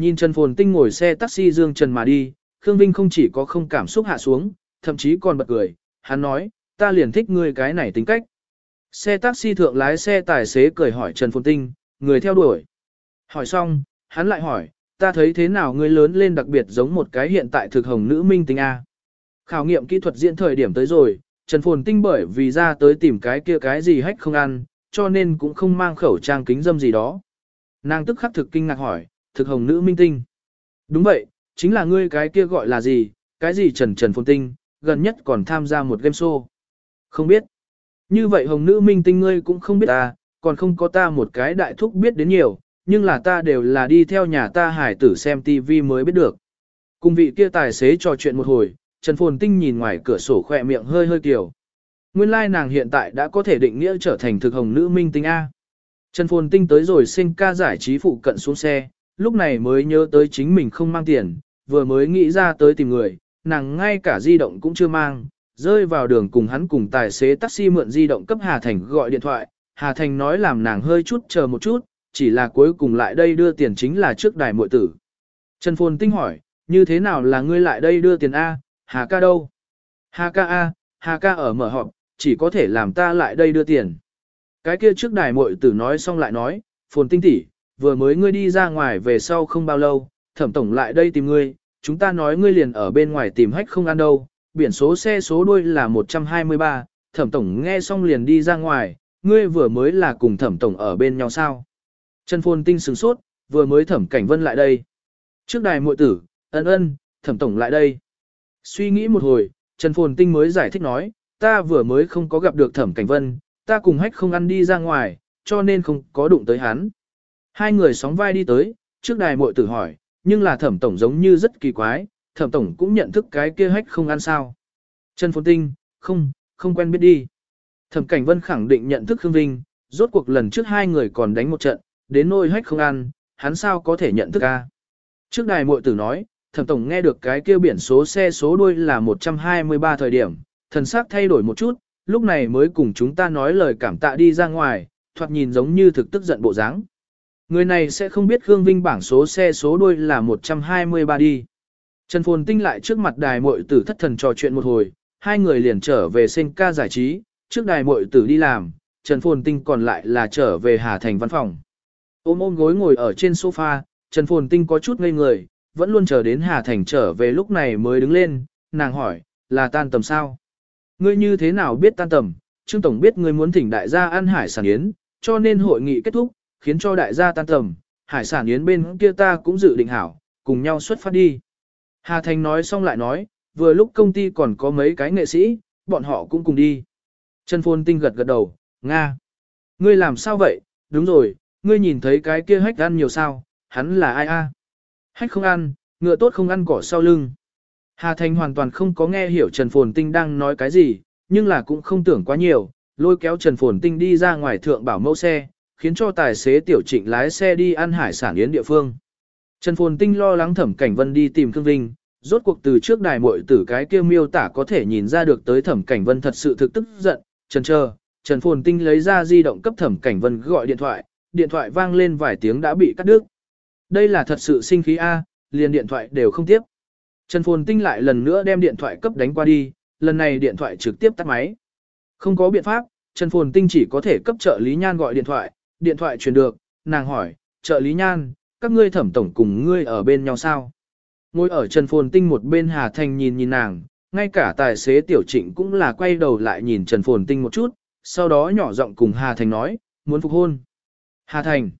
Nhìn Trần Phồn Tinh ngồi xe taxi dương trần mà đi, Khương Vinh không chỉ có không cảm xúc hạ xuống, thậm chí còn bật cười, hắn nói, ta liền thích ngươi cái này tính cách. Xe taxi thượng lái xe tài xế cười hỏi Trần Phồn Tinh, người theo đuổi. Hỏi xong, hắn lại hỏi, ta thấy thế nào ngươi lớn lên đặc biệt giống một cái hiện tại thực hồng nữ minh tinh A. Khảo nghiệm kỹ thuật diễn thời điểm tới rồi, Trần Phồn Tinh bởi vì ra tới tìm cái kia cái gì hách không ăn, cho nên cũng không mang khẩu trang kính dâm gì đó. Nàng tức khắc thực kinh ngạc hỏi, thực hồng nữ minh tinh. Đúng vậy, chính là ngươi cái kia gọi là gì, cái gì Trần Trần Phồn Tinh, gần nhất còn tham gia một game show. Không biết. Như vậy hồng nữ minh tinh ngươi cũng không biết ta, còn không có ta một cái đại thúc biết đến nhiều, nhưng là ta đều là đi theo nhà ta hải tử xem TV mới biết được. Cùng vị kia tài xế trò chuyện một hồi, Trần Phồn Tinh nhìn ngoài cửa sổ khỏe miệng hơi hơi kiểu. Nguyên lai like nàng hiện tại đã có thể định nghĩa trở thành thực hồng nữ minh tinh A. Trần Phồn Tinh tới rồi sinh ca giải trí phụ cận xuống xe, lúc này mới nhớ tới chính mình không mang tiền, vừa mới nghĩ ra tới tìm người, nàng ngay cả di động cũng chưa mang, rơi vào đường cùng hắn cùng tài xế taxi mượn di động cấp Hà Thành gọi điện thoại, Hà Thành nói làm nàng hơi chút chờ một chút, chỉ là cuối cùng lại đây đưa tiền chính là trước đài muội tử. Trần Phồn Tinh hỏi, như thế nào là ngươi lại đây đưa tiền A, Hà ca đâu? Hà ca A, Hà ca ở mở họp, chỉ có thể làm ta lại đây đưa tiền. Cái kia trước đài muội tử nói xong lại nói, Phồn Tinh tỷ, vừa mới ngươi đi ra ngoài về sau không bao lâu, thẩm tổng lại đây tìm ngươi, chúng ta nói ngươi liền ở bên ngoài tìm hách không ăn đâu, biển số xe số đuôi là 123, thẩm tổng nghe xong liền đi ra ngoài, ngươi vừa mới là cùng thẩm tổng ở bên nhau sao. Trần Phồn Tinh sừng sốt, vừa mới thẩm cảnh vân lại đây. Trước đài muội tử, ân ân, thẩm tổng lại đây. Suy nghĩ một hồi, Trần Phồn Tinh mới giải thích nói, ta vừa mới không có gặp được thẩm cảnh vân, ta cùng hách không ăn đi ra ngoài, cho nên không có đụng tới hắn. Hai người sóng vai đi tới, trước đài muội tử hỏi, nhưng là thẩm tổng giống như rất kỳ quái, thẩm tổng cũng nhận thức cái kia hách không ăn sao. Trần Phồn Tinh, không, không quen biết đi. Thẩm Cảnh Vân khẳng định nhận thức Khương Vinh, rốt cuộc lần trước hai người còn đánh một trận, đến nôi hách không ăn, hắn sao có thể nhận thức a? Trước đài muội tử nói, thẩm tổng nghe được cái kia biển số xe số đuôi là 123 thời điểm, thần sắc thay đổi một chút, lúc này mới cùng chúng ta nói lời cảm tạ đi ra ngoài, thoạt nhìn giống như thực tức giận bộ dáng. Người này sẽ không biết Khương Vinh bảng số xe số đuôi là 123 đi. Trần Phồn Tinh lại trước mặt đài muội tử thất thần trò chuyện một hồi, hai người liền trở về sinh ca giải trí, trước đài muội tử đi làm, Trần Phồn Tinh còn lại là trở về Hà Thành văn phòng. Ôm ôm gối ngồi ở trên sofa, Trần Phồn Tinh có chút ngây người, vẫn luôn chờ đến Hà Thành trở về lúc này mới đứng lên, nàng hỏi, là tan tầm sao? Ngươi như thế nào biết tan tầm? Trương Tổng biết ngươi muốn thỉnh đại gia ăn hải sản yến, cho nên hội nghị kết thúc, khiến cho đại gia tan tầm, hải sản yến bên kia ta cũng dự định hảo, cùng nhau xuất phát đi. Hà Thành nói xong lại nói, vừa lúc công ty còn có mấy cái nghệ sĩ, bọn họ cũng cùng đi. Trần Phồn Tinh gật gật đầu, Nga. Ngươi làm sao vậy? Đúng rồi, ngươi nhìn thấy cái kia hách ăn nhiều sao, hắn là ai a? Hách không ăn, ngựa tốt không ăn cỏ sau lưng. Hà Thành hoàn toàn không có nghe hiểu Trần Phồn Tinh đang nói cái gì, nhưng là cũng không tưởng quá nhiều, lôi kéo Trần Phồn Tinh đi ra ngoài thượng bảo mẫu xe, khiến cho tài xế tiểu trịnh lái xe đi ăn hải sản yến địa phương. Trần Phồn Tinh lo lắng Thẩm Cảnh Vân đi tìm Khương Vinh, rốt cuộc từ trước đài muội tử cái kia miêu tả có thể nhìn ra được tới Thẩm Cảnh Vân thật sự thực tức giận, Trần chờ, Trần Phồn Tinh lấy ra di động cấp Thẩm Cảnh Vân gọi điện thoại, điện thoại vang lên vài tiếng đã bị cắt đứt. Đây là thật sự sinh khí A, liền điện thoại đều không tiếp. Trần Phồn Tinh lại lần nữa đem điện thoại cấp đánh qua đi, lần này điện thoại trực tiếp tắt máy. Không có biện pháp, Trần Phồn Tinh chỉ có thể cấp trợ lý nhan gọi điện thoại, điện thoại truyền được, nàng hỏi, trợ lý nhan, các ngươi thẩm tổng cùng ngươi ở bên nhau sao? Ngồi ở Trần Phồn Tinh một bên Hà Thành nhìn nhìn nàng, ngay cả tài xế tiểu trịnh cũng là quay đầu lại nhìn Trần Phồn Tinh một chút, sau đó nhỏ giọng cùng Hà Thành nói, muốn phục hôn. Hà Thành,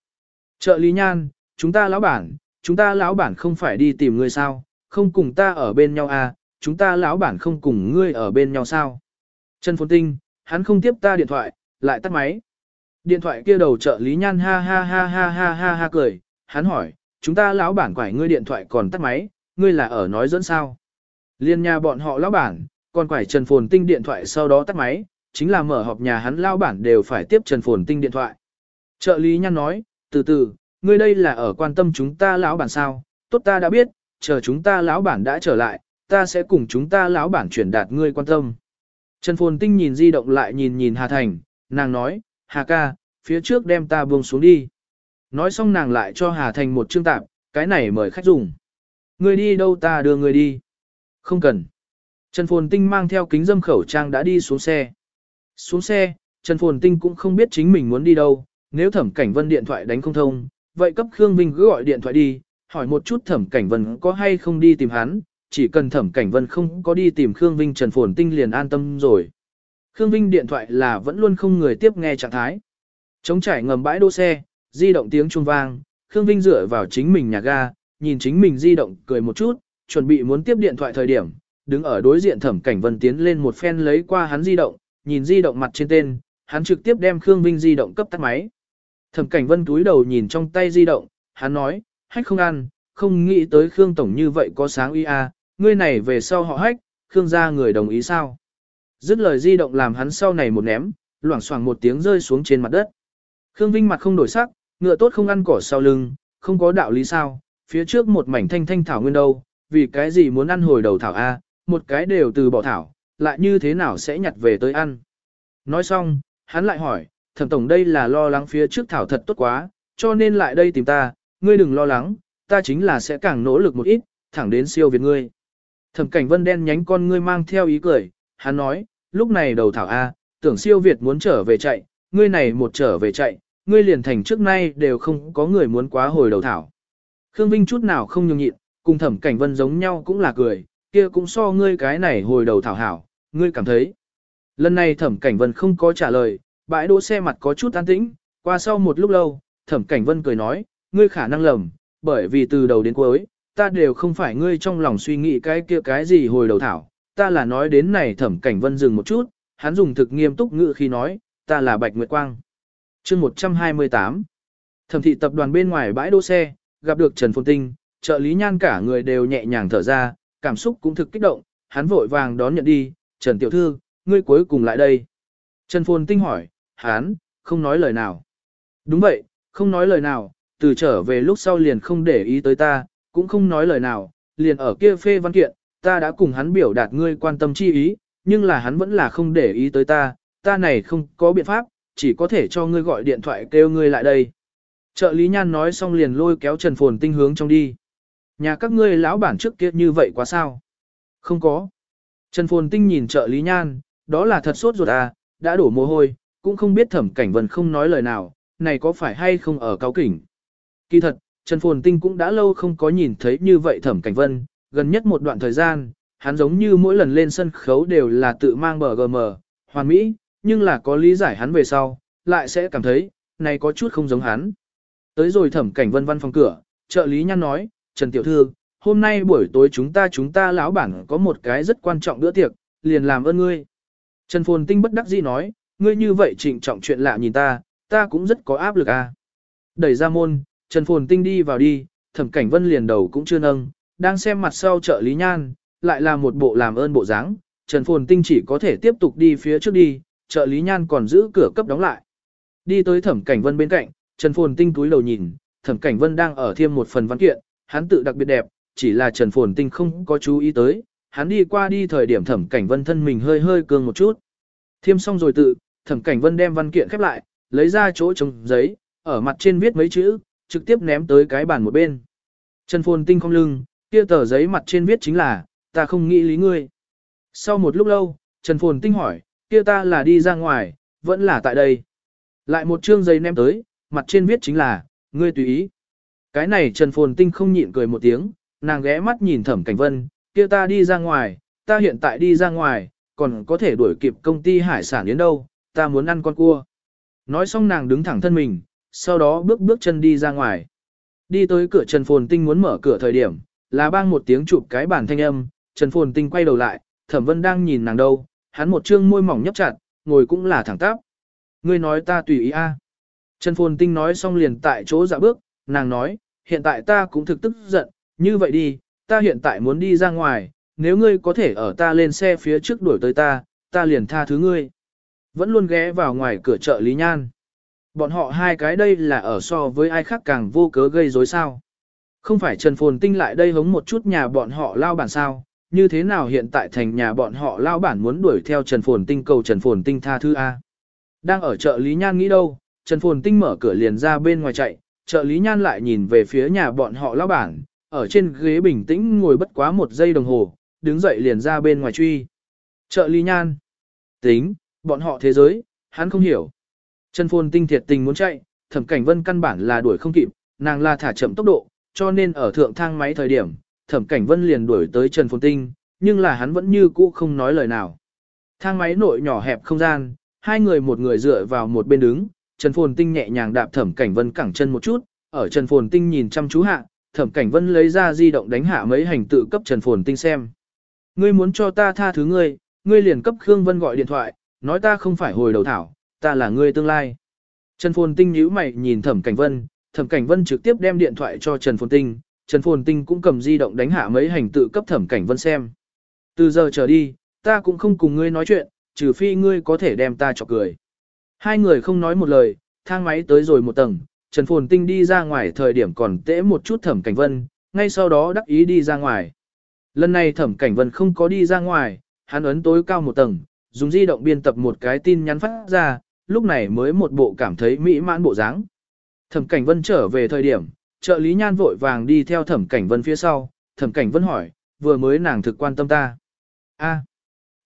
trợ lý nhan, chúng ta lão bản, chúng ta lão bản không phải đi tìm ngươi sao, không cùng ta ở bên nhau à, chúng ta lão bản không cùng ngươi ở bên nhau sao? Trần Phồn Tinh, hắn không tiếp ta điện thoại, lại tắt máy. Điện thoại kia đầu trợ lý nhan ha ha ha ha ha ha ha cười, hắn hỏi, chúng ta lão bản quải ngươi điện thoại còn tắt máy, ngươi là ở nói dẫn sao? Liên nhà bọn họ lão bản, còn quải Trần Phồn Tinh điện thoại sau đó tắt máy, chính là mở họp nhà hắn lão bản đều phải tiếp Trần Phồn Tinh điện thoại. Trợ lý nhan nói, từ từ, ngươi đây là ở quan tâm chúng ta lão bản sao, tốt ta đã biết, chờ chúng ta lão bản đã trở lại, ta sẽ cùng chúng ta lão bản chuyển đạt ngươi quan tâm. Trần Phồn Tinh nhìn di động lại nhìn nhìn Hà Thành, nàng nói, Hà ca, phía trước đem ta buông xuống đi. Nói xong nàng lại cho Hà Thành một chương tạp, cái này mời khách dùng. Người đi đâu ta đưa người đi. Không cần. Trần Phồn Tinh mang theo kính dâm khẩu trang đã đi xuống xe. Xuống xe, Trần Phồn Tinh cũng không biết chính mình muốn đi đâu, nếu thẩm cảnh vân điện thoại đánh không thông, vậy cấp Khương Vinh cứ gọi điện thoại đi, hỏi một chút thẩm cảnh vân có hay không đi tìm hắn, chỉ cần thẩm cảnh vân không có đi tìm Khương Vinh Trần Phồn Tinh liền an tâm rồi. Khương Vinh điện thoại là vẫn luôn không người tiếp nghe trạng thái. Chống trải ngầm bãi đỗ xe, di động tiếng chuông vang, Khương Vinh dựa vào chính mình nhà ga, nhìn chính mình di động cười một chút, chuẩn bị muốn tiếp điện thoại thời điểm, đứng ở đối diện thẩm cảnh vân tiến lên một phen lấy qua hắn di động, nhìn di động mặt trên tên, hắn trực tiếp đem Khương Vinh di động cấp tắt máy. Thẩm cảnh vân túi đầu nhìn trong tay di động, hắn nói, hách không ăn, không nghĩ tới Khương Tổng như vậy có sáng ý à, ngươi này về sau họ hách, Khương gia người đồng ý sao? Dứt lời di động làm hắn sau này một ném, loảng xoảng một tiếng rơi xuống trên mặt đất. Khương Vinh mặt không đổi sắc, ngựa tốt không ăn cỏ sau lưng, không có đạo lý sao, phía trước một mảnh thanh thanh thảo nguyên đâu, vì cái gì muốn ăn hồi đầu thảo A, một cái đều từ bỏ thảo, lại như thế nào sẽ nhặt về tới ăn. Nói xong, hắn lại hỏi, thẩm tổng đây là lo lắng phía trước thảo thật tốt quá, cho nên lại đây tìm ta, ngươi đừng lo lắng, ta chính là sẽ càng nỗ lực một ít, thẳng đến siêu việt ngươi. Thẩm cảnh vân đen nhánh con ngươi mang theo ý cười, hắn nói, lúc này đầu thảo A, tưởng siêu việt muốn trở về chạy, ngươi này một trở về chạy, ngươi liền thành trước nay đều không có người muốn quá hồi đầu thảo. Khương Vinh chút nào không nhường nhịn, cùng thẩm cảnh vân giống nhau cũng là cười, kia cũng so ngươi cái này hồi đầu thảo hảo, ngươi cảm thấy. Lần này thẩm cảnh vân không có trả lời, bãi đỗ xe mặt có chút an tĩnh, qua sau một lúc lâu, thẩm cảnh vân cười nói, ngươi khả năng lầm, bởi vì từ đầu đến cuối, ta đều không phải ngươi trong lòng suy nghĩ cái kia cái gì hồi đầu thảo, ta là nói đến này thẩm cảnh vân dừng một chút, hắn dùng thực nghiêm túc ngữ khi nói, ta là Bạch Nguyệt Quang. chương 128 Thẩm thị tập đoàn bên ngoài bãi đỗ xe, gặp được Trần Phồn Tinh, trợ lý nhan cả người đều nhẹ nhàng thở ra, cảm xúc cũng thực kích động, hắn vội vàng đón nhận đi, Trần Tiểu Thư, ngươi cuối cùng lại đây. Trần Phồn Tinh hỏi, hắn, không nói lời nào. Đúng vậy, không nói lời nào, từ trở về lúc sau liền không để ý tới ta, cũng không nói lời nào, liền ở kia phê văn kiện, ta đã cùng hắn biểu đạt ngươi quan tâm chi ý, nhưng là hắn vẫn là không để ý tới ta, ta này không có biện pháp, chỉ có thể cho ngươi gọi điện thoại kêu ngươi lại đây. Trợ lý nhan nói xong liền lôi kéo Trần Phồn Tinh hướng trong đi. Nhà các ngươi lão bản trước kia như vậy quá sao? Không có. Trần Phồn Tinh nhìn trợ lý nhan, đó là thật sốt ruột à, đã đổ mồ hôi, cũng không biết thẩm cảnh vân không nói lời nào, này có phải hay không ở cao kỉnh. Kỳ thật, Trần Phồn Tinh cũng đã lâu không có nhìn thấy như vậy thẩm cảnh vân, gần nhất một đoạn thời gian, hắn giống như mỗi lần lên sân khấu đều là tự mang bờ gm, hoàn mỹ, nhưng là có lý giải hắn về sau, lại sẽ cảm thấy, này có chút không giống hắn. Tới rồi thẩm cảnh vân văn phòng cửa, trợ lý nhăn nói, Trần Tiểu Thư, hôm nay buổi tối chúng ta chúng ta lão bản có một cái rất quan trọng bữa tiệc, liền làm ơn ngươi. Trần Phồn Tinh bất đắc dĩ nói, ngươi như vậy trịnh trọng chuyện lạ nhìn ta, ta cũng rất có áp lực à. Đẩy ra môn, Trần Phồn Tinh đi vào đi, thẩm cảnh vân liền đầu cũng chưa nâng, đang xem mặt sau trợ lý nhan, lại là một bộ làm ơn bộ dáng. Trần Phồn Tinh chỉ có thể tiếp tục đi phía trước đi, trợ lý nhan còn giữ cửa cấp đóng lại. Đi tới thẩm cảnh vân bên cạnh, Trần Phồn Tinh túi đầu nhìn, thẩm cảnh vân đang ở thêm một phần văn kiện, hắn tự đặc biệt đẹp, chỉ là Trần Phồn Tinh không có chú ý tới, hắn đi qua đi thời điểm thẩm cảnh vân thân mình hơi hơi cường một chút. Thiêm xong rồi tự, thẩm cảnh vân đem văn kiện khép lại, lấy ra chỗ trống giấy, ở mặt trên viết mấy chữ, trực tiếp ném tới cái bàn một bên. Trần Phồn Tinh không lưng, kia tờ giấy mặt trên viết chính là, ta không nghĩ lý ngươi. Sau một lúc lâu, Trần Phồn Tinh hỏi, kia ta là đi ra ngoài, vẫn là tại đây. Lại một chương giấy ném tới, mặt trên viết chính là, ngươi tùy ý. Cái này Trần Phồn Tinh không nhịn cười một tiếng, nàng ghé mắt nhìn Thẩm Cảnh Vân, kia ta đi ra ngoài, ta hiện tại đi ra ngoài, còn có thể đuổi kịp công ty hải sản đến đâu, ta muốn ăn con cua. Nói xong nàng đứng thẳng thân mình, sau đó bước bước chân đi ra ngoài. Đi tới cửa Trần Phồn Tinh muốn mở cửa thời điểm, là bang một tiếng chụp cái bản thanh âm, Trần Phồn Tinh quay đầu lại, Thẩm Vân đang nhìn nàng đâu, hắn một trương môi mỏng nhấp chặt, ngồi cũng là thẳng tắp. Ngươi nói ta tùy ý a. Trần Phồn Tinh nói xong liền tại chỗ dạ bước, nàng nói, hiện tại ta cũng thực tức giận, như vậy đi, ta hiện tại muốn đi ra ngoài, nếu ngươi có thể ở ta lên xe phía trước đuổi tới ta, ta liền tha thứ ngươi. Vẫn luôn ghé vào ngoài cửa chợ Lý Nhan. Bọn họ hai cái đây là ở so với ai khác càng vô cớ gây rối sao. Không phải Trần Phồn Tinh lại đây hống một chút nhà bọn họ lao bản sao, như thế nào hiện tại thành nhà bọn họ lao bản muốn đuổi theo Trần Phồn Tinh cầu Trần Phồn Tinh tha thứ A. Đang ở chợ Lý Nhan nghĩ đâu, Trần Phồn Tinh mở cửa liền ra bên ngoài chạy, trợ lý nhan lại nhìn về phía nhà bọn họ lão bản, ở trên ghế bình tĩnh ngồi bất quá một giây đồng hồ, đứng dậy liền ra bên ngoài truy. Trợ lý nhan. Tính, bọn họ thế giới, hắn không hiểu. Trần Phồn Tinh thiệt tình muốn chạy, thẩm cảnh vân căn bản là đuổi không kịp, nàng là thả chậm tốc độ, cho nên ở thượng thang máy thời điểm, thẩm cảnh vân liền đuổi tới Trần Phồn Tinh, nhưng là hắn vẫn như cũ không nói lời nào. Thang máy nội nhỏ hẹp không gian, hai người một người dựa vào một bên đứng, Trần Phồn Tinh nhẹ nhàng đạp thẩm cảnh vân cẳng chân một chút, ở Trần Phồn Tinh nhìn chăm chú hạ, thẩm cảnh vân lấy ra di động đánh hạ mấy hành tự cấp Trần Phồn Tinh xem. Ngươi muốn cho ta tha thứ ngươi, ngươi liền cấp Khương Vân gọi điện thoại, nói ta không phải hồi đầu thảo, ta là ngươi tương lai. Trần Phồn Tinh nhíu mày nhìn Thẩm Cảnh Vân, Thẩm Cảnh Vân trực tiếp đem điện thoại cho Trần Phồn Tinh, Trần Phồn Tinh cũng cầm di động đánh hạ mấy hành tự cấp Thẩm Cảnh Vân xem. Từ giờ trở đi, ta cũng không cùng ngươi nói chuyện, trừ phi ngươi có thể đem ta chọc cười. Hai người không nói một lời, thang máy tới rồi một tầng, Trần Phồn Tinh đi ra ngoài thời điểm còn tễ một chút Thẩm Cảnh Vân, ngay sau đó đắc ý đi ra ngoài. Lần này Thẩm Cảnh Vân không có đi ra ngoài, hắn ấn tối cao một tầng, dùng di động biên tập một cái tin nhắn phát ra, lúc này mới một bộ cảm thấy mỹ mãn bộ dáng. Thẩm Cảnh Vân trở về thời điểm, trợ lý nhan vội vàng đi theo Thẩm Cảnh Vân phía sau, Thẩm Cảnh Vân hỏi, vừa mới nàng thực quan tâm ta. A.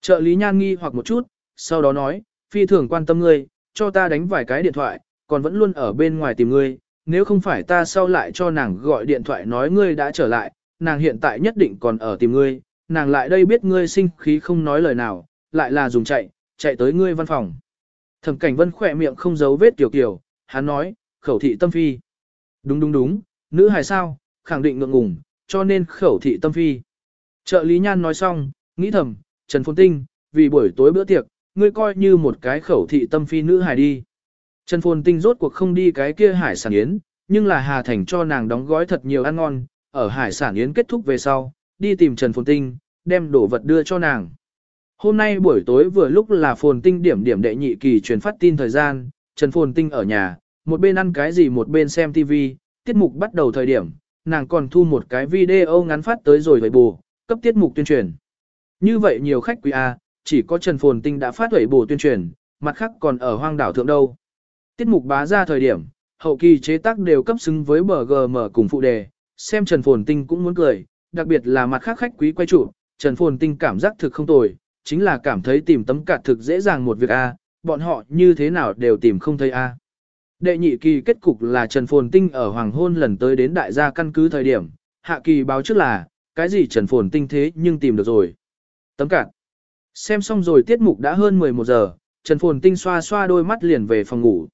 trợ lý nhan nghi hoặc một chút, sau đó nói, phi thường quan tâm ngươi, cho ta đánh vài cái điện thoại, còn vẫn luôn ở bên ngoài tìm ngươi, nếu không phải ta sau lại cho nàng gọi điện thoại nói ngươi đã trở lại, nàng hiện tại nhất định còn ở tìm ngươi, nàng lại đây biết ngươi sinh khí không nói lời nào, lại là dùng chạy, chạy tới ngươi văn phòng. Thẩm cảnh vân khỏe miệng không giấu vết tiểu kiểu, hắn nói, khẩu thị tâm phi. Đúng đúng đúng, nữ hài sao, khẳng định ngượng ngùng, cho nên khẩu thị tâm phi. Trợ lý nhan nói xong, nghĩ thầm, Trần Phồn Tinh, vì buổi tối bữa tiệc, ngươi coi như một cái khẩu thị tâm phi nữ hài đi. Trần Phồn Tinh rốt cuộc không đi cái kia hải sản yến, nhưng là Hà Thành cho nàng đóng gói thật nhiều ăn ngon, ở hải sản yến kết thúc về sau, đi tìm Trần Phồn Tinh, đem đồ vật đưa cho nàng. Hôm nay buổi tối vừa lúc là Phồn Tinh điểm điểm đệ nhị kỳ truyền phát tin thời gian, Trần Phồn Tinh ở nhà, một bên ăn cái gì một bên xem TV, tiết mục bắt đầu thời điểm, nàng còn thu một cái video ngắn phát tới rồi với bù, cấp tiết mục tuyên truyền. Như vậy nhiều khách quý A, chỉ có Trần Phồn Tinh đã phát huẩy bù tuyên truyền, mặt khác còn ở hoang đảo thượng đâu. Tiết mục bá ra thời điểm, hậu kỳ chế tác đều cấp xứng với BGM cùng phụ đề, xem Trần Phồn Tinh cũng muốn cười, đặc biệt là mặt khác khách quý quay trụ, Trần Phồn Tinh cảm giác thực không tồi, chính là cảm thấy tìm tấm cạt thực dễ dàng một việc A, bọn họ như thế nào đều tìm không thấy A. Đệ nhị kỳ kết cục là Trần Phồn Tinh ở Hoàng Hôn lần tới đến đại gia căn cứ thời điểm, hạ kỳ báo trước là, cái gì Trần Phồn Tinh thế nhưng tìm được rồi. Tấm cạn. Xem xong rồi tiết mục đã hơn 11 giờ, Trần Phồn Tinh xoa xoa đôi mắt liền về phòng ngủ.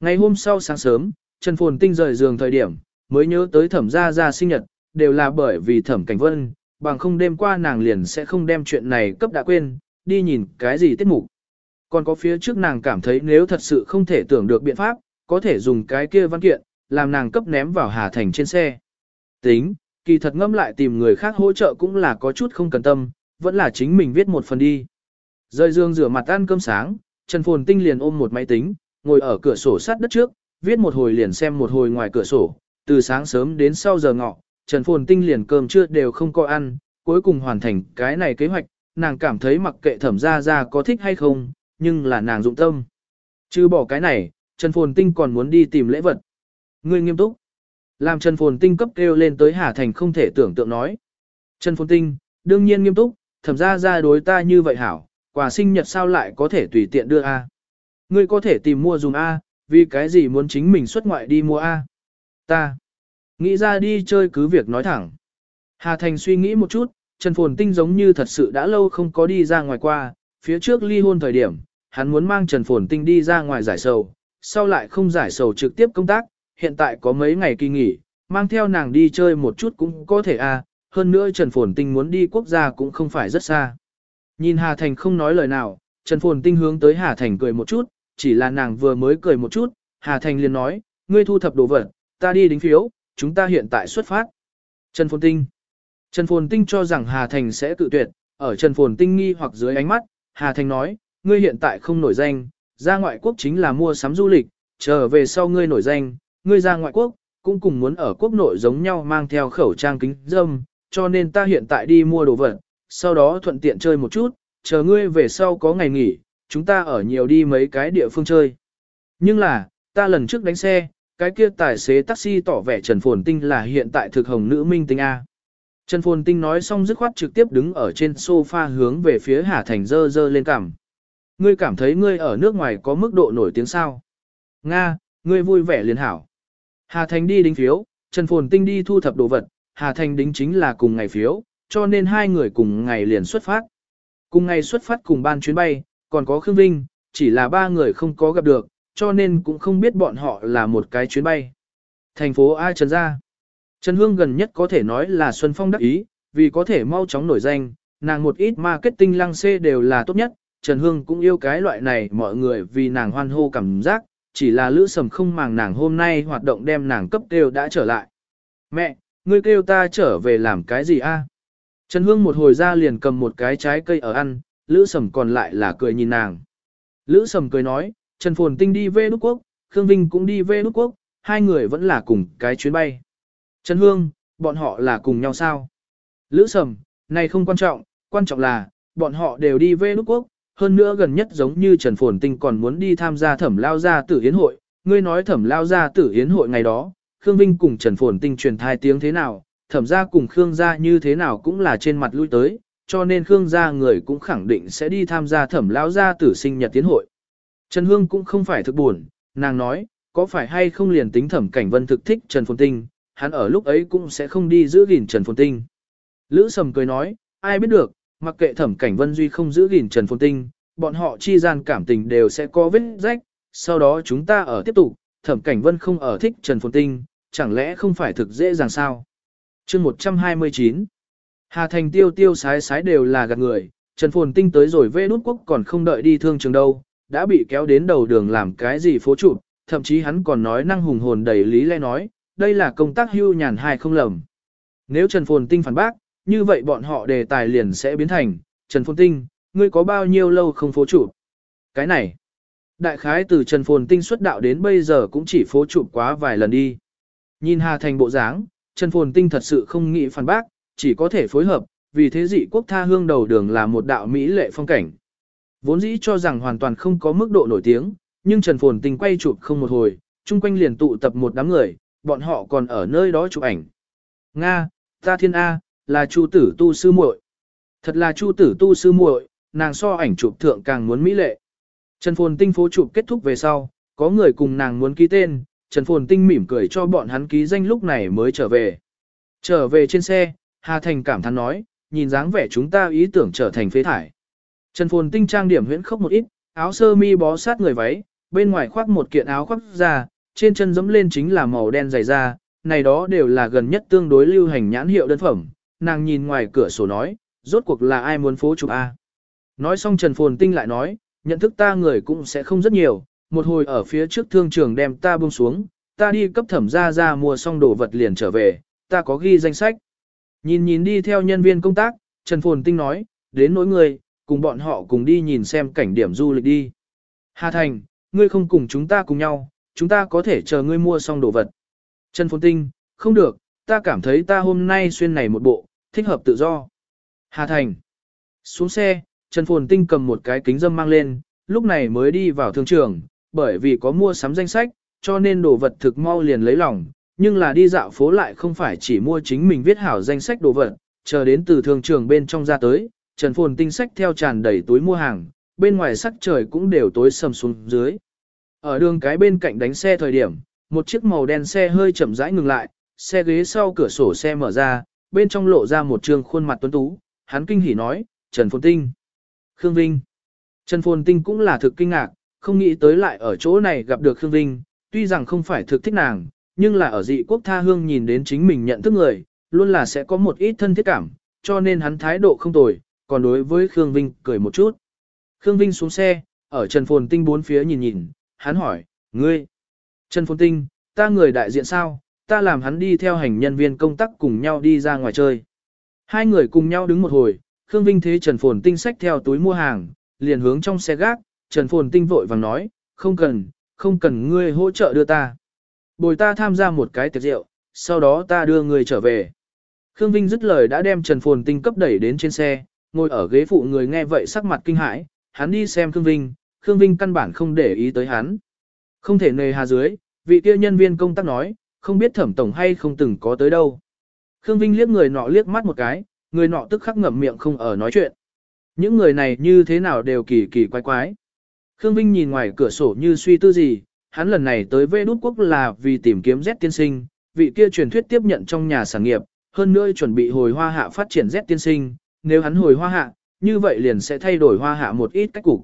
Ngày hôm sau sáng sớm, Trần Phồn Tinh rời giường thời điểm, mới nhớ tới thẩm gia gia sinh nhật, đều là bởi vì thẩm cảnh vân, bằng không đêm qua nàng liền sẽ không đem chuyện này cấp đã quên, đi nhìn cái gì tiết mục. Còn có phía trước nàng cảm thấy nếu thật sự không thể tưởng được biện pháp, có thể dùng cái kia văn kiện, làm nàng cấp ném vào Hà Thành trên xe. Tính, kỳ thật ngâm lại tìm người khác hỗ trợ cũng là có chút không cần tâm, vẫn là chính mình viết một phần đi. Rời giường rửa mặt ăn cơm sáng, Trần Phồn Tinh liền ôm một máy tính, ngồi ở cửa sổ sát đất trước, viết một hồi liền xem một hồi ngoài cửa sổ, từ sáng sớm đến sau giờ ngọ, Trần Phồn Tinh liền cơm trưa đều không có ăn, cuối cùng hoàn thành cái này kế hoạch, nàng cảm thấy mặc kệ thẩm ra ra có thích hay không, nhưng là nàng dụng tâm. Chứ bỏ cái này, Trần Phồn Tinh còn muốn đi tìm lễ vật. Ngươi nghiêm túc. Làm Trần Phồn Tinh cấp kêu lên tới Hà Thành không thể tưởng tượng nói. Trần Phồn Tinh, đương nhiên nghiêm túc, thẩm ra ra đối ta như vậy hảo, quà sinh nhật sao lại có thể tùy tiện đưa A. Ngươi có thể tìm mua dùng A, vì cái gì muốn chính mình xuất ngoại đi mua A. Ta. Nghĩ ra đi chơi cứ việc nói thẳng. Hà Thành suy nghĩ một chút, Trần Phồn Tinh giống như thật sự đã lâu không có đi ra ngoài qua, phía trước ly hôn thời điểm, hắn muốn mang Trần Phồn Tinh đi ra ngoài giải sầu, sau lại không giải sầu trực tiếp công tác, hiện tại có mấy ngày kỳ nghỉ, mang theo nàng đi chơi một chút cũng có thể à, hơn nữa Trần Phồn Tinh muốn đi quốc gia cũng không phải rất xa. Nhìn Hà Thành không nói lời nào, Trần Phồn Tinh hướng tới Hà Thành cười một chút, chỉ là nàng vừa mới cười một chút, Hà Thành liền nói, ngươi thu thập đồ vật, ta đi đính phiếu, chúng ta hiện tại xuất phát. Trần Phồn Tinh Trần Phồn Tinh cho rằng Hà Thành sẽ tự tuyệt, ở Trần Phồn Tinh nghi hoặc dưới ánh mắt, Hà Thành nói, ngươi hiện tại không nổi danh, ra ngoại quốc chính là mua sắm du lịch, trở về sau ngươi nổi danh, ngươi ra ngoại quốc, cũng cùng muốn ở quốc nội giống nhau mang theo khẩu trang kính dâm, cho nên ta hiện tại đi mua đồ vật, sau đó thuận tiện chơi một chút, chờ ngươi về sau có ngày nghỉ, chúng ta ở nhiều đi mấy cái địa phương chơi. Nhưng là, ta lần trước đánh xe, cái kia tài xế taxi tỏ vẻ Trần Phồn Tinh là hiện tại thực hồng nữ minh tinh A. Trần Phồn Tinh nói xong dứt khoát trực tiếp đứng ở trên sofa hướng về phía Hà Thành dơ dơ lên cằm. Ngươi cảm thấy ngươi ở nước ngoài có mức độ nổi tiếng sao? Nga, ngươi vui vẻ liền hảo. Hà Thành đi đính phiếu, Trần Phồn Tinh đi thu thập đồ vật, Hà Thành đính chính là cùng ngày phiếu, cho nên hai người cùng ngày liền xuất phát. Cùng ngày xuất phát cùng ban chuyến bay, còn có Khương Vinh, chỉ là ba người không có gặp được, cho nên cũng không biết bọn họ là một cái chuyến bay. Thành phố A Trần Gia Trần Hương gần nhất có thể nói là Xuân Phong đắc ý, vì có thể mau chóng nổi danh, nàng một ít marketing lăng xê đều là tốt nhất, Trần Hương cũng yêu cái loại này mọi người vì nàng hoan hô cảm giác, chỉ là lữ sầm không màng nàng hôm nay hoạt động đem nàng cấp kêu đã trở lại. Mẹ, ngươi kêu ta trở về làm cái gì a? Trần Hương một hồi ra liền cầm một cái trái cây ở ăn, lữ sầm còn lại là cười nhìn nàng. Lữ sầm cười nói, Trần Phồn Tinh đi về nước Quốc, Khương Vinh cũng đi về nước Quốc, hai người vẫn là cùng cái chuyến bay. Trần Hương, bọn họ là cùng nhau sao? Lữ Sầm, này không quan trọng, quan trọng là, bọn họ đều đi về nước Quốc, hơn nữa gần nhất giống như Trần Phồn Tinh còn muốn đi tham gia thẩm lao gia tử hiến hội, ngươi nói thẩm lao gia tử hiến hội ngày đó, Khương Vinh cùng Trần Phồn Tinh truyền thai tiếng thế nào, thẩm gia cùng Khương gia như thế nào cũng là trên mặt lui tới, cho nên Khương gia người cũng khẳng định sẽ đi tham gia thẩm lao gia tử sinh nhật tiến hội. Trần Hương cũng không phải thực buồn, nàng nói, có phải hay không liền tính thẩm cảnh vân thực thích Trần Phồn Tinh, hắn ở lúc ấy cũng sẽ không đi giữ gìn Trần Phồn Tinh. Lữ Sầm cười nói, ai biết được, mặc kệ thẩm cảnh vân duy không giữ gìn Trần Phồn Tinh, bọn họ chi gian cảm tình đều sẽ có vết rách, sau đó chúng ta ở tiếp tục, thẩm cảnh vân không ở thích Trần Phồn Tinh, chẳng lẽ không phải thực dễ dàng sao? chương 129 Hà Thành tiêu tiêu sái sái đều là gạt người, Trần Phồn Tinh tới rồi vê nút quốc còn không đợi đi thương trường đâu, đã bị kéo đến đầu đường làm cái gì phố trụ, thậm chí hắn còn nói năng hùng hồn đầy lý lẽ nói, đây là công tác hưu nhàn hai không lầm. Nếu Trần Phồn Tinh phản bác, như vậy bọn họ đề tài liền sẽ biến thành, Trần Phồn Tinh, ngươi có bao nhiêu lâu không phố chủ Cái này, đại khái từ Trần Phồn Tinh xuất đạo đến bây giờ cũng chỉ phố chụp quá vài lần đi. Nhìn Hà Thành bộ dáng, Trần Phồn Tinh thật sự không nghĩ phản bác, chỉ có thể phối hợp, vì thế dị quốc tha hương đầu đường là một đạo mỹ lệ phong cảnh. Vốn dĩ cho rằng hoàn toàn không có mức độ nổi tiếng, nhưng Trần Phồn Tinh quay chụp không một hồi, chung quanh liền tụ tập một đám người, bọn họ còn ở nơi đó chụp ảnh. Nga, ta thiên A, là Chu tử tu sư muội. Thật là Chu tử tu sư muội, nàng so ảnh chụp thượng càng muốn mỹ lệ. Trần Phồn Tinh phố chụp kết thúc về sau, có người cùng nàng muốn ký tên, Trần Phồn Tinh mỉm cười cho bọn hắn ký danh lúc này mới trở về. Trở về trên xe, Hà Thành cảm thán nói, nhìn dáng vẻ chúng ta ý tưởng trở thành phế thải. Trần Phồn Tinh trang điểm huyễn khốc một ít, áo sơ mi bó sát người váy, bên ngoài khoác một kiện áo khoác da, trên chân dẫm lên chính là màu đen dày da, này đó đều là gần nhất tương đối lưu hành nhãn hiệu đơn phẩm. Nàng nhìn ngoài cửa sổ nói, rốt cuộc là ai muốn phố chụp A. Nói xong Trần Phồn Tinh lại nói, nhận thức ta người cũng sẽ không rất nhiều, một hồi ở phía trước thương trường đem ta buông xuống, ta đi cấp thẩm ra ra mua xong đồ vật liền trở về, ta có ghi danh sách. Nhìn nhìn đi theo nhân viên công tác, Trần Phồn Tinh nói, đến nỗi người, cùng bọn họ cùng đi nhìn xem cảnh điểm du lịch đi. Hà Thành, ngươi không cùng chúng ta cùng nhau, chúng ta có thể chờ ngươi mua xong đồ vật. Trần Phồn Tinh, không được, ta cảm thấy ta hôm nay xuyên này một bộ, thích hợp tự do. Hà Thành, xuống xe, Trần Phồn Tinh cầm một cái kính dâm mang lên, lúc này mới đi vào thương trường, bởi vì có mua sắm danh sách, cho nên đồ vật thực mau liền lấy lòng, nhưng là đi dạo phố lại không phải chỉ mua chính mình viết hảo danh sách đồ vật, chờ đến từ thương trường bên trong ra tới, Trần Phồn tinh sách theo tràn đầy túi mua hàng, bên ngoài sắc trời cũng đều tối sầm xuống dưới. Ở đường cái bên cạnh đánh xe thời điểm, một chiếc màu đen xe hơi chậm rãi ngừng lại, xe ghế sau cửa sổ xe mở ra, bên trong lộ ra một trương khuôn mặt tuấn tú, hắn kinh hỉ nói, Trần Phồn Tinh. Khương Vinh. Trần Phồn Tinh cũng là thực kinh ngạc, không nghĩ tới lại ở chỗ này gặp được Khương Vinh, tuy rằng không phải thực thích nàng, nhưng là ở dị quốc tha hương nhìn đến chính mình nhận thức người, luôn là sẽ có một ít thân thiết cảm, cho nên hắn thái độ không tồi, còn đối với Khương Vinh cười một chút. Khương Vinh xuống xe, ở Trần Phồn Tinh bốn phía nhìn nhìn, hắn hỏi, ngươi, Trần Phồn Tinh, ta người đại diện sao, ta làm hắn đi theo hành nhân viên công tác cùng nhau đi ra ngoài chơi. Hai người cùng nhau đứng một hồi, Khương Vinh thế Trần Phồn Tinh xách theo túi mua hàng, liền hướng trong xe gác, Trần Phồn Tinh vội vàng nói, không cần, không cần ngươi hỗ trợ đưa ta. Bồi ta tham gia một cái tiệc rượu, sau đó ta đưa ngươi trở về. Khương Vinh dứt lời đã đem Trần Phồn Tinh cấp đẩy đến trên xe, ngồi ở ghế phụ người nghe vậy sắc mặt kinh hãi, hắn đi xem Khương Vinh, Khương Vinh căn bản không để ý tới hắn. Không thể nề hà dưới, Vị kia nhân viên công tác nói, không biết thẩm tổng hay không từng có tới đâu. Khương Vinh liếc người nọ liếc mắt một cái, người nọ tức khắc ngậm miệng không ở nói chuyện. Những người này như thế nào đều kỳ kỳ quái quái. Khương Vinh nhìn ngoài cửa sổ như suy tư gì, hắn lần này tới Vê Đút Quốc là vì tìm kiếm Z tiên sinh, vị kia truyền thuyết tiếp nhận trong nhà sản nghiệp, hơn nữa chuẩn bị hồi hoa hạ phát triển Z tiên sinh, nếu hắn hồi hoa hạ, như vậy liền sẽ thay đổi hoa hạ một ít cách cục.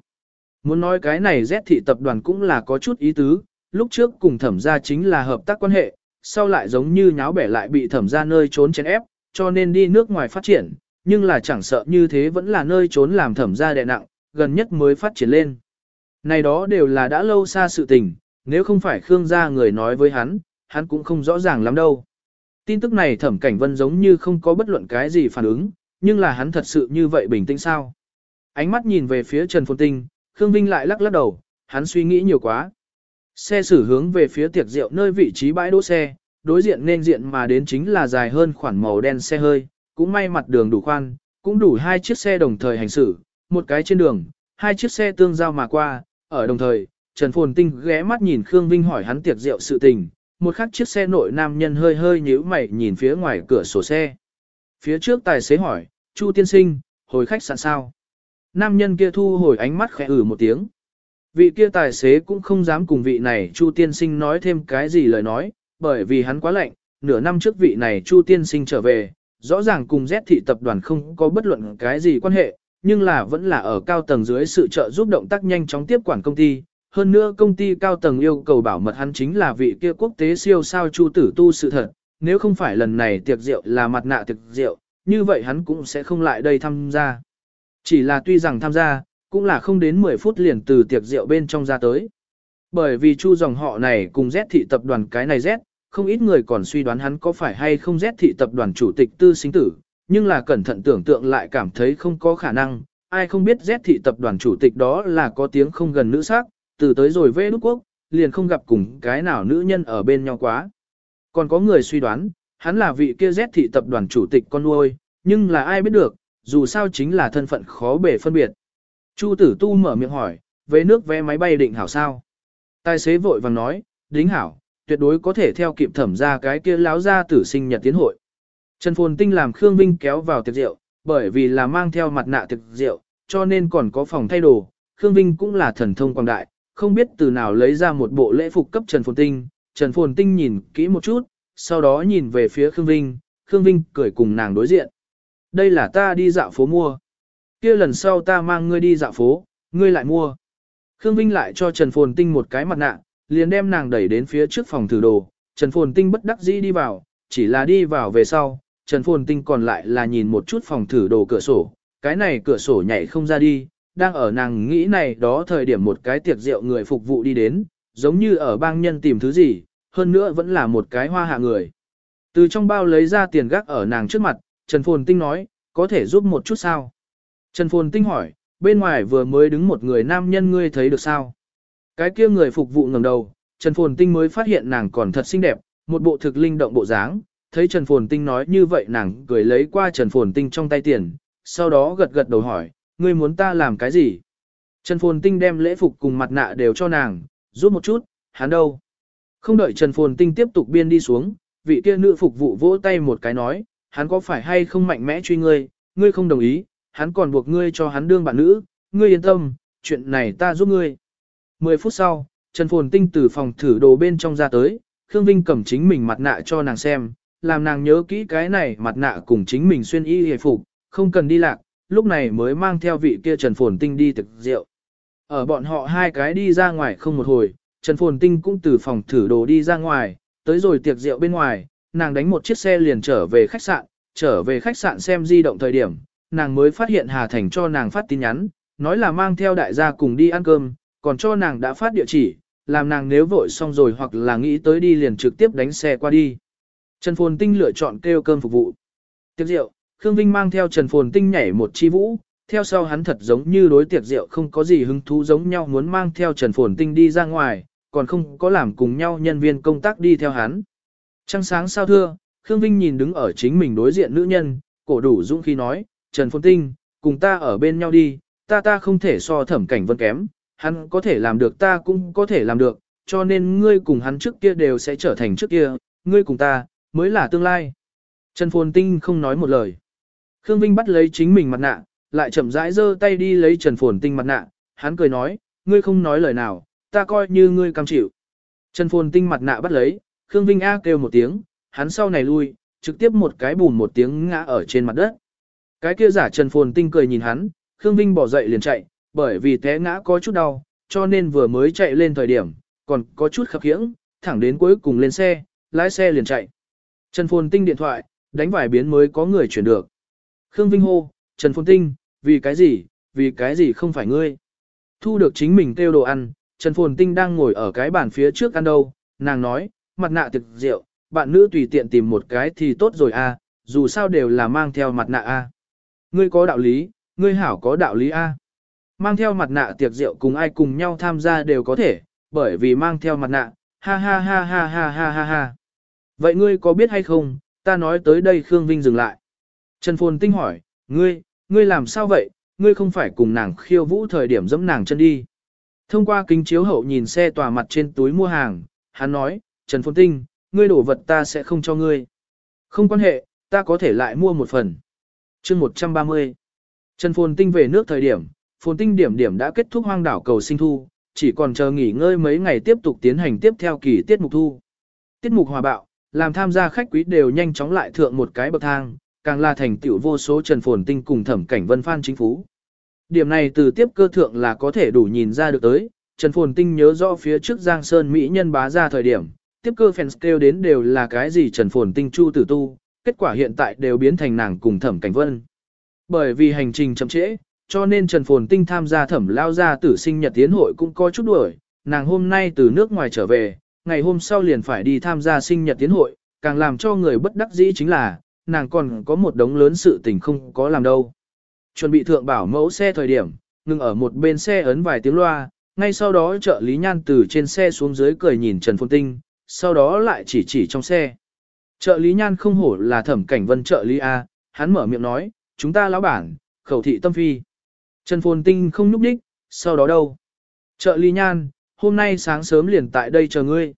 Muốn nói cái này Z thị tập đoàn cũng là có chút ý tứ, lúc trước cùng thẩm gia chính là hợp tác quan hệ, sau lại giống như nháo bẻ lại bị thẩm gia nơi trốn chén ép, cho nên đi nước ngoài phát triển, nhưng là chẳng sợ như thế vẫn là nơi trốn làm thẩm gia đè nặng, gần nhất mới phát triển lên. Này đó đều là đã lâu xa sự tình, nếu không phải Khương gia người nói với hắn, hắn cũng không rõ ràng lắm đâu. Tin tức này thẩm cảnh vân giống như không có bất luận cái gì phản ứng, nhưng là hắn thật sự như vậy bình tĩnh sao? Ánh mắt nhìn về phía Trần Phồn Tinh, Khương Vinh lại lắc lắc đầu, hắn suy nghĩ nhiều quá. Xe xử hướng về phía tiệc rượu nơi vị trí bãi đỗ xe, đối diện nên diện mà đến chính là dài hơn khoản màu đen xe hơi, cũng may mặt đường đủ khoan, cũng đủ hai chiếc xe đồng thời hành xử, một cái trên đường, hai chiếc xe tương giao mà qua, ở đồng thời, Trần Phồn Tinh ghé mắt nhìn Khương Vinh hỏi hắn tiệc rượu sự tình, một khắc chiếc xe nội nam nhân hơi hơi nhíu mày nhìn phía ngoài cửa sổ xe. Phía trước tài xế hỏi, Chu tiên sinh, hồi khách sạn sao? Nam nhân kia thu hồi ánh mắt khẽ ử một tiếng. Vị kia tài xế cũng không dám cùng vị này Chu tiên sinh nói thêm cái gì lời nói, bởi vì hắn quá lạnh, nửa năm trước vị này Chu tiên sinh trở về, rõ ràng cùng Z thị tập đoàn không có bất luận cái gì quan hệ, nhưng là vẫn là ở cao tầng dưới sự trợ giúp động tác nhanh chóng tiếp quản công ty. Hơn nữa công ty cao tầng yêu cầu bảo mật hắn chính là vị kia quốc tế siêu sao Chu tử tu sự thật, nếu không phải lần này tiệc rượu là mặt nạ tiệc rượu, như vậy hắn cũng sẽ không lại đây tham gia. Chỉ là tuy rằng tham gia, cũng là không đến 10 phút liền từ tiệc rượu bên trong ra tới. Bởi vì chu dòng họ này cùng Z thị tập đoàn cái này Z, không ít người còn suy đoán hắn có phải hay không Z thị tập đoàn chủ tịch tư sinh tử, nhưng là cẩn thận tưởng tượng lại cảm thấy không có khả năng, ai không biết Z thị tập đoàn chủ tịch đó là có tiếng không gần nữ sắc, từ tới rồi về nước quốc, liền không gặp cùng cái nào nữ nhân ở bên nhau quá. Còn có người suy đoán, hắn là vị kia Z thị tập đoàn chủ tịch con nuôi, nhưng là ai biết được, dù sao chính là thân phận khó bể phân biệt. Chu tử tu mở miệng hỏi, về nước vé máy bay định hảo sao? Tài xế vội vàng nói, đính hảo, tuyệt đối có thể theo kịp thẩm ra cái kia láo ra tử sinh nhật tiến hội. Trần Phồn Tinh làm Khương Vinh kéo vào tiệc rượu, bởi vì là mang theo mặt nạ tiệc rượu, cho nên còn có phòng thay đồ. Khương Vinh cũng là thần thông quang đại, không biết từ nào lấy ra một bộ lễ phục cấp Trần Phồn Tinh. Trần Phồn Tinh nhìn kỹ một chút, sau đó nhìn về phía Khương Vinh, Khương Vinh cười cùng nàng đối diện. Đây là ta đi dạo phố mua kia lần sau ta mang ngươi đi dạo phố, ngươi lại mua. Khương Vinh lại cho Trần Phồn Tinh một cái mặt nạ, liền đem nàng đẩy đến phía trước phòng thử đồ. Trần Phồn Tinh bất đắc dĩ đi vào, chỉ là đi vào về sau, Trần Phồn Tinh còn lại là nhìn một chút phòng thử đồ cửa sổ. Cái này cửa sổ nhảy không ra đi, đang ở nàng nghĩ này đó thời điểm một cái tiệc rượu người phục vụ đi đến, giống như ở bang nhân tìm thứ gì, hơn nữa vẫn là một cái hoa hạ người. Từ trong bao lấy ra tiền gác ở nàng trước mặt, Trần Phồn Tinh nói, có thể giúp một chút sao? Trần Phồn Tinh hỏi, bên ngoài vừa mới đứng một người nam nhân ngươi thấy được sao? Cái kia người phục vụ ngẩng đầu, Trần Phồn Tinh mới phát hiện nàng còn thật xinh đẹp, một bộ thực linh động bộ dáng. Thấy Trần Phồn Tinh nói như vậy nàng cười lấy qua Trần Phồn Tinh trong tay tiền, sau đó gật gật đầu hỏi, ngươi muốn ta làm cái gì? Trần Phồn Tinh đem lễ phục cùng mặt nạ đều cho nàng, giúp một chút, hắn đâu? Không đợi Trần Phồn Tinh tiếp tục biên đi xuống, vị kia nữ phục vụ vỗ tay một cái nói, hắn có phải hay không mạnh mẽ truy ngươi, ngươi không đồng ý, hắn còn buộc ngươi cho hắn đương bạn nữ, ngươi yên tâm, chuyện này ta giúp ngươi. Mười phút sau, Trần Phồn Tinh từ phòng thử đồ bên trong ra tới, Khương Vinh cầm chính mình mặt nạ cho nàng xem, làm nàng nhớ kỹ cái này mặt nạ cùng chính mình xuyên y hề phục, không cần đi lạc, lúc này mới mang theo vị kia Trần Phồn Tinh đi thực rượu. Ở bọn họ hai cái đi ra ngoài không một hồi, Trần Phồn Tinh cũng từ phòng thử đồ đi ra ngoài, tới rồi tiệc rượu bên ngoài, nàng đánh một chiếc xe liền trở về khách sạn, trở về khách sạn xem di động thời điểm, nàng mới phát hiện Hà Thành cho nàng phát tin nhắn, nói là mang theo đại gia cùng đi ăn cơm, còn cho nàng đã phát địa chỉ, làm nàng nếu vội xong rồi hoặc là nghĩ tới đi liền trực tiếp đánh xe qua đi. Trần Phồn Tinh lựa chọn kêu cơm phục vụ. Tiệc rượu, Khương Vinh mang theo Trần Phồn Tinh nhảy một chi vũ, theo sau hắn thật giống như đối tiệc rượu không có gì hứng thú giống nhau muốn mang theo Trần Phồn Tinh đi ra ngoài, còn không có làm cùng nhau nhân viên công tác đi theo hắn. Trăng sáng sao thưa, Khương Vinh nhìn đứng ở chính mình đối diện nữ nhân, cổ đủ dũng khi nói, Trần Phồn Tinh, cùng ta ở bên nhau đi, ta ta không thể so thẩm cảnh vân kém, hắn có thể làm được ta cũng có thể làm được, cho nên ngươi cùng hắn trước kia đều sẽ trở thành trước kia, ngươi cùng ta, mới là tương lai. Trần Phồn Tinh không nói một lời. Khương Vinh bắt lấy chính mình mặt nạ, lại chậm rãi giơ tay đi lấy Trần Phồn Tinh mặt nạ, hắn cười nói, ngươi không nói lời nào, ta coi như ngươi cam chịu. Trần Phồn Tinh mặt nạ bắt lấy, Khương Vinh A kêu một tiếng, hắn sau này lui, trực tiếp một cái bùn một tiếng ngã ở trên mặt đất. Cái kia giả Trần Phồn Tinh cười nhìn hắn, Khương Vinh bỏ dậy liền chạy, bởi vì té ngã có chút đau, cho nên vừa mới chạy lên thời điểm, còn có chút khập khiễng, thẳng đến cuối cùng lên xe, lái xe liền chạy. Trần Phồn Tinh điện thoại, đánh vài biến mới có người chuyển được. Khương Vinh hô, Trần Phồn Tinh, vì cái gì, vì cái gì không phải ngươi. Thu được chính mình kêu đồ ăn, Trần Phồn Tinh đang ngồi ở cái bàn phía trước ăn đâu, nàng nói, mặt nạ thực rượu, bạn nữ tùy tiện tìm một cái thì tốt rồi a, dù sao đều là mang theo mặt nạ a. Ngươi có đạo lý, ngươi hảo có đạo lý a. Mang theo mặt nạ tiệc rượu cùng ai cùng nhau tham gia đều có thể, bởi vì mang theo mặt nạ, ha ha ha ha ha ha ha ha. Vậy ngươi có biết hay không, ta nói tới đây Khương Vinh dừng lại. Trần Phồn Tinh hỏi, ngươi, ngươi làm sao vậy, ngươi không phải cùng nàng khiêu vũ thời điểm dẫm nàng chân đi. Thông qua kính chiếu hậu nhìn xe tòa mặt trên túi mua hàng, hắn nói, Trần Phồn Tinh, ngươi đổ vật ta sẽ không cho ngươi. Không quan hệ, ta có thể lại mua một phần chương 130. Trần Phồn Tinh về nước thời điểm, Phồn Tinh điểm điểm đã kết thúc hoang đảo cầu sinh thu, chỉ còn chờ nghỉ ngơi mấy ngày tiếp tục tiến hành tiếp theo kỳ tiết mục thu. Tiết mục hòa bạo, làm tham gia khách quý đều nhanh chóng lại thượng một cái bậc thang, càng là thành tựu vô số Trần Phồn Tinh cùng thẩm cảnh vân phan chính phú. Điểm này từ tiếp cơ thượng là có thể đủ nhìn ra được tới, Trần Phồn Tinh nhớ rõ phía trước Giang Sơn Mỹ nhân bá ra thời điểm, tiếp cơ fans kêu đến đều là cái gì Trần Phồn Tinh chu tử tu, kết quả hiện tại đều biến thành nàng cùng thẩm cảnh vân. Bởi vì hành trình chậm trễ, cho nên Trần Phồn Tinh tham gia thẩm lao gia tử sinh nhật tiến hội cũng có chút đuổi, nàng hôm nay từ nước ngoài trở về, ngày hôm sau liền phải đi tham gia sinh nhật tiến hội, càng làm cho người bất đắc dĩ chính là, nàng còn có một đống lớn sự tình không có làm đâu. Chuẩn bị thượng bảo mẫu xe thời điểm, ngừng ở một bên xe ấn vài tiếng loa, ngay sau đó trợ lý nhan từ trên xe xuống dưới cười nhìn Trần Phồn Tinh, sau đó lại chỉ chỉ trong xe. Trợ lý nhan không hổ là thẩm cảnh vân trợ lý A, hắn mở miệng nói, chúng ta lão bản, khẩu thị tâm phi. Trần Phồn Tinh không nhúc đích, sau đó đâu? Trợ lý nhan, hôm nay sáng sớm liền tại đây chờ ngươi.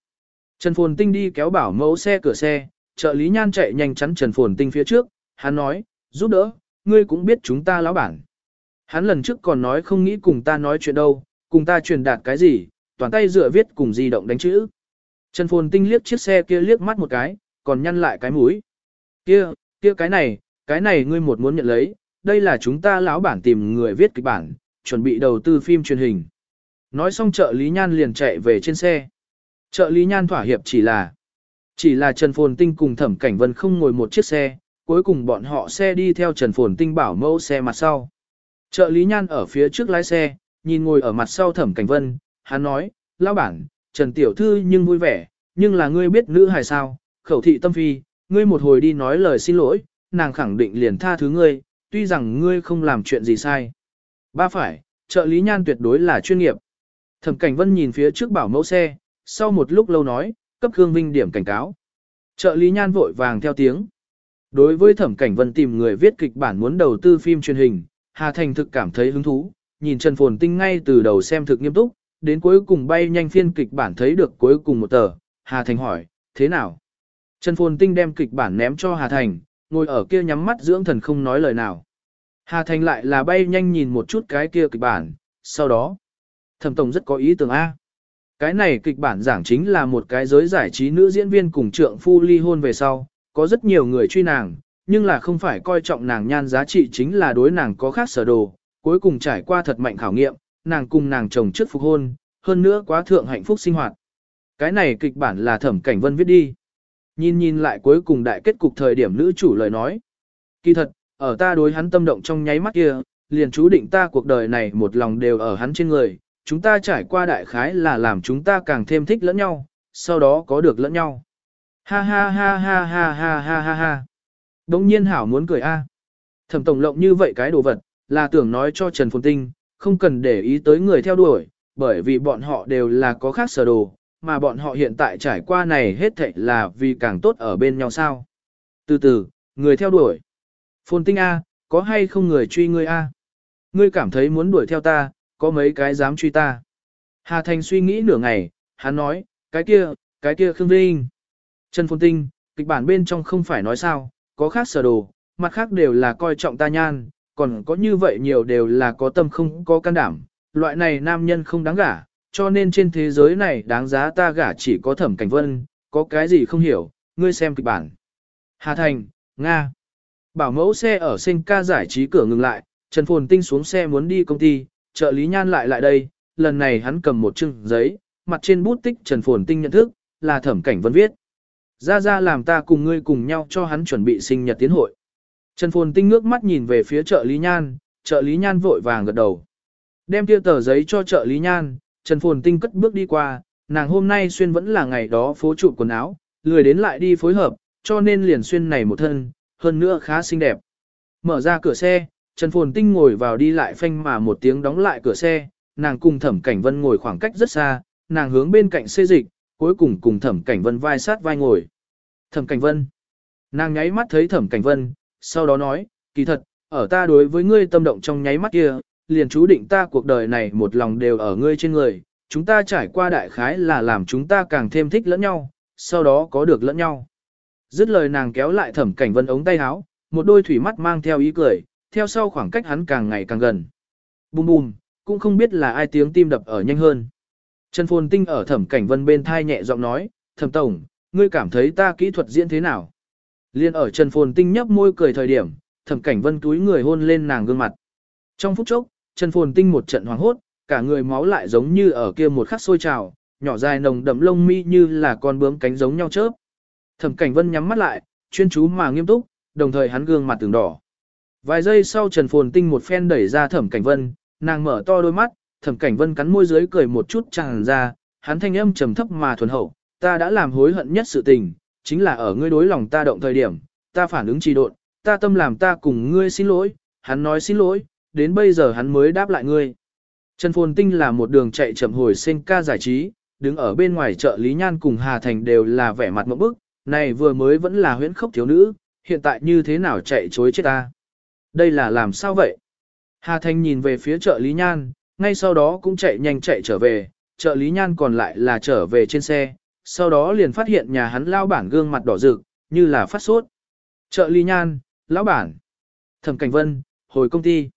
Trần Phồn Tinh đi kéo bảo mẫu xe cửa xe, trợ lý nhan chạy nhanh chắn Trần Phồn Tinh phía trước, hắn nói, giúp đỡ, ngươi cũng biết chúng ta lão bản. Hắn lần trước còn nói không nghĩ cùng ta nói chuyện đâu, cùng ta truyền đạt cái gì, toàn tay dựa viết cùng di động đánh chữ. Trần Phồn Tinh liếc chiếc xe kia liếc mắt một cái, còn nhăn lại cái mũi. Kia, kia cái này, cái này ngươi một muốn nhận lấy, đây là chúng ta lão bản tìm người viết kịch bản, chuẩn bị đầu tư phim truyền hình. Nói xong trợ lý nhan liền chạy về trên xe. Trợ lý nhan thỏa hiệp chỉ là, chỉ là Trần Phồn Tinh cùng Thẩm Cảnh Vân không ngồi một chiếc xe, cuối cùng bọn họ xe đi theo Trần Phồn Tinh bảo mẫu xe mặt sau. Trợ lý nhan ở phía trước lái xe, nhìn ngồi ở mặt sau Thẩm Cảnh Vân, hắn nói, lão bản, Trần Tiểu Thư nhưng vui vẻ, nhưng là ngươi biết nữ hài sao, khẩu thị tâm phi, ngươi một hồi đi nói lời xin lỗi, nàng khẳng định liền tha thứ ngươi, tuy rằng ngươi không làm chuyện gì sai. Ba phải, trợ lý nhan tuyệt đối là chuyên nghiệp. Thẩm Cảnh Vân nhìn phía trước bảo mẫu xe, sau một lúc lâu nói, cấp Khương Vinh điểm cảnh cáo. Trợ lý nhan vội vàng theo tiếng. Đối với Thẩm Cảnh Vân tìm người viết kịch bản muốn đầu tư phim truyền hình, Hà Thành thực cảm thấy hứng thú, nhìn Trần Phồn Tinh ngay từ đầu xem thực nghiêm túc, đến cuối cùng bay nhanh phiên kịch bản thấy được cuối cùng một tờ, Hà Thành hỏi, thế nào? Trần Phồn Tinh đem kịch bản ném cho Hà Thành, ngồi ở kia nhắm mắt dưỡng thần không nói lời nào. Hà Thành lại là bay nhanh nhìn một chút cái kia kịch bản, sau đó, thẩm tổng rất có ý tưởng A. Cái này kịch bản giảng chính là một cái giới giải trí nữ diễn viên cùng trượng phu ly hôn về sau, có rất nhiều người truy nàng, nhưng là không phải coi trọng nàng nhan giá trị chính là đối nàng có khác sở đồ, cuối cùng trải qua thật mạnh khảo nghiệm, nàng cùng nàng chồng trước phục hôn, hơn nữa quá thượng hạnh phúc sinh hoạt. Cái này kịch bản là thẩm cảnh vân viết đi. Nhìn nhìn lại cuối cùng đại kết cục thời điểm nữ chủ lời nói. Kỳ thật, ở ta đối hắn tâm động trong nháy mắt kia, liền chú định ta cuộc đời này một lòng đều ở hắn trên người, chúng ta trải qua đại khái là làm chúng ta càng thêm thích lẫn nhau, sau đó có được lẫn nhau. Ha ha ha ha ha ha ha ha ha. Đống nhiên hảo muốn cười a. Thẩm tổng lộng như vậy cái đồ vật, là tưởng nói cho Trần Phồn Tinh, không cần để ý tới người theo đuổi, bởi vì bọn họ đều là có khác sở đồ, mà bọn họ hiện tại trải qua này hết thảy là vì càng tốt ở bên nhau sao. Từ từ, người theo đuổi. Phồn Tinh A, có hay không người truy ngươi A? Ngươi cảm thấy muốn đuổi theo ta, có mấy cái dám truy ta? Hà Thành suy nghĩ nửa ngày, hắn nói, cái kia, cái kia Khương Vinh. Trần Phồn Tinh, kịch bản bên trong không phải nói sao, có khác sở đồ, mặt khác đều là coi trọng ta nhan, còn có như vậy nhiều đều là có tâm không có can đảm, loại này nam nhân không đáng gả, cho nên trên thế giới này đáng giá ta gả chỉ có thẩm cảnh vân, có cái gì không hiểu, ngươi xem kịch bản. Hà Thành, Nga. Bảo mẫu xe ở sinh ca giải trí cửa ngừng lại, Trần Phồn Tinh xuống xe muốn đi công ty, trợ lý nhan lại lại đây, lần này hắn cầm một chừng giấy, mặt trên bút tích Trần Phồn Tinh nhận thức, là thẩm cảnh vân viết. Ra ra làm ta cùng ngươi cùng nhau cho hắn chuẩn bị sinh nhật tiến hội. Trần Phồn Tinh ngước mắt nhìn về phía trợ lý nhan, trợ lý nhan vội vàng gật đầu. Đem tiêu tờ giấy cho trợ lý nhan, Trần Phồn Tinh cất bước đi qua, nàng hôm nay xuyên vẫn là ngày đó phố trụ quần áo, lười đến lại đi phối hợp, cho nên liền xuyên này một thân, hơn nữa khá xinh đẹp. Mở ra cửa xe, Trần Phồn Tinh ngồi vào đi lại phanh mà một tiếng đóng lại cửa xe, nàng cùng Thẩm Cảnh Vân ngồi khoảng cách rất xa, nàng hướng bên cạnh xê dịch, cuối cùng cùng Thẩm Cảnh Vân vai sát vai ngồi. Thẩm Cảnh Vân. Nàng nháy mắt thấy Thẩm Cảnh Vân, sau đó nói, kỳ thật, ở ta đối với ngươi tâm động trong nháy mắt kia, liền chú định ta cuộc đời này một lòng đều ở ngươi trên người, chúng ta trải qua đại khái là làm chúng ta càng thêm thích lẫn nhau, sau đó có được lẫn nhau. Dứt lời nàng kéo lại thẩm cảnh vân ống tay áo, một đôi thủy mắt mang theo ý cười, theo sau khoảng cách hắn càng ngày càng gần. Bùm bùm, cũng không biết là ai tiếng tim đập ở nhanh hơn. Trần Phồn Tinh ở thẩm cảnh vân bên thai nhẹ giọng nói, thẩm tổng, ngươi cảm thấy ta kỹ thuật diễn thế nào? Liên ở Trần Phồn Tinh nhấp môi cười thời điểm, thẩm cảnh vân túi người hôn lên nàng gương mặt. Trong phút chốc, Trần Phồn Tinh một trận hoảng hốt, cả người máu lại giống như ở kia một khắc sôi trào, nhỏ dài nồng đậm lông mi như là con bướm cánh giống nhau chớp. Thẩm Cảnh Vân nhắm mắt lại, chuyên chú mà nghiêm túc, đồng thời hắn gương mặt từng đỏ. Vài giây sau Trần Phồn Tinh một phen đẩy ra Thẩm Cảnh Vân, nàng mở to đôi mắt, Thẩm Cảnh Vân cắn môi dưới cười một chút tràn ra, hắn thanh âm trầm thấp mà thuần hậu, ta đã làm hối hận nhất sự tình, chính là ở ngươi đối lòng ta động thời điểm, ta phản ứng trì độn, ta tâm làm ta cùng ngươi xin lỗi, hắn nói xin lỗi, đến bây giờ hắn mới đáp lại ngươi. Trần Phồn Tinh là một đường chạy chậm hồi sinh ca giải trí, đứng ở bên ngoài chợ Lý Nhan cùng Hà Thành đều là vẻ mặt mộng bức, này vừa mới vẫn là huyễn khốc thiếu nữ, hiện tại như thế nào chạy chối chết ta. Đây là làm sao vậy? Hà Thành nhìn về phía chợ Lý Nhan, ngay sau đó cũng chạy nhanh chạy trở về, chợ Lý Nhan còn lại là trở về trên xe, sau đó liền phát hiện nhà hắn lao bản gương mặt đỏ rực, như là phát sốt. Chợ Lý Nhan, lão bản, Thẩm Cảnh Vân, hồi công ty.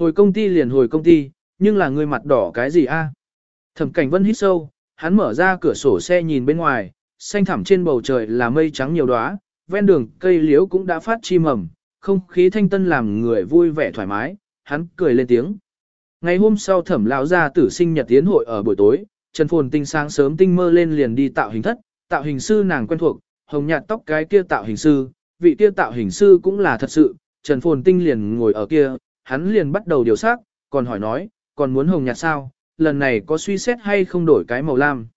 Hồi công ty liền hồi công ty, nhưng là người mặt đỏ cái gì a? Thẩm Cảnh Vân hít sâu, hắn mở ra cửa sổ xe nhìn bên ngoài, xanh thẳm trên bầu trời là mây trắng nhiều đóa, ven đường cây liễu cũng đã phát chi mầm, không khí thanh tân làm người vui vẻ thoải mái, hắn cười lên tiếng. Ngày hôm sau thẩm lão gia tử sinh nhật tiến hội ở buổi tối, Trần Phồn Tinh sáng sớm tinh mơ lên liền đi tạo hình thất, tạo hình sư nàng quen thuộc, hồng nhạt tóc cái kia tạo hình sư, vị kia tạo hình sư cũng là thật sự, Trần Phồn Tinh liền ngồi ở kia, hắn liền bắt đầu điều sắc, còn hỏi nói, còn muốn hồng nhạt sao, lần này có suy xét hay không đổi cái màu lam.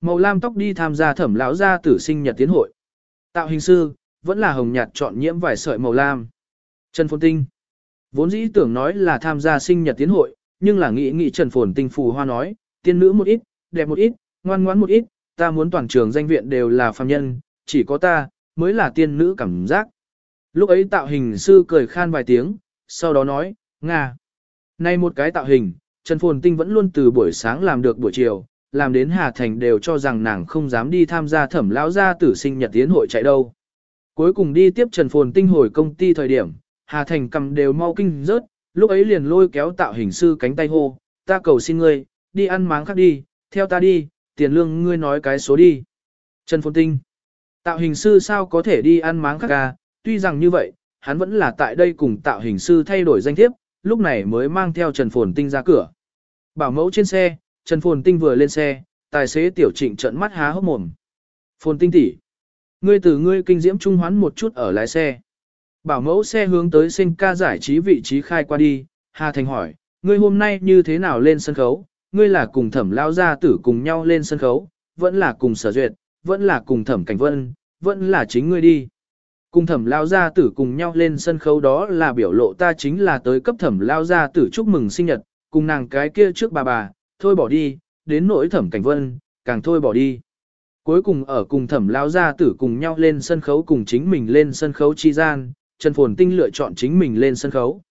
Màu lam tóc đi tham gia thẩm lão gia tử sinh nhật tiến hội. Tạo hình sư, vẫn là hồng nhạt chọn nhiễm vài sợi màu lam. Trần Phồn Tinh. Vốn dĩ tưởng nói là tham gia sinh nhật tiến hội, nhưng là nghĩ nghĩ Trần Phồn Tinh phù hoa nói, tiên nữ một ít, đẹp một ít, ngoan ngoãn một ít, ta muốn toàn trường danh viện đều là phàm nhân, chỉ có ta, mới là tiên nữ cảm giác. Lúc ấy tạo hình sư cười khan vài tiếng, sau đó nói, Nga. Này một cái tạo hình, Trần Phồn Tinh vẫn luôn từ buổi sáng làm được buổi chiều, làm đến Hà Thành đều cho rằng nàng không dám đi tham gia thẩm lão gia tử sinh nhật tiến hội chạy đâu. Cuối cùng đi tiếp Trần Phồn Tinh hồi công ty thời điểm, Hà Thành cầm đều mau kinh rớt, lúc ấy liền lôi kéo tạo hình sư cánh tay hô, ta cầu xin ngươi, đi ăn máng khác đi, theo ta đi, tiền lương ngươi nói cái số đi. Trần Phồn Tinh, tạo hình sư sao có thể đi ăn máng khác à, tuy rằng như vậy, hắn vẫn là tại đây cùng tạo hình sư thay đổi danh thiếp, lúc này mới mang theo Trần Phồn Tinh ra cửa. Bảo mẫu trên xe, Trần Phồn Tinh vừa lên xe, tài xế tiểu trịnh trận mắt há hốc mồm. Phồn Tinh tỷ, ngươi từ ngươi kinh diễm trung hoán một chút ở lái xe. Bảo mẫu xe hướng tới sinh ca giải trí vị trí khai qua đi, Hà Thành hỏi, ngươi hôm nay như thế nào lên sân khấu, ngươi là cùng thẩm lao gia tử cùng nhau lên sân khấu, vẫn là cùng sở duyệt, vẫn là cùng thẩm cảnh vân, vẫn là chính ngươi đi. Cùng thẩm lao gia tử cùng nhau lên sân khấu đó là biểu lộ ta chính là tới cấp thẩm lao gia tử chúc mừng sinh nhật, cùng nàng cái kia trước bà bà, thôi bỏ đi, đến nỗi thẩm cảnh vân, càng thôi bỏ đi. Cuối cùng ở cùng thẩm lao gia tử cùng nhau lên sân khấu cùng chính mình lên sân khấu chi gian, Trần Phồn Tinh lựa chọn chính mình lên sân khấu.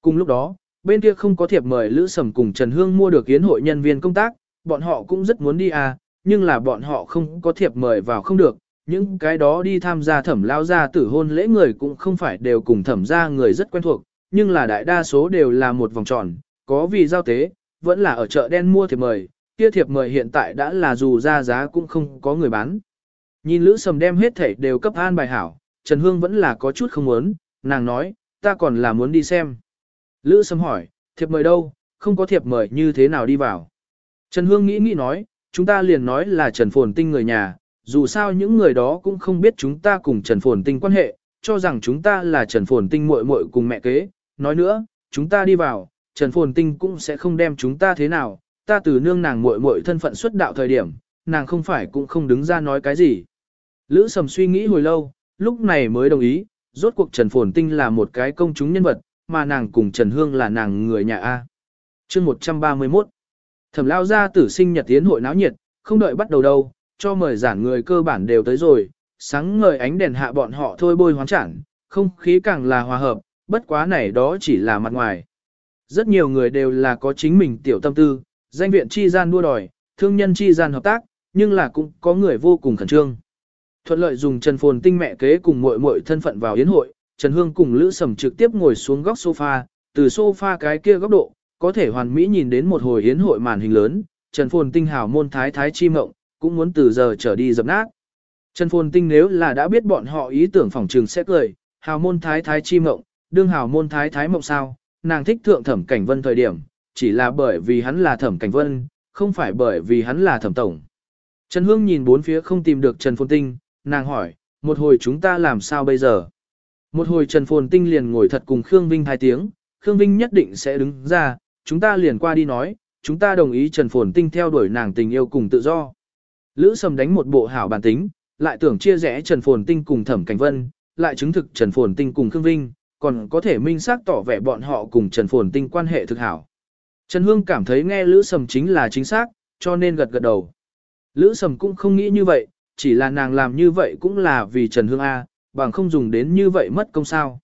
Cùng lúc đó, bên kia không có thiệp mời Lữ Sầm cùng Trần Hương mua được yến hội nhân viên công tác, bọn họ cũng rất muốn đi à, nhưng là bọn họ không có thiệp mời vào không được, những cái đó đi tham gia thẩm lao gia tử hôn lễ người cũng không phải đều cùng thẩm gia người rất quen thuộc, nhưng là đại đa số đều là một vòng tròn, có vì giao tế, vẫn là ở chợ đen mua thiệp mời, kia thiệp mời hiện tại đã là dù ra giá cũng không có người bán. Nhìn Lữ Sầm đem hết thảy đều cấp an bài hảo, Trần Hương vẫn là có chút không muốn, nàng nói, ta còn là muốn đi xem. Lữ Sầm hỏi, thiệp mời đâu, không có thiệp mời như thế nào đi vào. Trần Hương nghĩ nghĩ nói, chúng ta liền nói là Trần Phồn Tinh người nhà, dù sao những người đó cũng không biết chúng ta cùng Trần Phồn Tinh quan hệ, cho rằng chúng ta là Trần Phồn Tinh muội muội cùng mẹ kế. Nói nữa, chúng ta đi vào, Trần Phồn Tinh cũng sẽ không đem chúng ta thế nào, ta từ nương nàng muội muội thân phận xuất đạo thời điểm, nàng không phải cũng không đứng ra nói cái gì. Lữ Sầm suy nghĩ hồi lâu, lúc này mới đồng ý, rốt cuộc Trần Phồn Tinh là một cái công chúng nhân vật, mà nàng cùng Trần Hương là nàng người nhà A. chương 131 Thẩm lao ra tử sinh nhật tiến hội náo nhiệt, không đợi bắt đầu đâu, cho mời giản người cơ bản đều tới rồi, sáng ngời ánh đèn hạ bọn họ thôi bôi hoán chản, không khí càng là hòa hợp, bất quá này đó chỉ là mặt ngoài. Rất nhiều người đều là có chính mình tiểu tâm tư, danh viện chi gian đua đòi, thương nhân chi gian hợp tác, nhưng là cũng có người vô cùng khẩn trương. Thuận lợi dùng Trần Phồn Tinh mẹ kế cùng muội muội thân phận vào yến hội, Trần Hương cùng Lữ Sầm trực tiếp ngồi xuống góc sofa, từ sofa cái kia góc độ, có thể hoàn mỹ nhìn đến một hồi yến hội màn hình lớn, Trần Phồn Tinh hào môn thái thái chi mộng, cũng muốn từ giờ trở đi dập nát. Trần Phồn Tinh nếu là đã biết bọn họ ý tưởng phòng trường sẽ cười, hào môn thái thái chi mộng, đương hào môn thái thái mộng sao, nàng thích thượng thẩm cảnh vân thời điểm, chỉ là bởi vì hắn là thẩm cảnh vân, không phải bởi vì hắn là thẩm tổng. Trần Hương nhìn bốn phía không tìm được Trần Phồn Tinh, nàng hỏi, một hồi chúng ta làm sao bây giờ? Một hồi Trần Phồn Tinh liền ngồi thật cùng Khương Vinh hai tiếng, Khương Vinh nhất định sẽ đứng ra, chúng ta liền qua đi nói, chúng ta đồng ý Trần Phồn Tinh theo đuổi nàng tình yêu cùng tự do. Lữ Sầm đánh một bộ hảo bản tính, lại tưởng chia rẽ Trần Phồn Tinh cùng Thẩm Cảnh Vân, lại chứng thực Trần Phồn Tinh cùng Khương Vinh, còn có thể minh xác tỏ vẻ bọn họ cùng Trần Phồn Tinh quan hệ thực hảo. Trần Hương cảm thấy nghe Lữ Sầm chính là chính xác, cho nên gật gật đầu. Lữ Sầm cũng không nghĩ như vậy, chỉ là nàng làm như vậy cũng là vì Trần Hương A, bằng không dùng đến như vậy mất công sao.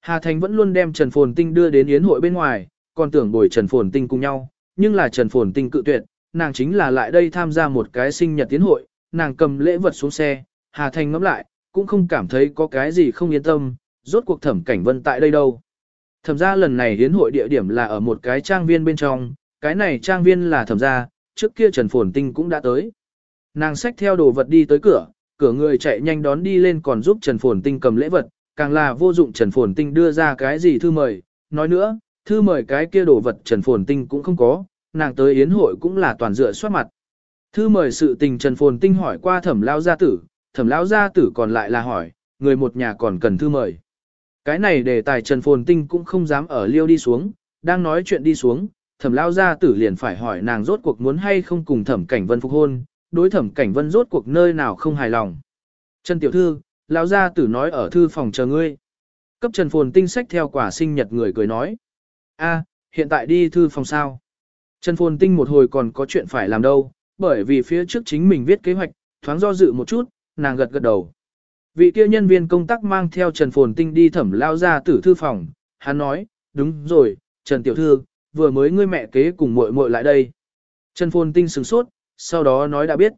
Hà Thành vẫn luôn đem Trần Phồn Tinh đưa đến yến hội bên ngoài, còn tưởng bồi Trần Phồn Tinh cùng nhau, nhưng là Trần Phồn Tinh cự tuyệt, nàng chính là lại đây tham gia một cái sinh nhật tiến hội, nàng cầm lễ vật xuống xe, Hà Thành ngẫm lại, cũng không cảm thấy có cái gì không yên tâm, rốt cuộc thẩm cảnh vân tại đây đâu. Thẩm ra lần này hiến hội địa điểm là ở một cái trang viên bên trong, cái này trang viên là thẩm ra, trước kia Trần Phồn Tinh cũng đã tới. Nàng xách theo đồ vật đi tới cửa, cửa người chạy nhanh đón đi lên còn giúp Trần Phồn Tinh cầm lễ vật, càng là vô dụng Trần Phồn Tinh đưa ra cái gì thư mời, nói nữa, thư mời cái kia đồ vật Trần Phồn Tinh cũng không có, nàng tới yến hội cũng là toàn dựa soát mặt. Thư mời sự tình Trần Phồn Tinh hỏi qua thẩm lao gia tử, thẩm lao gia tử còn lại là hỏi, người một nhà còn cần thư mời. Cái này đề tài Trần Phồn Tinh cũng không dám ở liêu đi xuống, đang nói chuyện đi xuống, thẩm lao gia tử liền phải hỏi nàng rốt cuộc muốn hay không cùng thẩm cảnh vân phục hôn, đối thẩm cảnh vân rốt cuộc nơi nào không hài lòng. Trần Tiểu Thư, lao gia tử nói ở thư phòng chờ ngươi. Cấp Trần Phồn Tinh sách theo quả sinh nhật người cười nói. a hiện tại đi thư phòng sao? Trần Phồn Tinh một hồi còn có chuyện phải làm đâu, bởi vì phía trước chính mình viết kế hoạch, thoáng do dự một chút, nàng gật gật đầu. Vị kia nhân viên công tác mang theo Trần Phồn Tinh đi thẩm lao ra tử thư phòng, hắn nói, đúng rồi, Trần Tiểu Thư, vừa mới ngươi mẹ kế cùng muội muội lại đây. Trần Phồn Tinh sửng sốt, sau đó nói đã biết.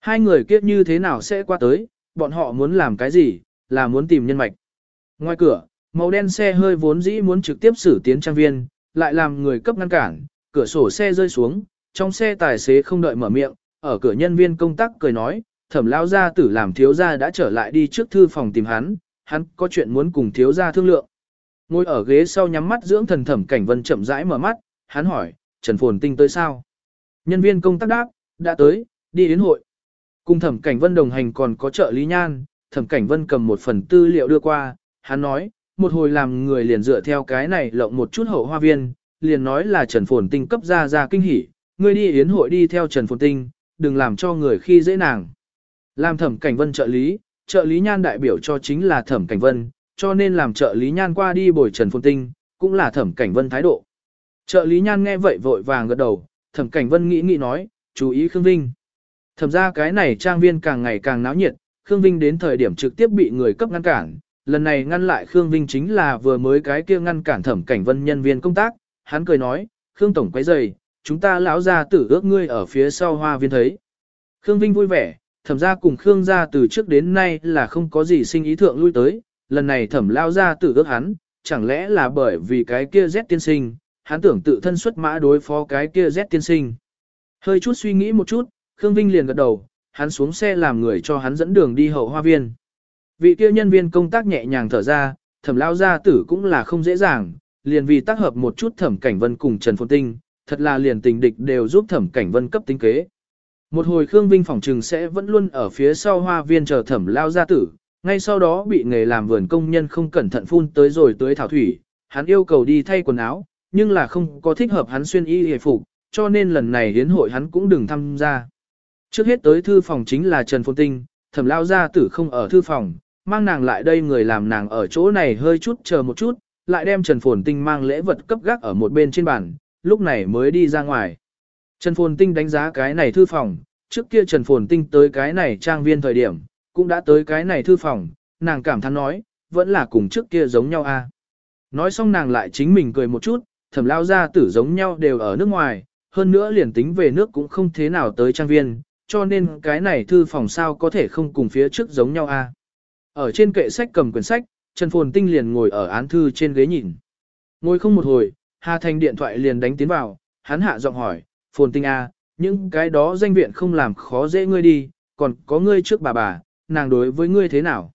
Hai người kiếp như thế nào sẽ qua tới, bọn họ muốn làm cái gì, là muốn tìm nhân mạch. Ngoài cửa, màu đen xe hơi vốn dĩ muốn trực tiếp xử tiến trang viên, lại làm người cấp ngăn cản, cửa sổ xe rơi xuống, trong xe tài xế không đợi mở miệng, ở cửa nhân viên công tác cười nói, thẩm lao gia tử làm thiếu gia đã trở lại đi trước thư phòng tìm hắn, hắn có chuyện muốn cùng thiếu gia thương lượng. Ngồi ở ghế sau nhắm mắt dưỡng thần thẩm cảnh vân chậm rãi mở mắt, hắn hỏi, Trần Phồn Tinh tới sao? Nhân viên công tác đáp, đã tới, đi đến hội. Cùng thẩm cảnh vân đồng hành còn có trợ lý nhan, thẩm cảnh vân cầm một phần tư liệu đưa qua, hắn nói, một hồi làm người liền dựa theo cái này lộng một chút hậu hoa viên, liền nói là Trần Phồn Tinh cấp ra ra kinh hỉ, ngươi đi yến hội đi theo Trần Phồn Tinh, đừng làm cho người khi dễ nàng. Làm thẩm cảnh vân trợ lý, trợ lý nhan đại biểu cho chính là thẩm cảnh vân, cho nên làm trợ lý nhan qua đi bồi Trần Phồn Tinh, cũng là thẩm cảnh vân thái độ. Trợ lý nhan nghe vậy vội vàng gật đầu, thẩm cảnh vân nghĩ nghĩ nói, chú ý Khương Vinh. Thẩm ra cái này trang viên càng ngày càng náo nhiệt, Khương Vinh đến thời điểm trực tiếp bị người cấp ngăn cản, lần này ngăn lại Khương Vinh chính là vừa mới cái kia ngăn cản thẩm cảnh vân nhân viên công tác, hắn cười nói, Khương Tổng quấy rầy, chúng ta lão ra tử ước ngươi ở phía sau hoa viên thấy. Khương Vinh vui vẻ, thẩm ra cùng Khương gia từ trước đến nay là không có gì sinh ý thượng lui tới, lần này thẩm lao ra tử ước hắn, chẳng lẽ là bởi vì cái kia Z tiên sinh, hắn tưởng tự thân xuất mã đối phó cái kia Z tiên sinh. Hơi chút suy nghĩ một chút, Khương Vinh liền gật đầu, hắn xuống xe làm người cho hắn dẫn đường đi hậu hoa viên. Vị kia nhân viên công tác nhẹ nhàng thở ra, thẩm lao gia tử cũng là không dễ dàng, liền vì tác hợp một chút thẩm cảnh vân cùng Trần Phồn Tinh, thật là liền tình địch đều giúp thẩm cảnh vân cấp tính kế. Một hồi Khương Vinh phòng trừng sẽ vẫn luôn ở phía sau hoa viên chờ thẩm lao gia tử, ngay sau đó bị nghề làm vườn công nhân không cẩn thận phun tới rồi tới thảo thủy, hắn yêu cầu đi thay quần áo, nhưng là không có thích hợp hắn xuyên y hề phục, cho nên lần này hiến hội hắn cũng đừng tham gia. Trước hết tới thư phòng chính là Trần Phồn Tinh, thẩm lao gia tử không ở thư phòng, mang nàng lại đây người làm nàng ở chỗ này hơi chút chờ một chút, lại đem Trần Phồn Tinh mang lễ vật cấp gác ở một bên trên bàn, lúc này mới đi ra ngoài. Trần Phồn Tinh đánh giá cái này thư phòng, trước kia Trần Phồn Tinh tới cái này trang viên thời điểm, cũng đã tới cái này thư phòng, nàng cảm thán nói, vẫn là cùng trước kia giống nhau a. À. Nói xong nàng lại chính mình cười một chút, thẩm lao gia tử giống nhau đều ở nước ngoài, hơn nữa liền tính về nước cũng không thế nào tới trang viên, cho nên cái này thư phòng sao có thể không cùng phía trước giống nhau a. À. Ở trên kệ sách cầm quyển sách, Trần Phồn Tinh liền ngồi ở án thư trên ghế nhìn. Ngồi không một hồi, Hà Thành điện thoại liền đánh tiến vào, hắn hạ giọng hỏi, Phồn Tinh A, những cái đó danh viện không làm khó dễ ngươi đi, còn có ngươi trước bà bà, nàng đối với ngươi thế nào?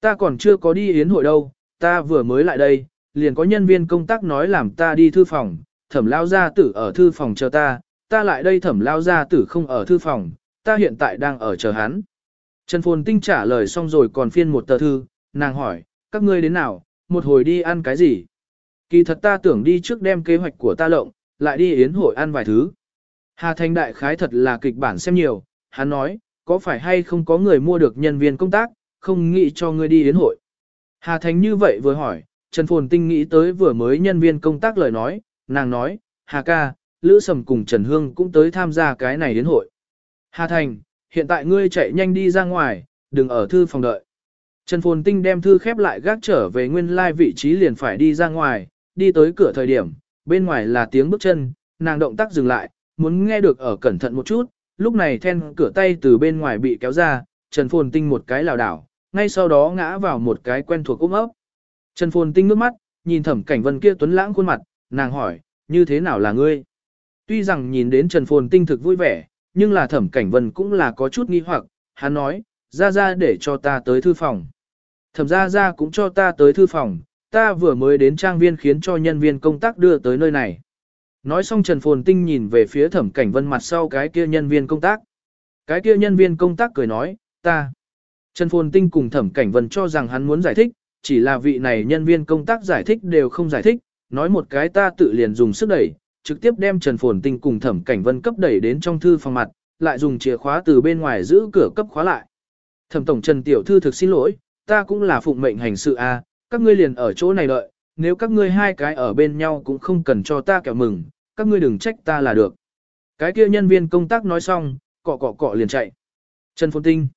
Ta còn chưa có đi yến hội đâu, ta vừa mới lại đây, liền có nhân viên công tác nói làm ta đi thư phòng, thẩm lao gia tử ở thư phòng chờ ta, ta lại đây thẩm lao gia tử không ở thư phòng, ta hiện tại đang ở chờ hắn. Trần Phồn Tinh trả lời xong rồi còn phiên một tờ thư, nàng hỏi, các ngươi đến nào, một hồi đi ăn cái gì? Kỳ thật ta tưởng đi trước đem kế hoạch của ta lộng, lại đi yến hội ăn vài thứ. Hà Thành đại khái thật là kịch bản xem nhiều, hắn nói, có phải hay không có người mua được nhân viên công tác, không nghĩ cho ngươi đi yến hội. Hà Thành như vậy vừa hỏi, Trần Phồn Tinh nghĩ tới vừa mới nhân viên công tác lời nói, nàng nói, Hà ca, Lữ Sầm cùng Trần Hương cũng tới tham gia cái này yến hội. Hà Thành, hiện tại ngươi chạy nhanh đi ra ngoài, đừng ở thư phòng đợi. Trần Phồn Tinh đem thư khép lại gác trở về nguyên lai vị trí liền phải đi ra ngoài, đi tới cửa thời điểm, bên ngoài là tiếng bước chân, nàng động tác dừng lại, muốn nghe được ở cẩn thận một chút, lúc này then cửa tay từ bên ngoài bị kéo ra, Trần Phồn Tinh một cái lảo đảo, ngay sau đó ngã vào một cái quen thuộc ôm ấp. Trần Phồn Tinh nước mắt, nhìn thẩm cảnh vân kia tuấn lãng khuôn mặt, nàng hỏi, như thế nào là ngươi? Tuy rằng nhìn đến Trần Phồn Tinh thực vui vẻ, nhưng là thẩm cảnh vân cũng là có chút nghi hoặc, hắn nói, ra ra để cho ta tới thư phòng. Thẩm ra ra cũng cho ta tới thư phòng, ta vừa mới đến trang viên khiến cho nhân viên công tác đưa tới nơi này. Nói xong Trần Phồn Tinh nhìn về phía thẩm cảnh vân mặt sau cái kia nhân viên công tác. Cái kia nhân viên công tác cười nói, ta. Trần Phồn Tinh cùng thẩm cảnh vân cho rằng hắn muốn giải thích, chỉ là vị này nhân viên công tác giải thích đều không giải thích, nói một cái ta tự liền dùng sức đẩy, trực tiếp đem Trần Phồn Tinh cùng thẩm cảnh vân cấp đẩy đến trong thư phòng mặt, lại dùng chìa khóa từ bên ngoài giữ cửa cấp khóa lại. Thẩm tổng Trần Tiểu Thư thực xin lỗi, ta cũng là phụng mệnh hành sự a, các ngươi liền ở chỗ này đợi, nếu các ngươi hai cái ở bên nhau cũng không cần cho ta kẹo mừng, các ngươi đừng trách ta là được. Cái kia nhân viên công tác nói xong, cọ cọ cọ liền chạy. Trần Phồn Tinh.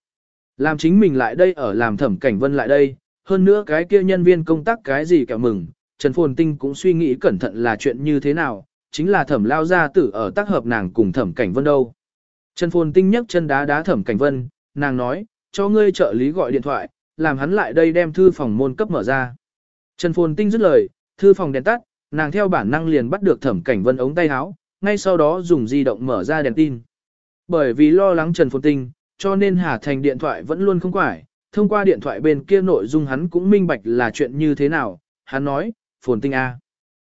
Làm chính mình lại đây ở làm thẩm cảnh vân lại đây, hơn nữa cái kia nhân viên công tác cái gì kẹo mừng, Trần Phồn Tinh cũng suy nghĩ cẩn thận là chuyện như thế nào, chính là thẩm lao gia tử ở tác hợp nàng cùng thẩm cảnh vân đâu. Trần Phồn Tinh nhấc chân đá đá thẩm cảnh vân, nàng nói, cho ngươi trợ lý gọi điện thoại, làm hắn lại đây đem thư phòng môn cấp mở ra. Trần Phồn Tinh dứt lời, thư phòng đèn tắt, nàng theo bản năng liền bắt được thẩm cảnh vân ống tay áo, ngay sau đó dùng di động mở ra đèn tin. Bởi vì lo lắng Trần Phồn Tinh, cho nên Hà Thành điện thoại vẫn luôn không quải, thông qua điện thoại bên kia nội dung hắn cũng minh bạch là chuyện như thế nào, hắn nói, Phồn Tinh A.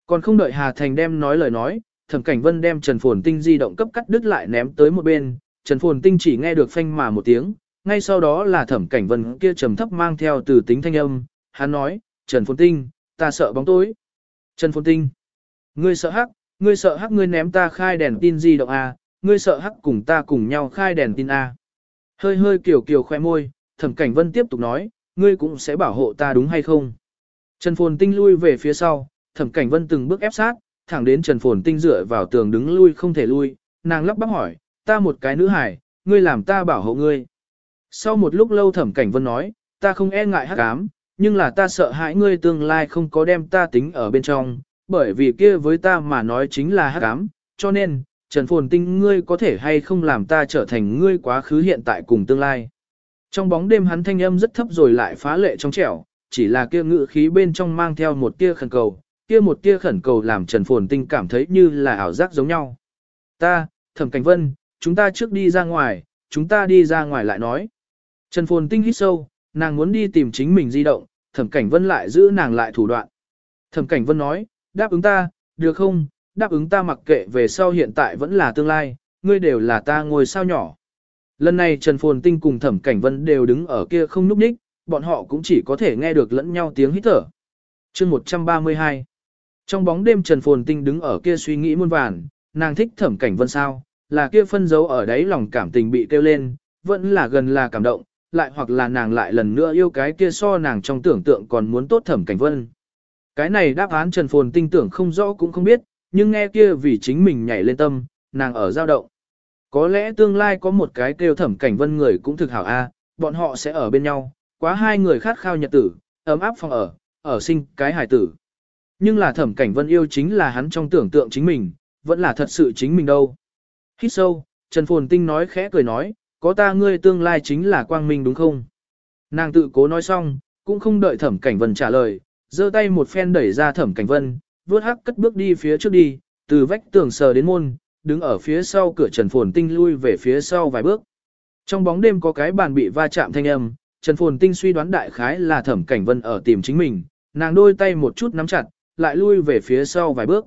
Còn không đợi Hà Thành đem nói lời nói, thẩm cảnh vân đem Trần Phồn Tinh di động cấp cắt đứt lại ném tới một bên, Trần Phồn Tinh chỉ nghe được phanh mà một tiếng, ngay sau đó là thẩm cảnh vân kia trầm thấp mang theo từ tính thanh âm, hắn nói, Trần Phồn Tinh, ta sợ bóng tối. Trần Phồn Tinh, ngươi sợ hắc, ngươi sợ hắc ngươi ném ta khai đèn tin di động A, ngươi sợ hắc cùng ta cùng nhau khai đèn tin A. Hơi hơi kiểu kiểu khoe môi, thẩm cảnh vân tiếp tục nói, ngươi cũng sẽ bảo hộ ta đúng hay không. Trần Phồn Tinh lui về phía sau, thẩm cảnh vân từng bước ép sát, thẳng đến Trần Phồn Tinh dựa vào tường đứng lui không thể lui, nàng lắp bắp hỏi, ta một cái nữ hải, ngươi làm ta bảo hộ ngươi. Sau một lúc lâu thẩm cảnh vân nói, ta không e ngại hắc ám, nhưng là ta sợ hãi ngươi tương lai không có đem ta tính ở bên trong, bởi vì kia với ta mà nói chính là hắc ám, cho nên, Trần Phồn Tinh ngươi có thể hay không làm ta trở thành ngươi quá khứ hiện tại cùng tương lai. Trong bóng đêm hắn thanh âm rất thấp rồi lại phá lệ trong trẻo, chỉ là kia ngự khí bên trong mang theo một tia khẩn cầu, kia một tia khẩn cầu làm Trần Phồn Tinh cảm thấy như là ảo giác giống nhau. Ta, Thẩm Cảnh Vân, chúng ta trước đi ra ngoài, chúng ta đi ra ngoài lại nói. Trần Phồn Tinh hít sâu, nàng muốn đi tìm chính mình di động, Thẩm Cảnh Vân lại giữ nàng lại thủ đoạn. Thẩm Cảnh Vân nói, đáp ứng ta, được không, đáp ứng ta mặc kệ về sau hiện tại vẫn là tương lai, ngươi đều là ta ngồi sao nhỏ. Lần này Trần Phồn Tinh cùng Thẩm Cảnh Vân đều đứng ở kia không núp ních, bọn họ cũng chỉ có thể nghe được lẫn nhau tiếng hít thở. chương 132 Trong bóng đêm Trần Phồn Tinh đứng ở kia suy nghĩ muôn vàn, nàng thích Thẩm Cảnh Vân sao, là kia phân dấu ở đấy lòng cảm tình bị kêu lên, vẫn là gần là cảm động, lại hoặc là nàng lại lần nữa yêu cái kia so nàng trong tưởng tượng còn muốn tốt Thẩm Cảnh Vân. Cái này đáp án Trần Phồn Tinh tưởng không rõ cũng không biết, nhưng nghe kia vì chính mình nhảy lên tâm, nàng ở dao động. Có lẽ tương lai có một cái kêu thẩm cảnh vân người cũng thực hảo a, bọn họ sẽ ở bên nhau, quá hai người khát khao nhật tử, ấm áp phòng ở, ở sinh cái hài tử. Nhưng là thẩm cảnh vân yêu chính là hắn trong tưởng tượng chính mình, vẫn là thật sự chính mình đâu. Hít sâu, Trần Phồn Tinh nói khẽ cười nói, có ta ngươi tương lai chính là quang minh đúng không? Nàng tự cố nói xong, cũng không đợi thẩm cảnh vân trả lời, giơ tay một phen đẩy ra thẩm cảnh vân, vớt hắc cất bước đi phía trước đi, từ vách tường sờ đến môn, đứng ở phía sau cửa Trần Phồn Tinh lui về phía sau vài bước. Trong bóng đêm có cái bàn bị va chạm thanh âm, Trần Phồn Tinh suy đoán đại khái là Thẩm Cảnh Vân ở tìm chính mình, nàng đôi tay một chút nắm chặt, lại lui về phía sau vài bước.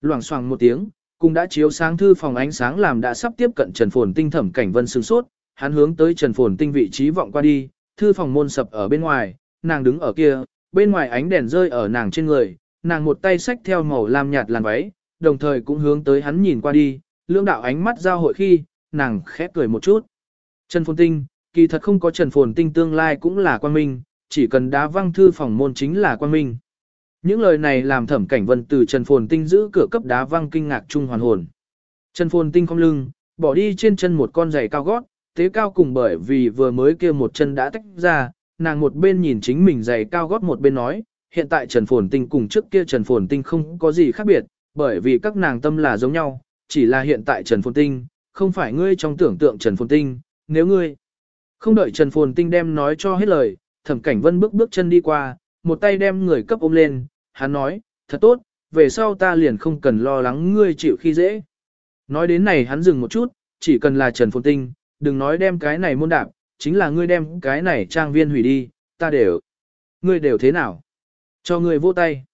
Loảng xoảng một tiếng, cùng đã chiếu sáng thư phòng ánh sáng làm đã sắp tiếp cận Trần Phồn Tinh Thẩm Cảnh Vân sửng sốt, hắn hướng tới Trần Phồn Tinh vị trí vọng qua đi, thư phòng môn sập ở bên ngoài, nàng đứng ở kia, bên ngoài ánh đèn rơi ở nàng trên người, nàng một tay xách theo màu lam nhạt làn váy, đồng thời cũng hướng tới hắn nhìn qua đi, lưỡng đạo ánh mắt giao hội khi, nàng khép cười một chút. Trần Phồn Tinh, kỳ thật không có Trần Phồn Tinh tương lai cũng là quan minh, chỉ cần đá văng thư phòng môn chính là quan minh. Những lời này làm thẩm cảnh vân từ Trần Phồn Tinh giữ cửa cấp đá văng kinh ngạc trung hoàn hồn. Trần Phồn Tinh không lưng, bỏ đi trên chân một con giày cao gót, tế cao cùng bởi vì vừa mới kia một chân đã tách ra, nàng một bên nhìn chính mình giày cao gót một bên nói, hiện tại Trần Phồn Tinh cùng trước kia Trần Phồn Tinh không có gì khác biệt, bởi vì các nàng tâm là giống nhau, chỉ là hiện tại Trần Phồn Tinh, không phải ngươi trong tưởng tượng Trần Phồn Tinh, nếu ngươi không đợi Trần Phồn Tinh đem nói cho hết lời, Thẩm Cảnh Vân bước bước chân đi qua, một tay đem người cấp ôm lên, hắn nói, thật tốt, về sau ta liền không cần lo lắng ngươi chịu khi dễ. Nói đến này hắn dừng một chút, chỉ cần là Trần Phồn Tinh, đừng nói đem cái này môn đạp, chính là ngươi đem cái này trang viên hủy đi, ta đều. Ngươi đều thế nào? Cho ngươi vô tay.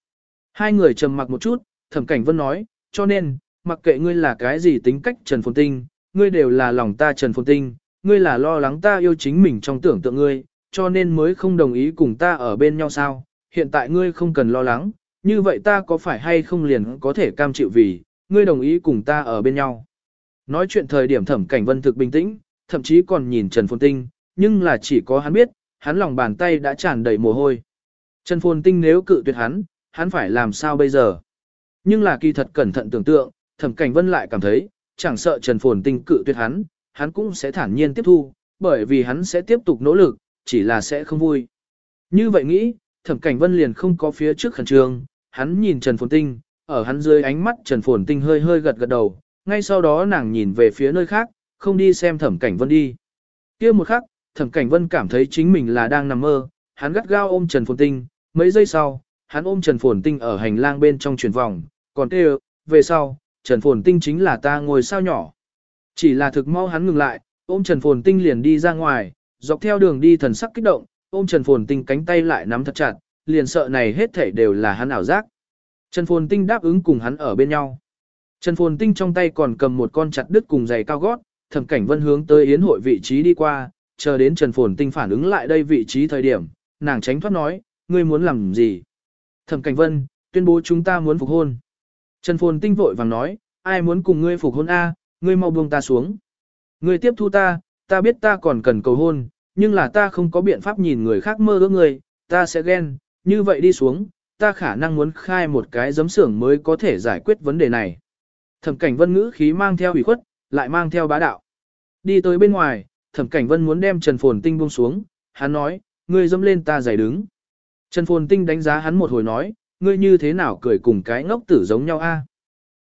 Hai người trầm mặc một chút, thẩm cảnh vân nói, cho nên, mặc kệ ngươi là cái gì tính cách Trần Phồn Tinh, ngươi đều là lòng ta Trần Phồn Tinh, ngươi là lo lắng ta yêu chính mình trong tưởng tượng ngươi, cho nên mới không đồng ý cùng ta ở bên nhau sao, hiện tại ngươi không cần lo lắng, như vậy ta có phải hay không liền có thể cam chịu vì, ngươi đồng ý cùng ta ở bên nhau. Nói chuyện thời điểm thẩm cảnh vân thực bình tĩnh, thậm chí còn nhìn Trần Phồn Tinh, nhưng là chỉ có hắn biết, hắn lòng bàn tay đã tràn đầy mồ hôi. Trần Phồn Tinh nếu cự tuyệt hắn, hắn phải làm sao bây giờ? Nhưng là kỳ thật cẩn thận tưởng tượng, Thẩm Cảnh Vân lại cảm thấy, chẳng sợ Trần Phồn Tinh cự tuyệt hắn, hắn cũng sẽ thản nhiên tiếp thu, bởi vì hắn sẽ tiếp tục nỗ lực, chỉ là sẽ không vui. Như vậy nghĩ, Thẩm Cảnh Vân liền không có phía trước khẩn trương, hắn nhìn Trần Phồn Tinh, ở hắn dưới ánh mắt Trần Phồn Tinh hơi hơi gật gật đầu, ngay sau đó nàng nhìn về phía nơi khác, không đi xem Thẩm Cảnh Vân đi. kia một khắc, Thẩm Cảnh Vân cảm thấy chính mình là đang nằm mơ, hắn gắt gao ôm Trần Phồn Tinh, mấy giây sau, hắn ôm Trần Phồn Tinh ở hành lang bên trong chuyển vòng, còn kêu, về sau, Trần Phồn Tinh chính là ta ngồi sao nhỏ. Chỉ là thực mau hắn ngừng lại, ôm Trần Phồn Tinh liền đi ra ngoài, dọc theo đường đi thần sắc kích động, ôm Trần Phồn Tinh cánh tay lại nắm thật chặt, liền sợ này hết thảy đều là hắn ảo giác. Trần Phồn Tinh đáp ứng cùng hắn ở bên nhau. Trần Phồn Tinh trong tay còn cầm một con chặt đứt cùng giày cao gót, thẩm cảnh vân hướng tới yến hội vị trí đi qua, chờ đến Trần Phồn Tinh phản ứng lại đây vị trí thời điểm, nàng tránh thoát nói, ngươi muốn làm gì? Thẩm cảnh vân, tuyên bố chúng ta muốn phục hôn. Trần Phồn Tinh vội vàng nói, ai muốn cùng ngươi phục hôn A, ngươi mau buông ta xuống. Ngươi tiếp thu ta, ta biết ta còn cần cầu hôn, nhưng là ta không có biện pháp nhìn người khác mơ ước ngươi, ta sẽ ghen, như vậy đi xuống, ta khả năng muốn khai một cái giấm xưởng mới có thể giải quyết vấn đề này. Thẩm cảnh vân ngữ khí mang theo ủy khuất, lại mang theo bá đạo. Đi tới bên ngoài, thẩm cảnh vân muốn đem Trần Phồn Tinh buông xuống, hắn nói, ngươi dâm lên ta giải đứng. Trần Phồn Tinh đánh giá hắn một hồi nói, ngươi như thế nào cười cùng cái ngốc tử giống nhau a?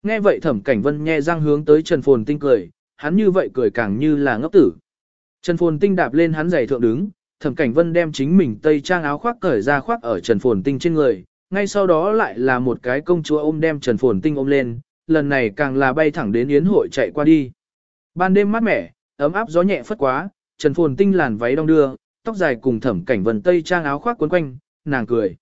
Nghe vậy thẩm cảnh vân nhe răng hướng tới Trần Phồn Tinh cười, hắn như vậy cười càng như là ngốc tử. Trần Phồn Tinh đạp lên hắn giày thượng đứng, thẩm cảnh vân đem chính mình tây trang áo khoác cởi ra khoác ở Trần Phồn Tinh trên người, ngay sau đó lại là một cái công chúa ôm đem Trần Phồn Tinh ôm lên, lần này càng là bay thẳng đến yến hội chạy qua đi. Ban đêm mát mẻ, ấm áp gió nhẹ phất quá, Trần Phồn Tinh làn váy đong đưa, tóc dài cùng thẩm cảnh vân tây trang áo khoác quấn quanh, nàng cười.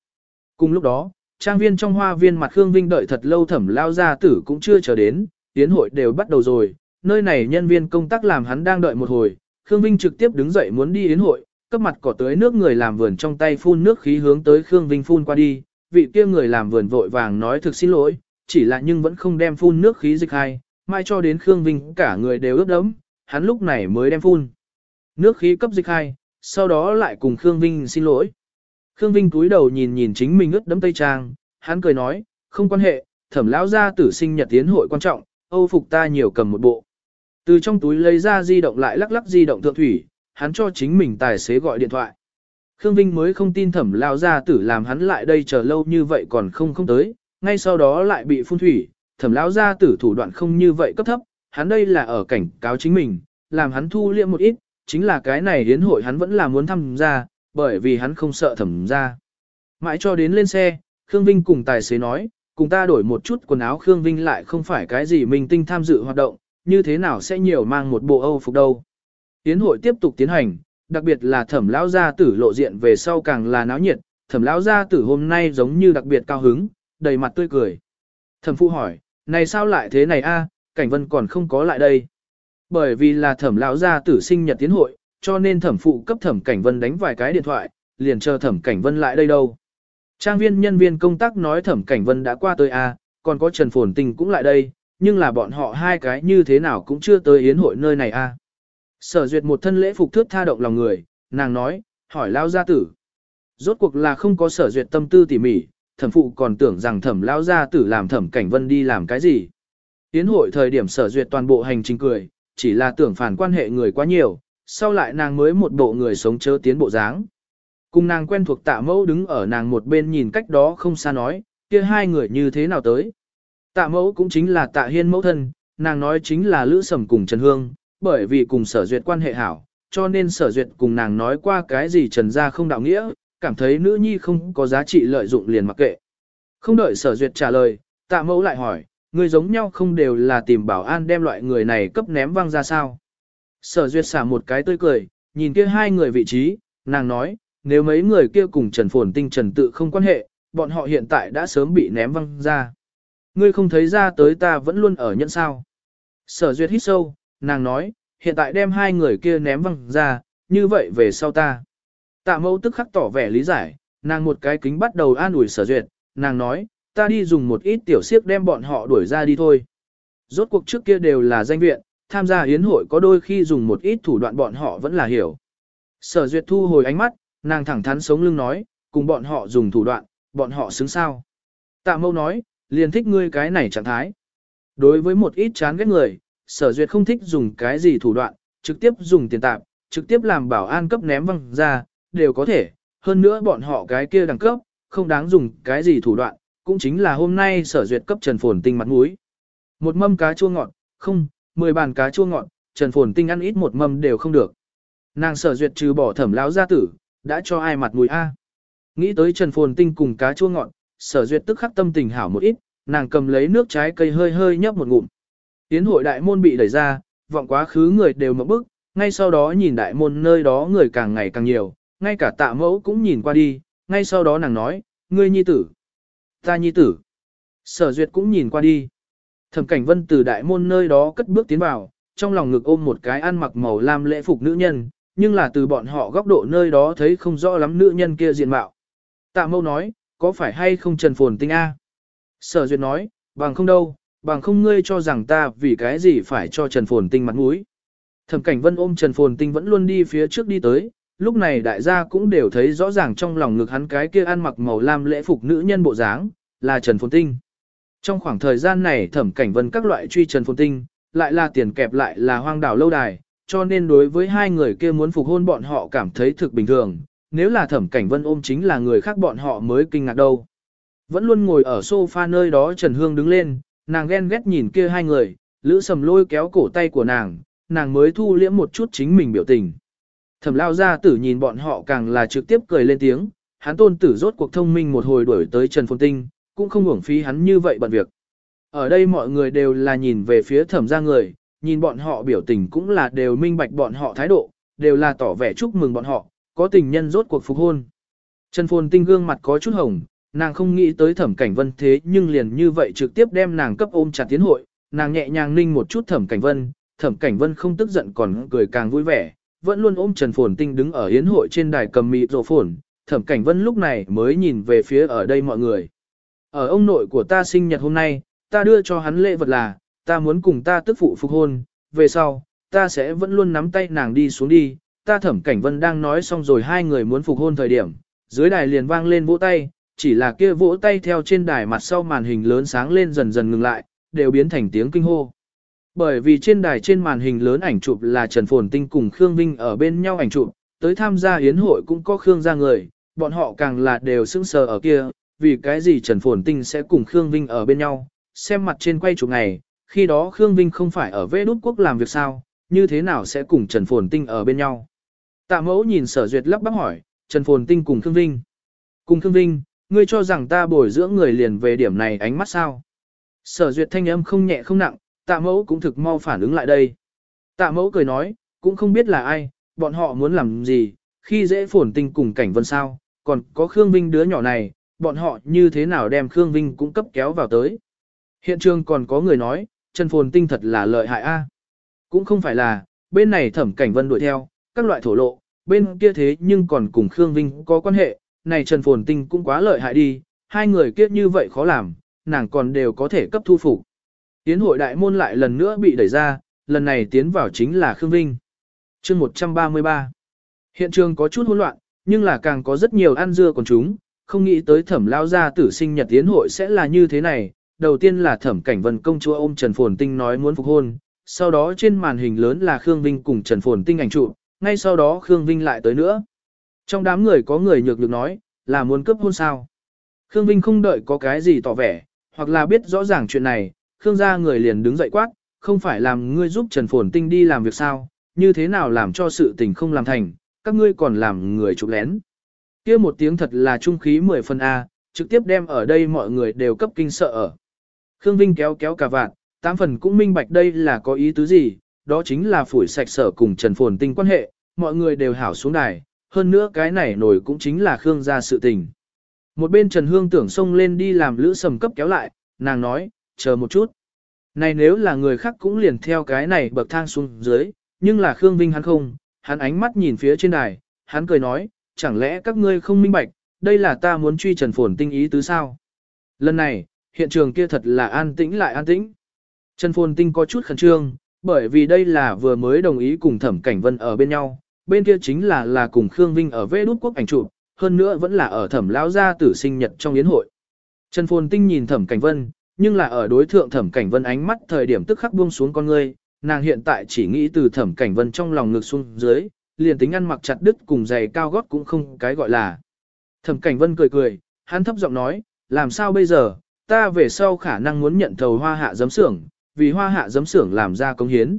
Cùng lúc đó, trang viên trong hoa viên mặt Khương Vinh đợi thật lâu thẩm lao gia tử cũng chưa chờ đến, yến hội đều bắt đầu rồi, nơi này nhân viên công tác làm hắn đang đợi một hồi, Khương Vinh trực tiếp đứng dậy muốn đi yến hội, cấp mặt cỏ tới nước người làm vườn trong tay phun nước khí hướng tới Khương Vinh phun qua đi, vị kia người làm vườn vội vàng nói thực xin lỗi, chỉ là nhưng vẫn không đem phun nước khí dịch hai, mai cho đến Khương Vinh cả người đều ướt đẫm, hắn lúc này mới đem phun. Nước khí cấp dịch hai, sau đó lại cùng Khương Vinh xin lỗi. Khương Vinh túi đầu nhìn nhìn chính mình ướt đẫm tây trang, hắn cười nói, không quan hệ, thẩm lão gia tử sinh nhật tiến hội quan trọng, Âu phục ta nhiều cầm một bộ. Từ trong túi lấy ra di động lại lắc lắc di động thượng thủy, hắn cho chính mình tài xế gọi điện thoại. Khương Vinh mới không tin thẩm lao gia tử làm hắn lại đây chờ lâu như vậy còn không không tới, ngay sau đó lại bị phun thủy, thẩm lao gia tử thủ đoạn không như vậy cấp thấp, hắn đây là ở cảnh cáo chính mình, làm hắn thu liệm một ít, chính là cái này hiến hội hắn vẫn là muốn tham gia, bởi vì hắn không sợ thẩm ra. Mãi cho đến lên xe, Khương Vinh cùng tài xế nói, cùng ta đổi một chút quần áo Khương Vinh lại không phải cái gì mình tinh tham dự hoạt động, như thế nào sẽ nhiều mang một bộ Âu phục đâu. Hiến hội tiếp tục tiến hành, đặc biệt là thẩm lão gia tử lộ diện về sau càng là náo nhiệt, thẩm lão gia tử hôm nay giống như đặc biệt cao hứng, đầy mặt tươi cười. Thẩm phụ hỏi, này sao lại thế này a? cảnh vân còn không có lại đây. Bởi vì là thẩm lão gia tử sinh nhật tiến hội, cho nên thẩm phụ cấp thẩm cảnh vân đánh vài cái điện thoại, liền chờ thẩm cảnh vân lại đây đâu. Trang viên nhân viên công tác nói thẩm cảnh vân đã qua tới a, còn có Trần Phồn Tình cũng lại đây, nhưng là bọn họ hai cái như thế nào cũng chưa tới yến hội nơi này a. Sở duyệt một thân lễ phục thước tha động lòng người, nàng nói, hỏi lao gia tử. Rốt cuộc là không có sở duyệt tâm tư tỉ mỉ, thẩm phụ còn tưởng rằng thẩm lao gia tử làm thẩm cảnh vân đi làm cái gì. Yến hội thời điểm sở duyệt toàn bộ hành trình cười, chỉ là tưởng phản quan hệ người quá nhiều, sau lại nàng mới một bộ người sống chớ tiến bộ dáng. Cùng nàng quen thuộc tạ mẫu đứng ở nàng một bên nhìn cách đó không xa nói, kia hai người như thế nào tới. Tạ mẫu cũng chính là tạ hiên mẫu thân, nàng nói chính là Lữ Sầm cùng Trần Hương, bởi vì cùng sở duyệt quan hệ hảo, cho nên sở duyệt cùng nàng nói qua cái gì Trần gia không đạo nghĩa, cảm thấy nữ nhi không có giá trị lợi dụng liền mặc kệ. Không đợi sở duyệt trả lời, tạ mẫu lại hỏi, người giống nhau không đều là tìm bảo an đem loại người này cấp ném văng ra sao. Sở duyệt xả một cái tươi cười, nhìn kia hai người vị trí, nàng nói, nếu mấy người kia cùng Trần Phồn Tinh Trần tự không quan hệ, bọn họ hiện tại đã sớm bị ném văng ra. Ngươi không thấy ra tới ta vẫn luôn ở nhận sao. Sở duyệt hít sâu, nàng nói, hiện tại đem hai người kia ném văng ra, như vậy về sau ta. Tạ mẫu tức khắc tỏ vẻ lý giải, nàng một cái kính bắt đầu an ủi sở duyệt, nàng nói, ta đi dùng một ít tiểu siếc đem bọn họ đuổi ra đi thôi. Rốt cuộc trước kia đều là danh viện, tham gia hiến hội có đôi khi dùng một ít thủ đoạn bọn họ vẫn là hiểu. Sở duyệt thu hồi ánh mắt, nàng thẳng thắn sống lưng nói, cùng bọn họ dùng thủ đoạn, bọn họ xứng sao. Tạ mâu nói, liền thích ngươi cái này trạng thái. Đối với một ít chán ghét người, sở duyệt không thích dùng cái gì thủ đoạn, trực tiếp dùng tiền tạp, trực tiếp làm bảo an cấp ném văng ra, đều có thể, hơn nữa bọn họ cái kia đẳng cấp, không đáng dùng cái gì thủ đoạn, cũng chính là hôm nay sở duyệt cấp Trần Phồn Tinh mặt mũi. Một mâm cá chua ngọt, không, mười bàn cá chua ngọt, Trần Phồn Tinh ăn ít một mâm đều không được. Nàng sở duyệt trừ bỏ thẩm lão gia tử, đã cho ai mặt mũi a? Nghĩ tới Trần Phồn Tinh cùng cá chua ngọt, sở duyệt tức khắc tâm tình hảo một ít, nàng cầm lấy nước trái cây hơi hơi nhấp một ngụm. Tiến hội đại môn bị đẩy ra, vọng quá khứ người đều mở bức, ngay sau đó nhìn đại môn nơi đó người càng ngày càng nhiều, ngay cả tạ mẫu cũng nhìn qua đi, ngay sau đó nàng nói, ngươi nhi tử, ta nhi tử. Sở duyệt cũng nhìn qua đi. Thẩm cảnh vân từ đại môn nơi đó cất bước tiến vào, trong lòng ngực ôm một cái ăn mặc màu lam lễ phục nữ nhân, nhưng là từ bọn họ góc độ nơi đó thấy không rõ lắm nữ nhân kia diện mạo. Tạ mâu nói, có phải hay không trần phồn tinh A? Sở duyệt nói, bằng không đâu, bằng không ngươi cho rằng ta vì cái gì phải cho trần phồn tinh mặt mũi. Thẩm cảnh vân ôm trần phồn tinh vẫn luôn đi phía trước đi tới, lúc này đại gia cũng đều thấy rõ ràng trong lòng ngực hắn cái kia ăn mặc màu lam lễ phục nữ nhân bộ dáng, là Trần Phồn Tinh. Trong khoảng thời gian này thẩm cảnh vân các loại truy Trần Phồn Tinh, lại là tiền kẹp lại là hoang đảo lâu đài, cho nên đối với hai người kia muốn phục hôn bọn họ cảm thấy thực bình thường, nếu là thẩm cảnh vân ôm chính là người khác bọn họ mới kinh ngạc đâu. Vẫn luôn ngồi ở sofa nơi đó Trần Hương đứng lên, Nàng ghen ghét nhìn kia hai người, lữ sầm lôi kéo cổ tay của nàng, nàng mới thu liễm một chút chính mình biểu tình. Thẩm lao gia tử nhìn bọn họ càng là trực tiếp cười lên tiếng, hắn tôn tử rốt cuộc thông minh một hồi đuổi tới Trần Phồn Tinh, cũng không uổng phí hắn như vậy bận việc. Ở đây mọi người đều là nhìn về phía thẩm gia người, nhìn bọn họ biểu tình cũng là đều minh bạch bọn họ thái độ, đều là tỏ vẻ chúc mừng bọn họ, có tình nhân rốt cuộc phục hôn. Trần Phồn Tinh gương mặt có chút hồng, nàng không nghĩ tới thẩm cảnh vân thế nhưng liền như vậy trực tiếp đem nàng cấp ôm chặt tiến hội, nàng nhẹ nhàng ninh một chút thẩm cảnh vân, thẩm cảnh vân không tức giận còn cười càng vui vẻ, vẫn luôn ôm Trần Phồn Tinh đứng ở yến hội trên đài cầm mịt rổ phồn, thẩm cảnh vân lúc này mới nhìn về phía ở đây mọi người. Ở ông nội của ta sinh nhật hôm nay, ta đưa cho hắn lễ vật là, ta muốn cùng ta tức phụ phục hôn, về sau, ta sẽ vẫn luôn nắm tay nàng đi xuống đi, ta thẩm cảnh vân đang nói xong rồi hai người muốn phục hôn thời điểm, dưới đài liền vang lên vỗ tay, chỉ là kia vỗ tay theo trên đài mặt sau màn hình lớn sáng lên dần dần ngừng lại, đều biến thành tiếng kinh hô. Bởi vì trên đài trên màn hình lớn ảnh chụp là Trần Phồn Tinh cùng Khương Vinh ở bên nhau ảnh chụp, tới tham gia yến hội cũng có Khương gia người, bọn họ càng là đều sững sờ ở kia, vì cái gì Trần Phồn Tinh sẽ cùng Khương Vinh ở bên nhau, xem mặt trên quay chụp này khi đó Khương Vinh không phải ở vê đút quốc làm việc sao, như thế nào sẽ cùng Trần Phồn Tinh ở bên nhau. Tạ mẫu nhìn sở duyệt lắp bắp hỏi, Trần Phồn Tinh cùng Khương Vinh. Cùng Khương Vinh, ngươi cho rằng ta bồi dưỡng người liền về điểm này ánh mắt sao. Sở duyệt thanh âm không nhẹ không nặng, tạ mẫu cũng thực mau phản ứng lại đây. Tạ mẫu cười nói, cũng không biết là ai, bọn họ muốn làm gì, khi dễ phồn tinh cùng cảnh vân sao, còn có Khương Vinh đứa nhỏ này, bọn họ như thế nào đem Khương Vinh cũng cấp kéo vào tới. Hiện trường còn có người nói, Trần Phồn Tinh thật là lợi hại a. Cũng không phải là, bên này thẩm cảnh vân đuổi theo, các loại thổ lộ, bên kia thế nhưng còn cùng Khương Vinh có quan hệ, này Trần Phồn Tinh cũng quá lợi hại đi, hai người kiếp như vậy khó làm, nàng còn đều có thể cấp thu phục. Tiến hội đại môn lại lần nữa bị đẩy ra, lần này tiến vào chính là Khương Vinh. chương 133 Hiện trường có chút hỗn loạn, nhưng là càng có rất nhiều ăn dưa còn chúng, không nghĩ tới thẩm lao ra tử sinh nhật tiến hội sẽ là như thế này. Đầu tiên là thẩm cảnh vân công chúa ôm Trần Phồn Tinh nói muốn phục hôn, sau đó trên màn hình lớn là Khương Vinh cùng Trần Phồn Tinh ảnh chụp, ngay sau đó Khương Vinh lại tới nữa. Trong đám người có người nhược nhược nói, là muốn cướp hôn sao. Khương Vinh không đợi có cái gì tỏ vẻ, hoặc là biết rõ ràng chuyện này, Khương gia người liền đứng dậy quát, không phải làm ngươi giúp Trần Phồn Tinh đi làm việc sao, như thế nào làm cho sự tình không làm thành, các ngươi còn làm người chụp lén. kia một tiếng thật là trung khí 10 phần A, trực tiếp đem ở đây mọi người đều cấp kinh sợ ở. Khương Vinh kéo kéo cả vạn, tám phần cũng minh bạch đây là có ý tứ gì, đó chính là phủi sạch sở cùng Trần Phồn Tinh quan hệ, mọi người đều hảo xuống đài, hơn nữa cái này nổi cũng chính là Khương gia sự tình. Một bên Trần Hương tưởng xông lên đi làm lữ sầm cấp kéo lại, nàng nói, chờ một chút. Này nếu là người khác cũng liền theo cái này bậc thang xuống dưới, nhưng là Khương Vinh hắn không, hắn ánh mắt nhìn phía trên đài, hắn cười nói, chẳng lẽ các ngươi không minh bạch, đây là ta muốn truy Trần Phồn Tinh ý tứ sao? Lần này, hiện trường kia thật là an tĩnh lại an tĩnh. Trần Phồn Tinh có chút khẩn trương, bởi vì đây là vừa mới đồng ý cùng Thẩm Cảnh Vân ở bên nhau, bên kia chính là là cùng Khương Vinh ở vê đút quốc ảnh chụp, hơn nữa vẫn là ở Thẩm lão gia tử sinh nhật trong yến hội. Trần Phồn Tinh nhìn Thẩm Cảnh Vân, nhưng là ở đối thượng Thẩm Cảnh Vân ánh mắt thời điểm tức khắc buông xuống con ngươi, nàng hiện tại chỉ nghĩ từ Thẩm Cảnh Vân trong lòng ngực xuống dưới, liền tính ăn mặc chặt đứt cùng giày cao gót cũng không cái gọi là. Thẩm Cảnh Vân cười cười, hắn thấp giọng nói, làm sao bây giờ, ta về sau khả năng muốn nhận thầu hoa hạ giấm xưởng, vì hoa hạ giấm xưởng làm ra công hiến.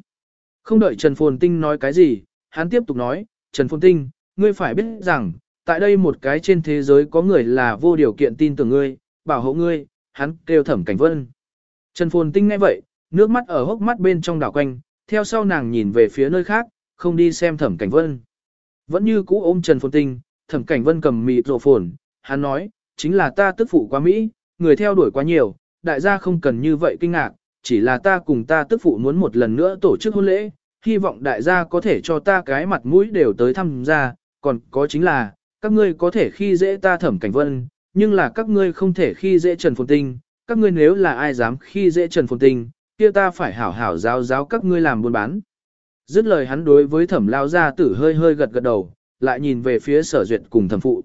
Không đợi Trần Phồn Tinh nói cái gì, hắn tiếp tục nói, Trần Phồn Tinh, ngươi phải biết rằng, tại đây một cái trên thế giới có người là vô điều kiện tin tưởng ngươi, bảo hộ ngươi, hắn kêu thẩm cảnh vân. Trần Phồn Tinh nghe vậy, nước mắt ở hốc mắt bên trong đảo quanh, theo sau nàng nhìn về phía nơi khác, không đi xem thẩm cảnh vân. Vẫn như cũ ôm Trần Phồn Tinh, thẩm cảnh vân cầm mịt rộ phồn, hắn nói, chính là ta tức phụ quá Mỹ, người theo đuổi quá nhiều, đại gia không cần như vậy kinh ngạc, chỉ là ta cùng ta tức phụ muốn một lần nữa tổ chức hôn lễ, hy vọng đại gia có thể cho ta cái mặt mũi đều tới thăm gia, còn có chính là, các ngươi có thể khi dễ ta thẩm cảnh vân, nhưng là các ngươi không thể khi dễ Trần Phồn Tinh, các ngươi nếu là ai dám khi dễ Trần Phồn Tinh, kia ta phải hảo hảo giáo giáo các ngươi làm buôn bán. Dứt lời hắn đối với thẩm lao gia tử hơi hơi gật gật đầu, lại nhìn về phía sở duyệt cùng thẩm phụ.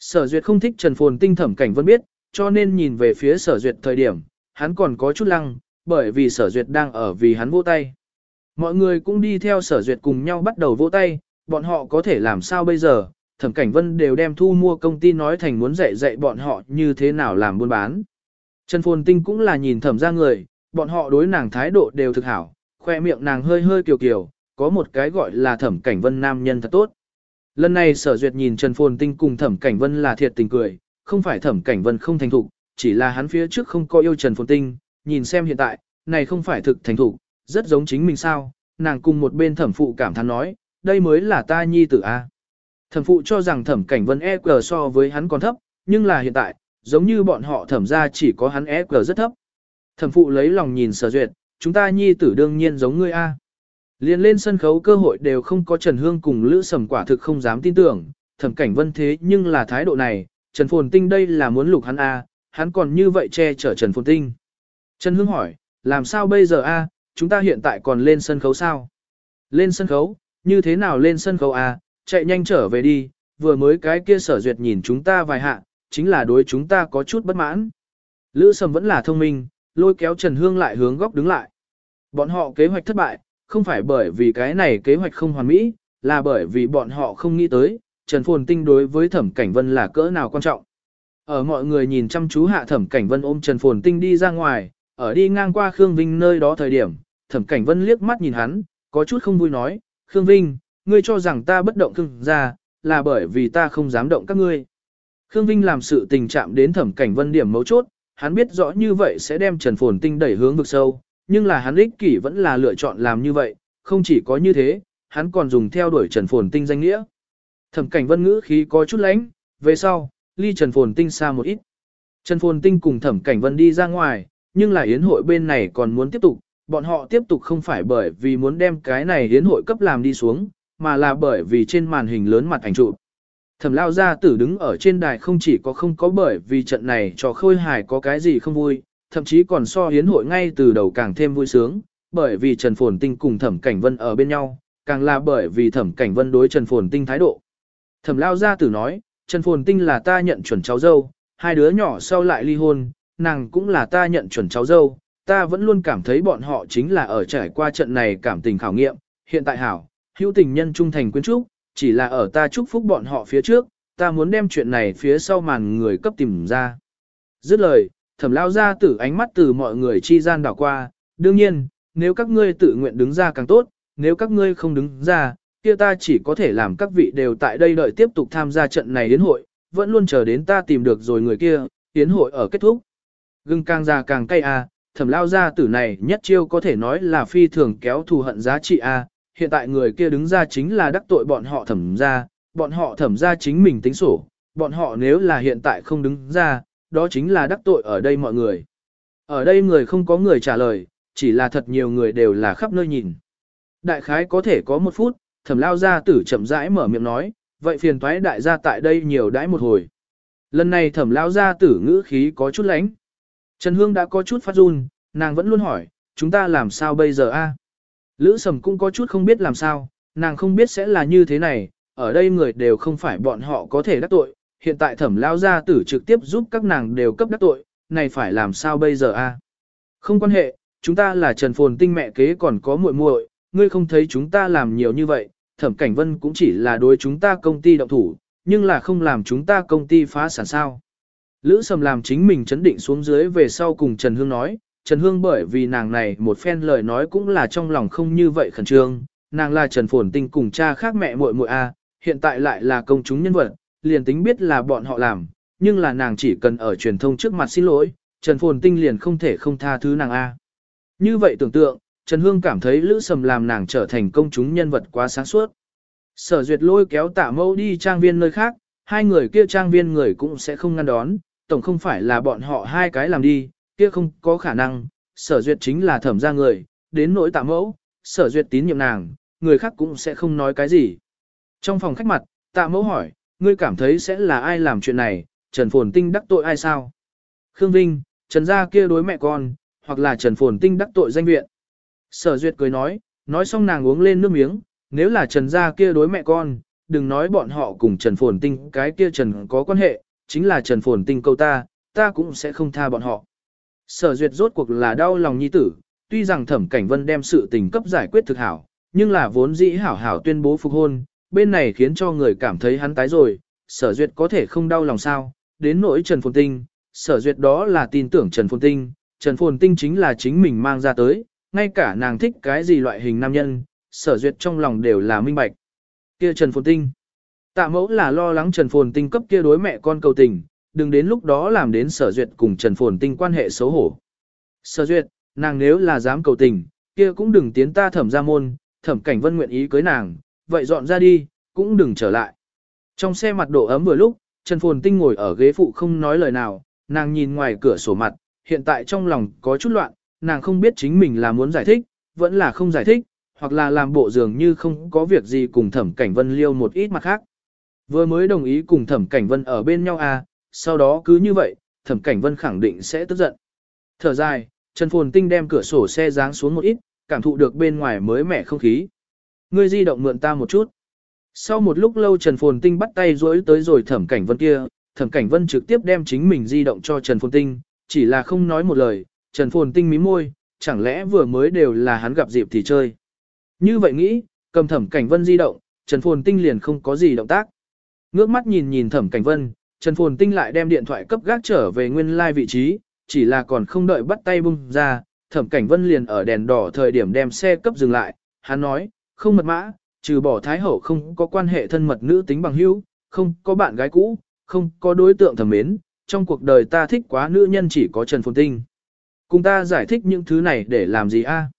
Sở duyệt không thích Trần Phồn Tinh thẩm cảnh vân biết, cho nên nhìn về phía sở duyệt thời điểm, hắn còn có chút lăng, bởi vì sở duyệt đang ở vì hắn vỗ tay. Mọi người cũng đi theo sở duyệt cùng nhau bắt đầu vỗ tay, bọn họ có thể làm sao bây giờ, thẩm cảnh vân đều đem thu mua công ty nói thành muốn dạy dạy bọn họ như thế nào làm buôn bán. Trần Phồn Tinh cũng là nhìn thẩm ra người, bọn họ đối nàng thái độ đều thực hảo, khoe miệng nàng hơi hơi kiều kiều, có một cái gọi là thẩm cảnh vân nam nhân thật tốt. Lần này sở duyệt nhìn Trần Phồn Tinh cùng thẩm cảnh vân là thiệt tình cười, không phải thẩm cảnh vân không thành thục, chỉ là hắn phía trước không có yêu Trần Phồn Tinh, nhìn xem hiện tại, này không phải thực thành thủ rất giống chính mình sao, nàng cùng một bên thẩm phụ cảm thán nói, đây mới là ta nhi tử A. Thẩm phụ cho rằng thẩm cảnh vân EQ so với hắn còn thấp, nhưng là hiện tại, giống như bọn họ thẩm ra chỉ có hắn EQ rất thấp. Thẩm phụ lấy lòng nhìn sở duyệt, chúng ta nhi tử đương nhiên giống ngươi A. Liên lên sân khấu cơ hội đều không có Trần Hương cùng Lữ Sầm quả thực không dám tin tưởng, thẩm cảnh vân thế nhưng là thái độ này, Trần Phồn Tinh đây là muốn lục hắn A, hắn còn như vậy che chở Trần Phồn Tinh. Trần Hương hỏi, làm sao bây giờ A, chúng ta hiện tại còn lên sân khấu sao? Lên sân khấu, như thế nào lên sân khấu A, chạy nhanh trở về đi, vừa mới cái kia sở duyệt nhìn chúng ta vài hạ, chính là đối chúng ta có chút bất mãn. Lữ Sầm vẫn là thông minh, lôi kéo Trần Hương lại hướng góc đứng lại. Bọn họ kế hoạch thất bại, không phải bởi vì cái này kế hoạch không hoàn mỹ, là bởi vì bọn họ không nghĩ tới, Trần Phồn Tinh đối với Thẩm Cảnh Vân là cỡ nào quan trọng. Ở mọi người nhìn chăm chú hạ Thẩm Cảnh Vân ôm Trần Phồn Tinh đi ra ngoài, ở đi ngang qua Khương Vinh nơi đó thời điểm, Thẩm Cảnh Vân liếc mắt nhìn hắn, có chút không vui nói, Khương Vinh, ngươi cho rằng ta bất động Khương ra, là bởi vì ta không dám động các ngươi. Khương Vinh làm sự tình chạm đến Thẩm Cảnh Vân điểm mấu chốt, hắn biết rõ như vậy sẽ đem Trần Phồn Tinh đẩy hướng vực sâu, nhưng là hắn ích kỷ vẫn là lựa chọn làm như vậy, không chỉ có như thế, hắn còn dùng theo đuổi Trần Phồn Tinh danh nghĩa. Thẩm cảnh vân ngữ khí có chút lánh, về sau, ly Trần Phồn Tinh xa một ít. Trần Phồn Tinh cùng thẩm cảnh vân đi ra ngoài, nhưng là yến hội bên này còn muốn tiếp tục, bọn họ tiếp tục không phải bởi vì muốn đem cái này yến hội cấp làm đi xuống, mà là bởi vì trên màn hình lớn mặt ảnh chụp. Thẩm lao gia tử đứng ở trên đài không chỉ có không có bởi vì trận này cho khôi hài có cái gì không vui, thậm chí còn so hiến hội ngay từ đầu càng thêm vui sướng, bởi vì Trần Phồn Tinh cùng Thẩm Cảnh Vân ở bên nhau, càng là bởi vì Thẩm Cảnh Vân đối Trần Phồn Tinh thái độ. Thẩm Lao Gia Tử nói, Trần Phồn Tinh là ta nhận chuẩn cháu dâu, hai đứa nhỏ sau lại ly hôn, nàng cũng là ta nhận chuẩn cháu dâu, ta vẫn luôn cảm thấy bọn họ chính là ở trải qua trận này cảm tình khảo nghiệm, hiện tại hảo, hữu tình nhân trung thành quyến trúc, chỉ là ở ta chúc phúc bọn họ phía trước, ta muốn đem chuyện này phía sau màn người cấp tìm ra. Dứt lời, thẩm lao ra tử ánh mắt từ mọi người chi gian đảo qua, đương nhiên, nếu các ngươi tự nguyện đứng ra càng tốt, nếu các ngươi không đứng ra, kia ta chỉ có thể làm các vị đều tại đây đợi tiếp tục tham gia trận này đến hội, vẫn luôn chờ đến ta tìm được rồi người kia, tiến hội ở kết thúc. Gừng càng già càng cay à, thẩm lao gia tử này nhất chiêu có thể nói là phi thường kéo thù hận giá trị à. hiện tại người kia đứng ra chính là đắc tội bọn họ thẩm ra, bọn họ thẩm ra chính mình tính sổ, bọn họ nếu là hiện tại không đứng ra, đó chính là đắc tội ở đây mọi người. Ở đây người không có người trả lời, chỉ là thật nhiều người đều là khắp nơi nhìn. Đại khái có thể có một phút, thẩm lao gia tử chậm rãi mở miệng nói, vậy phiền thoái đại gia tại đây nhiều đãi một hồi. Lần này thẩm lao gia tử ngữ khí có chút lánh. Trần Hương đã có chút phát run, nàng vẫn luôn hỏi, chúng ta làm sao bây giờ a? Lữ sầm cũng có chút không biết làm sao, nàng không biết sẽ là như thế này, ở đây người đều không phải bọn họ có thể đắc tội, hiện tại thẩm lao gia tử trực tiếp giúp các nàng đều cấp đắc tội, này phải làm sao bây giờ a? Không quan hệ, chúng ta là Trần Phồn Tinh mẹ kế còn có muội muội, ngươi không thấy chúng ta làm nhiều như vậy, Thẩm Cảnh Vân cũng chỉ là đối chúng ta công ty động thủ, nhưng là không làm chúng ta công ty phá sản sao. Lữ Sầm làm chính mình chấn định xuống dưới về sau cùng Trần Hương nói, Trần Hương bởi vì nàng này một phen lời nói cũng là trong lòng không như vậy khẩn trương, nàng là Trần Phồn Tinh cùng cha khác mẹ muội muội a, hiện tại lại là công chúng nhân vật, liền tính biết là bọn họ làm, nhưng là nàng chỉ cần ở truyền thông trước mặt xin lỗi, Trần Phồn Tinh liền không thể không tha thứ nàng A. Như vậy tưởng tượng, Trần Hương cảm thấy Lữ Sầm làm nàng trở thành công chúng nhân vật quá sáng suốt. Sở duyệt lôi kéo tạ mâu đi trang viên nơi khác, hai người kia trang viên người cũng sẽ không ngăn đón, tổng không phải là bọn họ hai cái làm đi, kia không có khả năng, sở duyệt chính là thẩm ra người, đến nỗi tạ mẫu, sở duyệt tín nhiệm nàng, người khác cũng sẽ không nói cái gì. Trong phòng khách mặt, tạ mẫu hỏi, ngươi cảm thấy sẽ là ai làm chuyện này, Trần Phồn Tinh đắc tội ai sao? Khương Vinh, Trần gia kia đối mẹ con, hoặc là Trần Phồn Tinh đắc tội danh viện. Sở Duyệt cười nói, nói xong nàng uống lên nước miếng, nếu là Trần gia kia đối mẹ con, đừng nói bọn họ cùng Trần Phồn Tinh cái kia Trần có quan hệ, chính là Trần Phồn Tinh câu ta, ta cũng sẽ không tha bọn họ. Sở Duyệt rốt cuộc là đau lòng nhi tử, tuy rằng Thẩm Cảnh Vân đem sự tình cấp giải quyết thực hảo, nhưng là vốn dĩ hảo hảo tuyên bố phục hôn, bên này khiến cho người cảm thấy hắn tái rồi, Sở Duyệt có thể không đau lòng sao, đến nỗi Trần Phồn Tinh, sở duyệt đó là tin tưởng Trần Phồn Tinh, Trần Phồn Tinh chính là chính mình mang ra tới, ngay cả nàng thích cái gì loại hình nam nhân, sở duyệt trong lòng đều là minh bạch. Kia Trần Phồn Tinh. Tạ mẫu là lo lắng Trần Phồn Tinh cấp kia đối mẹ con cầu tình, đừng đến lúc đó làm đến sở duyệt cùng Trần Phồn Tinh quan hệ xấu hổ. Sở duyệt, nàng nếu là dám cầu tình, kia cũng đừng tiến ta thẩm ra môn, thẩm cảnh vân nguyện ý cưới nàng, vậy dọn ra đi, cũng đừng trở lại. Trong xe mặt độ ấm vừa lúc, Trần Phồn Tinh ngồi ở ghế phụ không nói lời nào, nàng nhìn ngoài cửa sổ mặt, hiện tại trong lòng có chút loạn, nàng không biết chính mình là muốn giải thích, vẫn là không giải thích, hoặc là làm bộ dường như không có việc gì cùng thẩm cảnh vân liêu một ít mặt khác. Vừa mới đồng ý cùng thẩm cảnh vân ở bên nhau à, sau đó cứ như vậy, thẩm cảnh vân khẳng định sẽ tức giận. Thở dài, Trần Phồn Tinh đem cửa sổ xe giáng xuống một ít, cảm thụ được bên ngoài mới mẻ không khí. Ngươi di động mượn ta một chút. Sau một lúc lâu Trần Phồn Tinh bắt tay rối tới rồi thẩm cảnh vân kia, thẩm cảnh vân trực tiếp đem chính mình di động cho Trần Phồn Tinh, chỉ là không nói một lời, Trần Phồn Tinh mí môi, chẳng lẽ vừa mới đều là hắn gặp dịp thì chơi. Như vậy nghĩ, cầm thẩm cảnh vân di động, Trần Phồn Tinh liền không có gì động tác. Ngước mắt nhìn nhìn thẩm cảnh vân, Trần Phồn Tinh lại đem điện thoại cấp gác trở về nguyên lai like vị trí, chỉ là còn không đợi bắt tay bung ra, thẩm cảnh vân liền ở đèn đỏ thời điểm đem xe cấp dừng lại, hắn nói, không mật mã, trừ bỏ thái hậu không có quan hệ thân mật nữ tính bằng hữu, không có bạn gái cũ, không có đối tượng thầm mến, trong cuộc đời ta thích quá nữ nhân chỉ có Trần Phồn Tinh. Cùng ta giải thích những thứ này để làm gì a?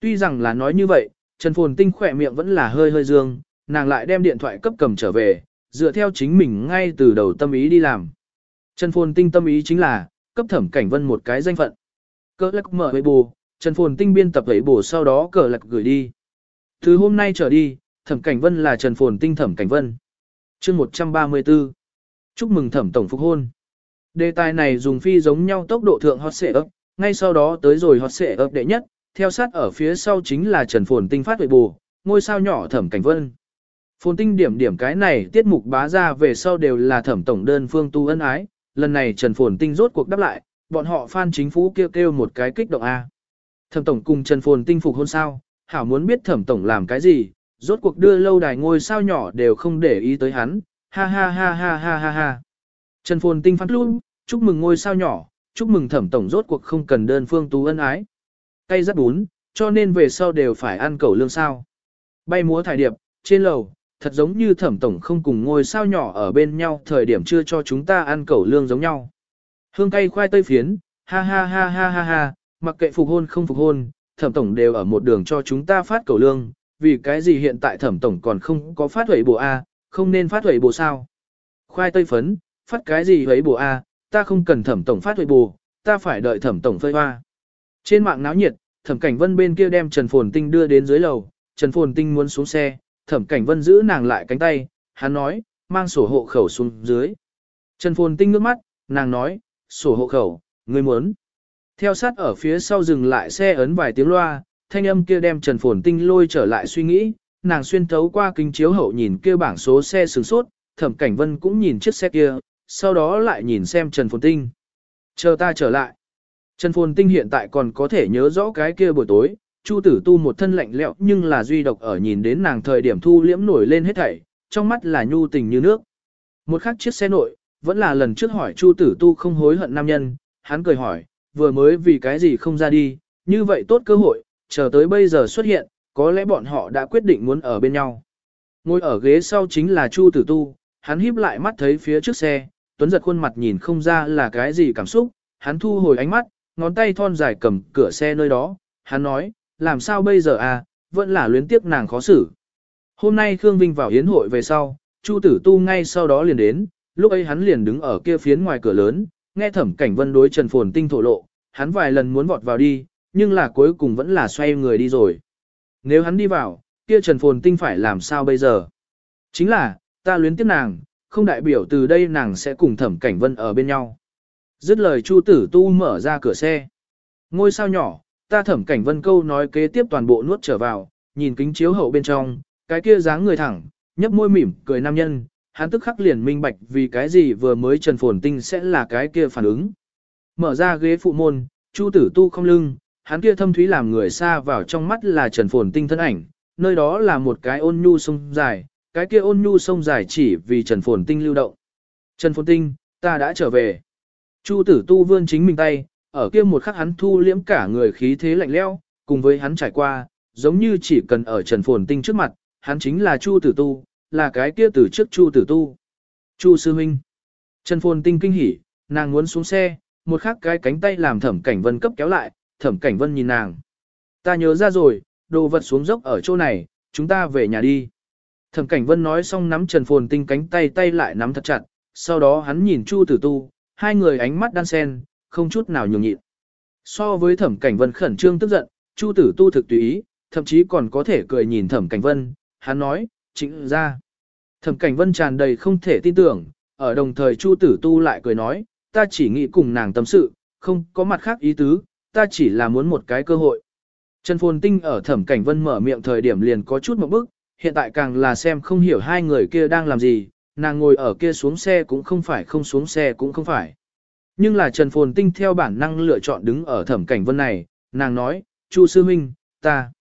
Tuy rằng là nói như vậy, Trần Phồn Tinh khỏe miệng vẫn là hơi hơi dương, nàng lại đem điện thoại cấp cầm trở về, dựa theo chính mình ngay từ đầu tâm ý đi làm. Trần Phồn Tinh tâm ý chính là, cấp thẩm cảnh vân một cái danh phận. Cỡ lạc mở với bù, Trần Phồn Tinh biên tập ấy bù sau đó cờ lạc gửi đi. Từ hôm nay trở đi, thẩm cảnh vân là Trần Phồn Tinh thẩm cảnh vân. chương 134. Chúc mừng thẩm tổng phục hôn. Đề tài này dùng phi giống nhau tốc độ thượng hot xệ ấp, ngay sau đó tới rồi hot xệ ấp đệ nhất, theo sát ở phía sau chính là Trần Phồn Tinh phát huệ bù, ngôi sao nhỏ thẩm cảnh vân. Phồn Tinh điểm điểm cái này tiết mục bá ra về sau đều là thẩm tổng đơn phương tu ân ái, lần này Trần Phồn Tinh rốt cuộc đáp lại, bọn họ fan chính phủ kêu kêu một cái kích động A. Thẩm tổng cùng Trần Phồn Tinh phục hôn sao, hảo muốn biết thẩm tổng làm cái gì, rốt cuộc đưa lâu đài ngôi sao nhỏ đều không để ý tới hắn, ha ha ha ha ha ha ha. Trần Phồn Tinh phát luôn, chúc mừng ngôi sao nhỏ, chúc mừng thẩm tổng rốt cuộc không cần đơn phương tú ân ái. Cây rất bún, cho nên về sau đều phải ăn cẩu lương sao. Bay múa thải điệp, trên lầu, thật giống như thẩm tổng không cùng ngôi sao nhỏ ở bên nhau thời điểm chưa cho chúng ta ăn cẩu lương giống nhau. Hương cay khoai tây phiến, ha ha ha ha ha ha, mặc kệ phục hôn không phục hôn, thẩm tổng đều ở một đường cho chúng ta phát cẩu lương, vì cái gì hiện tại thẩm tổng còn không có phát huẩy bộ A, không nên phát huẩy bộ sao. Khoai tây phấn, phát cái gì huẩy bộ A, ta không cần thẩm tổng phát huẩy bộ, ta phải đợi thẩm tổng phơi hoa. Trên mạng náo nhiệt, thẩm cảnh vân bên kia đem Trần Phồn Tinh đưa đến dưới lầu, Trần Phồn Tinh muốn xuống xe, thẩm cảnh vân giữ nàng lại cánh tay, hắn nói, mang sổ hộ khẩu xuống dưới. Trần Phồn Tinh ngước mắt, nàng nói, sổ hộ khẩu, ngươi muốn. Theo sát ở phía sau dừng lại xe ấn vài tiếng loa, thanh âm kia đem Trần Phồn Tinh lôi trở lại suy nghĩ, nàng xuyên thấu qua kính chiếu hậu nhìn kia bảng số xe sướng sốt, thẩm cảnh vân cũng nhìn chiếc xe kia, sau đó lại nhìn xem Trần Phồn Tinh. Chờ ta trở lại. Trần Phồn Tinh hiện tại còn có thể nhớ rõ cái kia buổi tối, Chu tử tu một thân lạnh lẽo nhưng là duy độc ở nhìn đến nàng thời điểm thu liễm nổi lên hết thảy, trong mắt là nhu tình như nước. Một khắc chiếc xe nội, vẫn là lần trước hỏi Chu tử tu không hối hận nam nhân, hắn cười hỏi, vừa mới vì cái gì không ra đi, như vậy tốt cơ hội, chờ tới bây giờ xuất hiện, có lẽ bọn họ đã quyết định muốn ở bên nhau. Ngồi ở ghế sau chính là Chu tử tu, hắn híp lại mắt thấy phía trước xe, tuấn giật khuôn mặt nhìn không ra là cái gì cảm xúc, hắn thu hồi ánh mắt, ngón tay thon dài cầm cửa xe nơi đó, hắn nói, làm sao bây giờ à, vẫn là luyến tiếc nàng khó xử. Hôm nay Khương Vinh vào hiến hội về sau, Chu Tử Tu ngay sau đó liền đến, lúc ấy hắn liền đứng ở kia phiến ngoài cửa lớn, nghe thẩm cảnh vân đối Trần Phồn Tinh thổ lộ, hắn vài lần muốn vọt vào đi, nhưng là cuối cùng vẫn là xoay người đi rồi. Nếu hắn đi vào, kia Trần Phồn Tinh phải làm sao bây giờ? Chính là, ta luyến tiếc nàng, không đại biểu từ đây nàng sẽ cùng thẩm cảnh vân ở bên nhau. Dứt lời Chu Tử Tu mở ra cửa xe. Ngôi sao nhỏ, ta thẩm cảnh vân câu nói kế tiếp toàn bộ nuốt trở vào, nhìn kính chiếu hậu bên trong, cái kia dáng người thẳng, nhấp môi mỉm, cười nam nhân, hắn tức khắc liền minh bạch vì cái gì vừa mới Trần Phồn Tinh sẽ là cái kia phản ứng. Mở ra ghế phụ môn, Chu Tử Tu không lưng, hắn kia thâm thúy làm người xa vào trong mắt là Trần Phồn Tinh thân ảnh, nơi đó là một cái ôn nhu sông dài, cái kia ôn nhu sông dài chỉ vì Trần Phồn Tinh lưu động. Trần Phồn Tinh, ta đã trở về. Chu tử tu vươn chính mình tay, ở kia một khắc hắn thu liễm cả người khí thế lạnh lẽo, cùng với hắn trải qua, giống như chỉ cần ở Trần Phồn Tinh trước mặt, hắn chính là Chu tử tu, là cái kia từ trước Chu tử tu. Chu sư Minh Trần Phồn Tinh kinh hỉ, nàng muốn xuống xe, một khắc cái cánh tay làm thẩm cảnh vân cấp kéo lại, thẩm cảnh vân nhìn nàng. Ta nhớ ra rồi, đồ vật xuống dốc ở chỗ này, chúng ta về nhà đi. Thẩm cảnh vân nói xong nắm Trần Phồn Tinh cánh tay tay lại nắm thật chặt, sau đó hắn nhìn Chu tử tu, hai người ánh mắt đan sen, không chút nào nhường nhịn. So với thẩm cảnh vân khẩn trương tức giận, Chu tử tu thực tùy ý, thậm chí còn có thể cười nhìn thẩm cảnh vân, hắn nói, chính ra. Thẩm cảnh vân tràn đầy không thể tin tưởng, ở đồng thời Chu tử tu lại cười nói, ta chỉ nghĩ cùng nàng tâm sự, không có mặt khác ý tứ, ta chỉ là muốn một cái cơ hội. Trần Phồn Tinh ở thẩm cảnh vân mở miệng thời điểm liền có chút một bức, hiện tại càng là xem không hiểu hai người kia đang làm gì, nàng ngồi ở kia xuống xe cũng không phải không xuống xe cũng không phải. Nhưng là Trần Phồn Tinh theo bản năng lựa chọn đứng ở thẩm cảnh vân này, nàng nói, Chu Sư Minh, ta.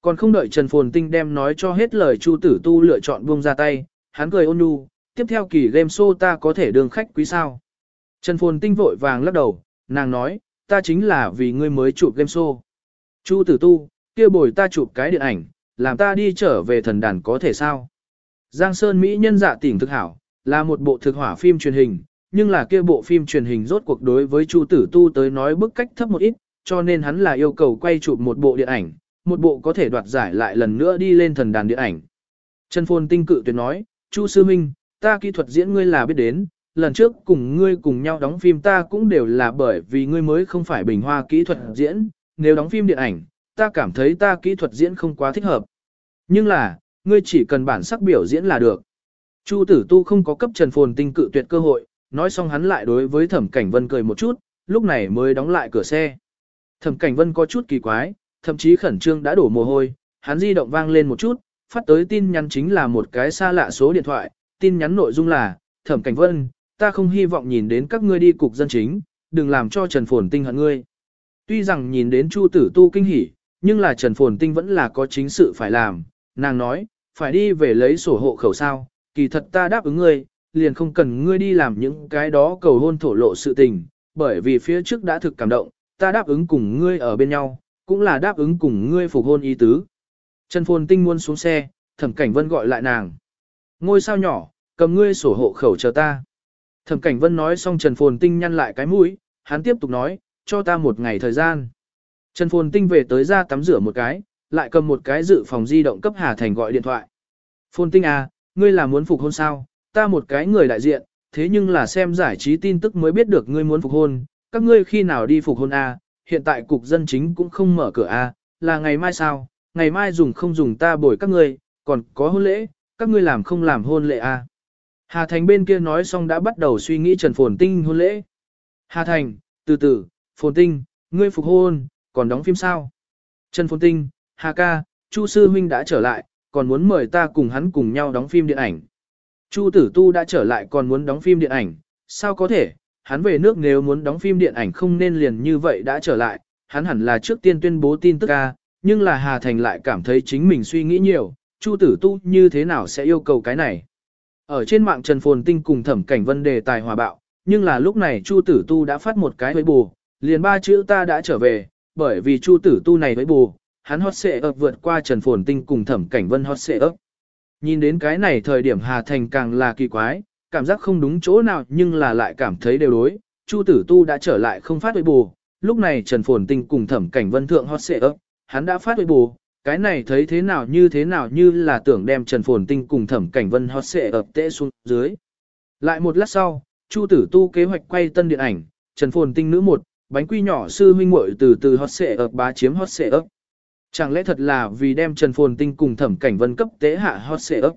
Còn không đợi Trần Phồn Tinh đem nói cho hết lời Chu Tử Tu lựa chọn buông ra tay, hắn cười ôn nhu, tiếp theo kỳ game show ta có thể đường khách quý sao. Trần Phồn Tinh vội vàng lắc đầu, nàng nói, ta chính là vì ngươi mới chụp game show. Chu Tử Tu, kia bồi ta chụp cái điện ảnh, làm ta đi trở về thần đàn có thể sao? Giang Sơn Mỹ nhân dạ tỉnh thực hảo, là một bộ thực hỏa phim truyền hình, nhưng là kia bộ phim truyền hình rốt cuộc đối với Chu Tử Tu tới nói bức cách thấp một ít, cho nên hắn là yêu cầu quay chụp một bộ điện ảnh, một bộ có thể đoạt giải lại lần nữa đi lên thần đàn điện ảnh. Trần Phồn Tinh cự tuyệt nói, Chu Sư Minh, ta kỹ thuật diễn ngươi là biết đến, lần trước cùng ngươi cùng nhau đóng phim ta cũng đều là bởi vì ngươi mới không phải bình hoa kỹ thuật diễn, nếu đóng phim điện ảnh, ta cảm thấy ta kỹ thuật diễn không quá thích hợp. Nhưng là, ngươi chỉ cần bản sắc biểu diễn là được. Chu tử tu không có cấp Trần Phồn Tinh cự tuyệt cơ hội, nói xong hắn lại đối với Thẩm Cảnh Vân cười một chút, lúc này mới đóng lại cửa xe. Thẩm Cảnh Vân có chút kỳ quái, thậm chí khẩn trương đã đổ mồ hôi, hắn di động vang lên một chút, phát tới tin nhắn chính là một cái xa lạ số điện thoại, tin nhắn nội dung là, Thẩm Cảnh Vân, ta không hy vọng nhìn đến các ngươi đi cục dân chính, đừng làm cho Trần Phồn Tinh hận ngươi. Tuy rằng nhìn đến Chu Tử Tu kinh hỉ, nhưng là Trần Phồn Tinh vẫn là có chính sự phải làm, nàng nói, phải đi về lấy sổ hộ khẩu sao, kỳ thật ta đáp ứng ngươi, liền không cần ngươi đi làm những cái đó cầu hôn thổ lộ sự tình, bởi vì phía trước đã thực cảm động, ta đáp ứng cùng ngươi ở bên nhau, cũng là đáp ứng cùng ngươi phục hôn ý tứ. Trần Phồn Tinh muốn xuống xe, Thẩm Cảnh Vân gọi lại nàng. Ngôi sao nhỏ, cầm ngươi sổ hộ khẩu chờ ta. Thẩm Cảnh Vân nói xong Trần Phồn Tinh nhăn lại cái mũi, hắn tiếp tục nói, cho ta một ngày thời gian. Trần Phồn Tinh về tới ra tắm rửa một cái, lại cầm một cái dự phòng di động cấp Hà Thành gọi điện thoại. Phồn Tinh à, ngươi là muốn phục hôn sao? Ta một cái người đại diện, thế nhưng là xem giải trí tin tức mới biết được ngươi muốn phục hôn. Các ngươi khi nào đi phục hôn à? Hiện tại cục dân chính cũng không mở cửa à? Là ngày mai sao? Ngày mai dùng không dùng ta bồi các ngươi, còn có hôn lễ, các ngươi làm không làm hôn lễ à? Hà Thành bên kia nói xong đã bắt đầu suy nghĩ Trần Phồn Tinh hôn lễ. Hà Thành, từ từ, Phồn Tinh, ngươi phục hôn, còn đóng phim sao? Trần Phồn Tinh, Hà ca, Chu Sư Huynh đã trở lại, còn muốn mời ta cùng hắn cùng nhau đóng phim điện ảnh. Chu Tử Tu đã trở lại còn muốn đóng phim điện ảnh, sao có thể, hắn về nước nếu muốn đóng phim điện ảnh không nên liền như vậy đã trở lại, hắn hẳn là trước tiên tuyên bố tin tức ca, nhưng là Hà Thành lại cảm thấy chính mình suy nghĩ nhiều, Chu Tử Tu như thế nào sẽ yêu cầu cái này. Ở trên mạng Trần Phồn Tinh cùng thẩm cảnh vân đề tài hòa bạo, nhưng là lúc này Chu Tử Tu đã phát một cái với bù, liền ba chữ ta đã trở về, bởi vì Chu Tử Tu này với bù, hắn hot xệ ấp vượt qua Trần Phồn Tinh cùng thẩm cảnh vân hot xệ ấp. Nhìn đến cái này thời điểm Hà Thành càng là kỳ quái, cảm giác không đúng chỗ nào nhưng là lại cảm thấy đều đối, Chu Tử Tu đã trở lại không phát huy bù, lúc này Trần Phồn Tinh cùng thẩm cảnh vân thượng hot xệ ấp, hắn đã phát huy bù, cái này thấy thế nào như thế nào như là tưởng đem Trần Phồn Tinh cùng thẩm cảnh vân hot xệ ập tệ xuống dưới. Lại một lát sau, Chu Tử Tu kế hoạch quay tân điện ảnh, Trần Phồn Tinh nữ một, bánh quy nhỏ sư huynh muội từ từ hot xệ ập bá chiếm hot xệ ấp. Chẳng lẽ thật là vì đem Trần Phồn Tinh cùng thẩm cảnh vân cấp tế hạ hot xệ ấp.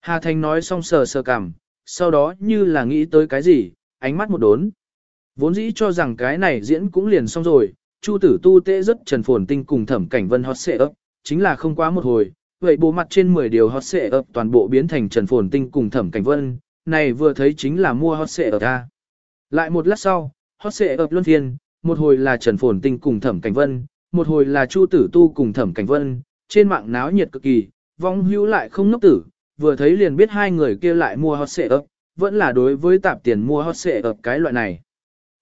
Hà Thành nói xong sờ sờ cằm, sau đó như là nghĩ tới cái gì, ánh mắt một đốn. Vốn dĩ cho rằng cái này diễn cũng liền xong rồi, Chu Tử Tu tế rất Trần Phồn Tinh cùng thẩm cảnh vân hot xệ ấp, chính là không quá một hồi, vậy bộ mặt trên 10 điều hot xệ ấp toàn bộ biến thành Trần Phồn Tinh cùng thẩm cảnh vân, này vừa thấy chính là mua hot xệ ấp ta. Lại một lát sau, hot xệ ấp luân thiên, một hồi là Trần Phồn Tinh cùng thẩm cảnh vân, một hồi là Chu Tử Tu cùng thẩm cảnh vân, trên mạng náo nhiệt cực kỳ, vong hữu lại không ngốc tử, vừa thấy liền biết hai người kia lại mua hot xệ ấp, vẫn là đối với tạp tiền mua hot xệ ấp cái loại này.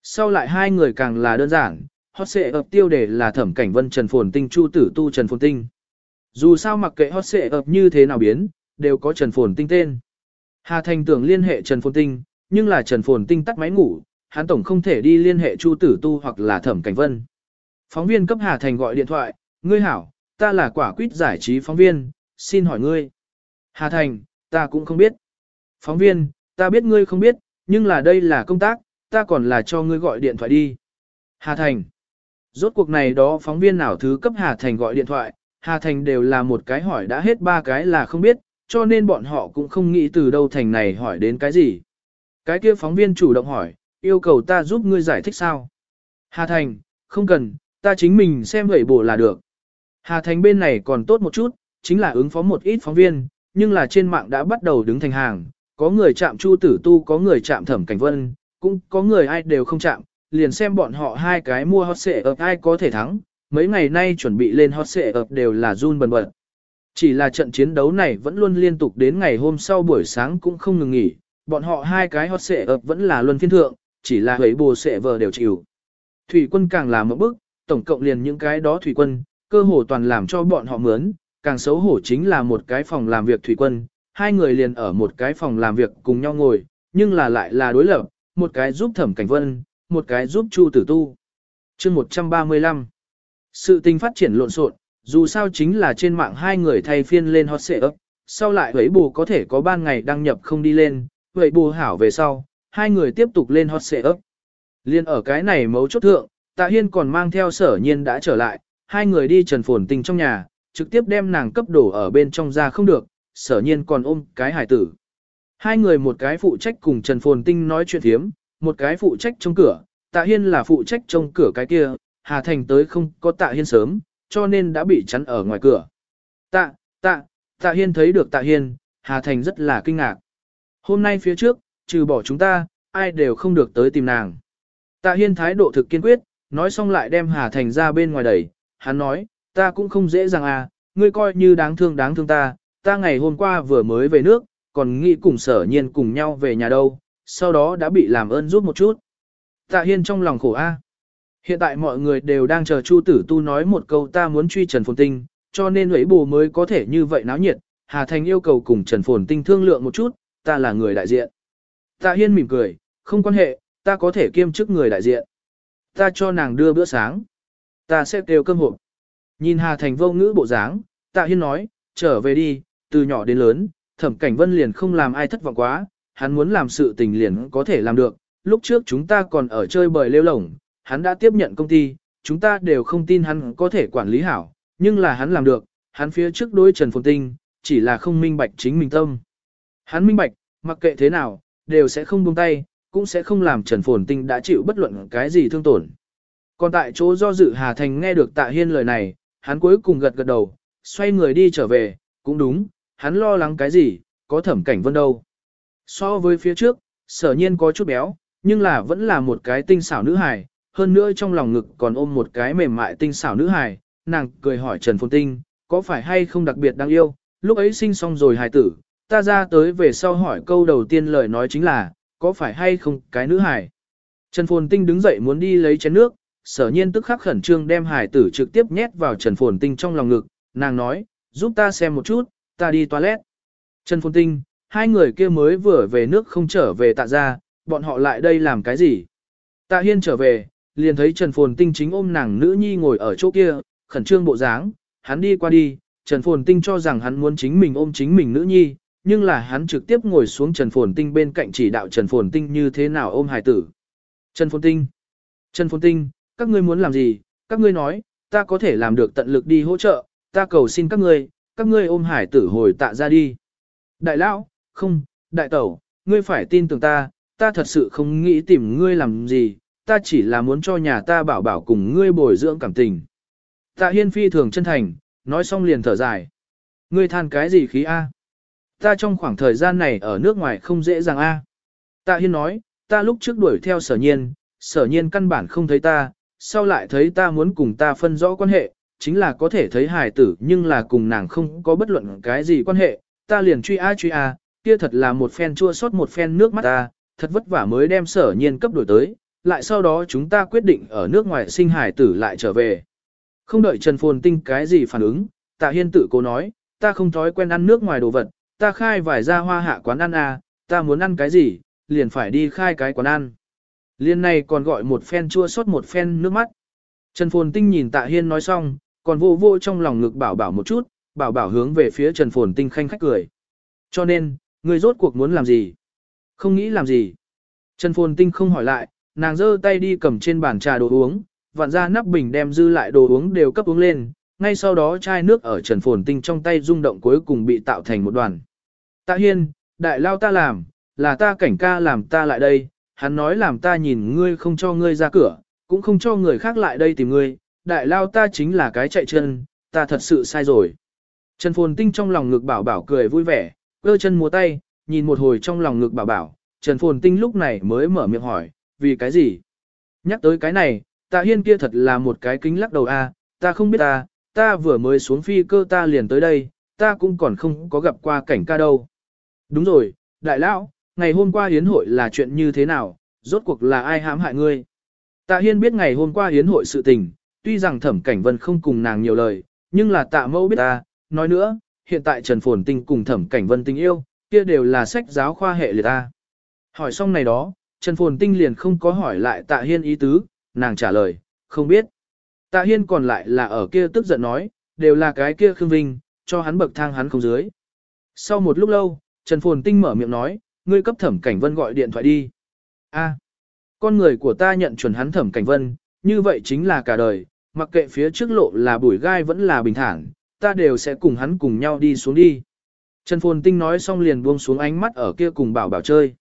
Sau lại hai người càng là đơn giản, hot xệ ập tiêu đề là thẩm cảnh vân Trần Phồn Tinh Chu tử tu Trần Phồn Tinh. Dù sao mặc kệ hot xệ ập như thế nào biến, đều có Trần Phồn Tinh tên. Hà Thành tưởng liên hệ Trần Phồn Tinh, nhưng là Trần Phồn Tinh tắt máy ngủ, hắn tổng không thể đi liên hệ Chu tử tu hoặc là thẩm cảnh vân. Phóng viên cấp Hà Thành gọi điện thoại, ngươi hảo, ta là quả quýt giải trí phóng viên, xin hỏi ngươi. Hà Thành, ta cũng không biết. Phóng viên, ta biết ngươi không biết, nhưng là đây là công tác, ta còn là cho ngươi gọi điện thoại đi. Hà Thành. Rốt cuộc này đó phóng viên nào thứ cấp Hà Thành gọi điện thoại, Hà Thành đều là một cái hỏi đã hết ba cái là không biết, cho nên bọn họ cũng không nghĩ từ đâu Thành này hỏi đến cái gì. Cái kia phóng viên chủ động hỏi, yêu cầu ta giúp ngươi giải thích sao? Hà Thành, không cần, ta chính mình xem vậy bổ là được. Hà Thành bên này còn tốt một chút, chính là ứng phó một ít phóng viên, nhưng là trên mạng đã bắt đầu đứng thành hàng, có người chạm Chu Tử Tu có người chạm Thẩm Cảnh Vân, cũng có người ai đều không chạm, liền xem bọn họ hai cái mua hot xệ ập ai có thể thắng, mấy ngày nay chuẩn bị lên hot xệ ập đều là run bần bật. Chỉ là trận chiến đấu này vẫn luôn liên tục đến ngày hôm sau buổi sáng cũng không ngừng nghỉ, bọn họ hai cái hot xệ ập vẫn là luân phiên thượng, chỉ là hấy bồ xệ vờ đều chịu. Thủy quân càng là một bức, tổng cộng liền những cái đó thủy quân, cơ hồ toàn làm cho bọn họ mướn, càng xấu hổ chính là một cái phòng làm việc thủy quân, hai người liền ở một cái phòng làm việc cùng nhau ngồi, nhưng là lại là đối lập, một cái giúp thẩm cảnh vân, một cái giúp chu tử tu. chương 135 Sự tình phát triển lộn xộn, dù sao chính là trên mạng hai người thay phiên lên hot xệ ấp, sau lại Huệ bù có thể có ban ngày đăng nhập không đi lên, Huệ bù hảo về sau, hai người tiếp tục lên hot xệ ấp. Liên ở cái này mấu chốt thượng, tạ hiên còn mang theo sở nhiên đã trở lại, hai người đi trần phồn tình trong nhà, trực tiếp đem nàng cấp đổ ở bên trong ra không được, sở nhiên còn ôm cái hải tử. Hai người một cái phụ trách cùng Trần Phồn Tinh nói chuyện thiếm, một cái phụ trách trong cửa, tạ hiên là phụ trách trong cửa cái kia, Hà Thành tới không có tạ hiên sớm, cho nên đã bị chắn ở ngoài cửa. Tạ, tạ, tạ hiên thấy được tạ hiên, Hà Thành rất là kinh ngạc. Hôm nay phía trước, trừ bỏ chúng ta, ai đều không được tới tìm nàng. Tạ hiên thái độ thực kiên quyết, nói xong lại đem Hà Thành ra bên ngoài đẩy, hắn nói, ta cũng không dễ dàng à, ngươi coi như đáng thương đáng thương ta, ta ngày hôm qua vừa mới về nước, còn nghĩ cùng sở nhiên cùng nhau về nhà đâu, sau đó đã bị làm ơn giúp một chút. Tạ Hiên trong lòng khổ a. Hiện tại mọi người đều đang chờ Chu Tử Tu nói một câu ta muốn truy Trần Phồn Tinh, cho nên ấy bù mới có thể như vậy náo nhiệt, Hà Thành yêu cầu cùng Trần Phồn Tinh thương lượng một chút, ta là người đại diện. Tạ Hiên mỉm cười, không quan hệ, ta có thể kiêm chức người đại diện. Ta cho nàng đưa bữa sáng. Ta sẽ kêu cơm hộp. Nhìn Hà Thành vô ngữ bộ dáng, Tạ Hiên nói, trở về đi, từ nhỏ đến lớn, thẩm cảnh vân liền không làm ai thất vọng quá, hắn muốn làm sự tình liền có thể làm được. Lúc trước chúng ta còn ở chơi bời lêu lổng, hắn đã tiếp nhận công ty, chúng ta đều không tin hắn có thể quản lý hảo, nhưng là hắn làm được, hắn phía trước đối Trần Phồn Tinh, chỉ là không minh bạch chính mình tâm. Hắn minh bạch, mặc kệ thế nào, đều sẽ không buông tay, cũng sẽ không làm Trần Phồn Tinh đã chịu bất luận cái gì thương tổn. Còn tại chỗ do dự Hà Thành nghe được Tạ Hiên lời này, hắn cuối cùng gật gật đầu, xoay người đi trở về, cũng đúng, hắn lo lắng cái gì, có thẩm cảnh vân đâu. So với phía trước, sở nhiên có chút béo, nhưng là vẫn là một cái tinh xảo nữ hài, hơn nữa trong lòng ngực còn ôm một cái mềm mại tinh xảo nữ hài, nàng cười hỏi Trần Phồn Tinh, có phải hay không đặc biệt đáng yêu, lúc ấy sinh xong rồi hài tử, ta ra tới về sau hỏi câu đầu tiên lời nói chính là, có phải hay không cái nữ hải Trần Phồn Tinh đứng dậy muốn đi lấy chén nước, sở nhiên tức khắc khẩn trương đem hải tử trực tiếp nhét vào Trần Phồn Tinh trong lòng ngực, nàng nói, giúp ta xem một chút, ta đi toilet. Trần Phồn Tinh, hai người kia mới vừa về nước không trở về tạ ra, bọn họ lại đây làm cái gì? Tạ Hiên trở về, liền thấy Trần Phồn Tinh chính ôm nàng nữ nhi ngồi ở chỗ kia, khẩn trương bộ dáng, hắn đi qua đi, Trần Phồn Tinh cho rằng hắn muốn chính mình ôm chính mình nữ nhi, nhưng là hắn trực tiếp ngồi xuống Trần Phồn Tinh bên cạnh chỉ đạo Trần Phồn Tinh như thế nào ôm hài tử. Trần Phồn Tinh, Trần Phồn Tinh, các ngươi muốn làm gì, các ngươi nói, ta có thể làm được tận lực đi hỗ trợ, ta cầu xin các ngươi, các ngươi ôm hải tử hồi tạ ra đi. Đại lão, không, đại tẩu, ngươi phải tin tưởng ta, ta thật sự không nghĩ tìm ngươi làm gì, ta chỉ là muốn cho nhà ta bảo bảo cùng ngươi bồi dưỡng cảm tình. Tạ hiên phi thường chân thành, nói xong liền thở dài. Ngươi than cái gì khí A? Ta trong khoảng thời gian này ở nước ngoài không dễ dàng A. Tạ hiên nói, ta lúc trước đuổi theo sở nhiên, sở nhiên căn bản không thấy ta, sau lại thấy ta muốn cùng ta phân rõ quan hệ, chính là có thể thấy hài tử nhưng là cùng nàng không có bất luận cái gì quan hệ, ta liền truy a truy a, kia thật là một phen chua xót một phen nước mắt ta, thật vất vả mới đem sở nhiên cấp đổi tới, lại sau đó chúng ta quyết định ở nước ngoài sinh hải tử lại trở về. Không đợi Trần Phồn Tinh cái gì phản ứng, Tạ Hiên tự cố nói, ta không thói quen ăn nước ngoài đồ vật, ta khai vài ra hoa hạ quán ăn à, ta muốn ăn cái gì, liền phải đi khai cái quán ăn. Liên này còn gọi một phen chua sót một phen nước mắt. Trần Phồn Tinh nhìn Tạ Hiên nói xong, còn vô vô trong lòng ngực bảo bảo một chút, bảo bảo hướng về phía Trần Phồn Tinh khanh khách cười. Cho nên, người rốt cuộc muốn làm gì? Không nghĩ làm gì? Trần Phồn Tinh không hỏi lại, nàng giơ tay đi cầm trên bàn trà đồ uống, vặn ra nắp bình đem dư lại đồ uống đều cấp uống lên, ngay sau đó chai nước ở Trần Phồn Tinh trong tay rung động cuối cùng bị tạo thành một đoàn. Tạ Hiên, đại lao ta làm, là ta cảnh ca làm ta lại đây, hắn nói làm ta nhìn ngươi không cho ngươi ra cửa, cũng không cho người khác lại đây tìm ngươi, đại lao ta chính là cái chạy chân, ta thật sự sai rồi. Trần Phồn Tinh trong lòng ngực bảo bảo cười vui vẻ, cơ chân múa tay, nhìn một hồi trong lòng ngực bảo bảo, Trần Phồn Tinh lúc này mới mở miệng hỏi, vì cái gì? Nhắc tới cái này, tạ hiên kia thật là một cái kính lắc đầu a, ta không biết ta, ta vừa mới xuống phi cơ ta liền tới đây, ta cũng còn không có gặp qua cảnh ca đâu. Đúng rồi, đại lão, ngày hôm qua hiến hội là chuyện như thế nào, rốt cuộc là ai hãm hại ngươi? Tạ hiên biết ngày hôm qua hiến hội sự tình, tuy rằng thẩm cảnh vân không cùng nàng nhiều lời, nhưng là tạ mẫu biết ta, nói nữa, hiện tại Trần Phồn Tinh cùng thẩm cảnh vân tình yêu, kia đều là sách giáo khoa hệ liệt ta. Hỏi xong này đó, Trần Phồn Tinh liền không có hỏi lại tạ hiên ý tứ, nàng trả lời, không biết. Tạ hiên còn lại là ở kia tức giận nói, đều là cái kia khương vinh, cho hắn bậc thang hắn không dưới. Sau một lúc lâu, Trần Phồn Tinh mở miệng nói, ngươi cấp thẩm cảnh vân gọi điện thoại đi. A, con người của ta nhận chuẩn hắn thẩm cảnh vân, như vậy chính là cả đời, mặc kệ phía trước lộ là bụi gai vẫn là bình thản, ta đều sẽ cùng hắn cùng nhau đi xuống đi. Trần Phồn Tinh nói xong liền buông xuống ánh mắt ở kia cùng bảo bảo chơi.